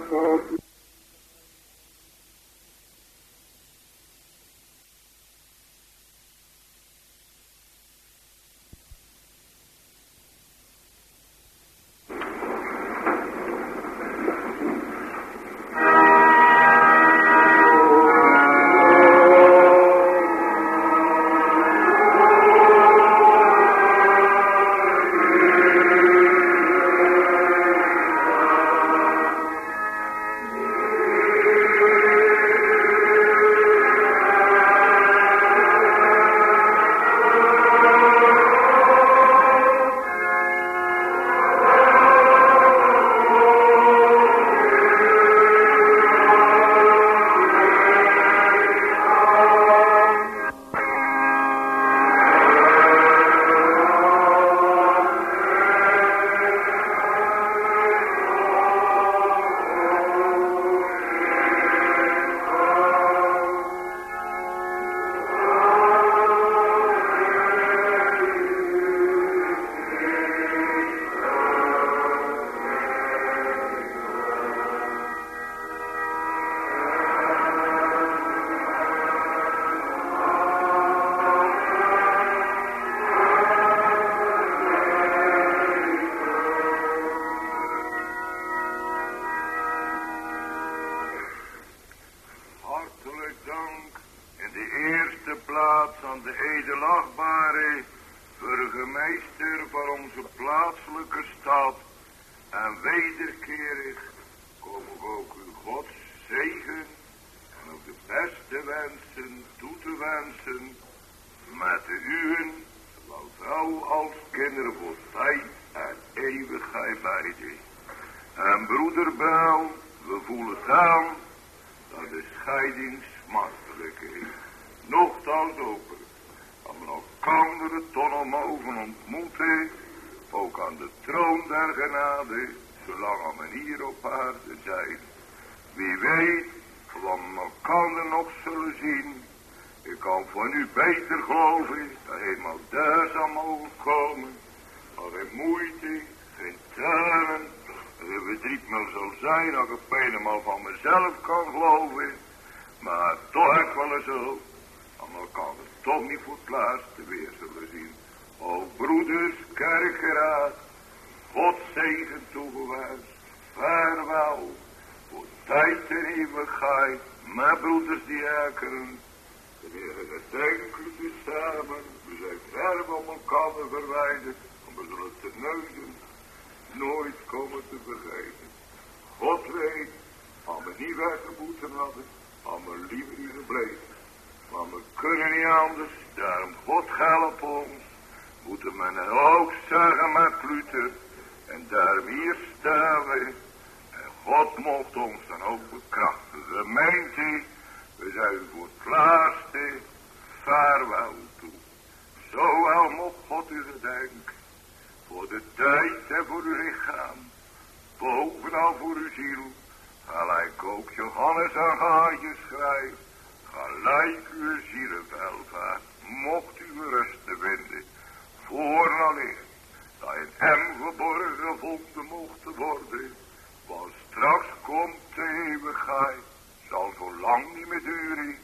Johannes en Gaatje schrijft. Gelijk uw zielenvelvaart, mocht u rust te vinden. Vooraleer dat in hem geboren gevonden mocht worden. Want straks komt de eeuwigheid, zal zo lang niet meer duren.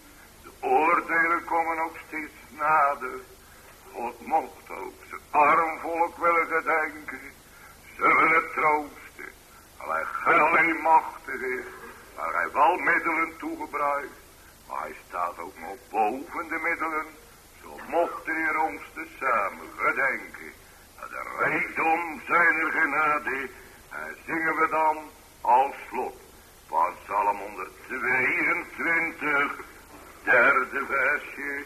De oordelen komen ook steeds nader. God mocht ook zijn arm volk willen gedenken. Ze willen troosten, alleen hij gel machtig is. Daar hij wel middelen toegebruikt, maar hij staat ook nog boven de middelen. Zo mocht de ons tezamen gedenken naar de rijkdom zijner genade. En zingen we dan als slot van Psalm 122, derde versje.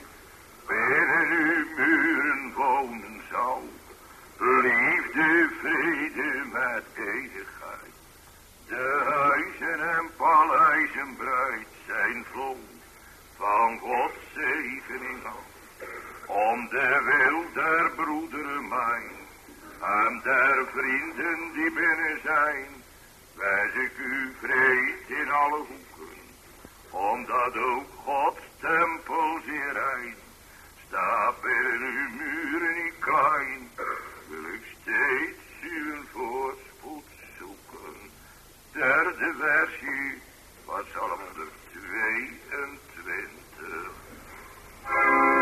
Binnen uw muren wonen zou, liefde, vrede met deze. De huizen en paleizen bruid zijn vol van Gods zegening af. Om de wil der broederen mijn en der vrienden die binnen zijn, wijs ik u vrede in alle hoeken, omdat ook Gods tempel zeer rein staat binnen uw muren niet klein, wil ik steeds uw zoeken. Derde versie van Psalm 122.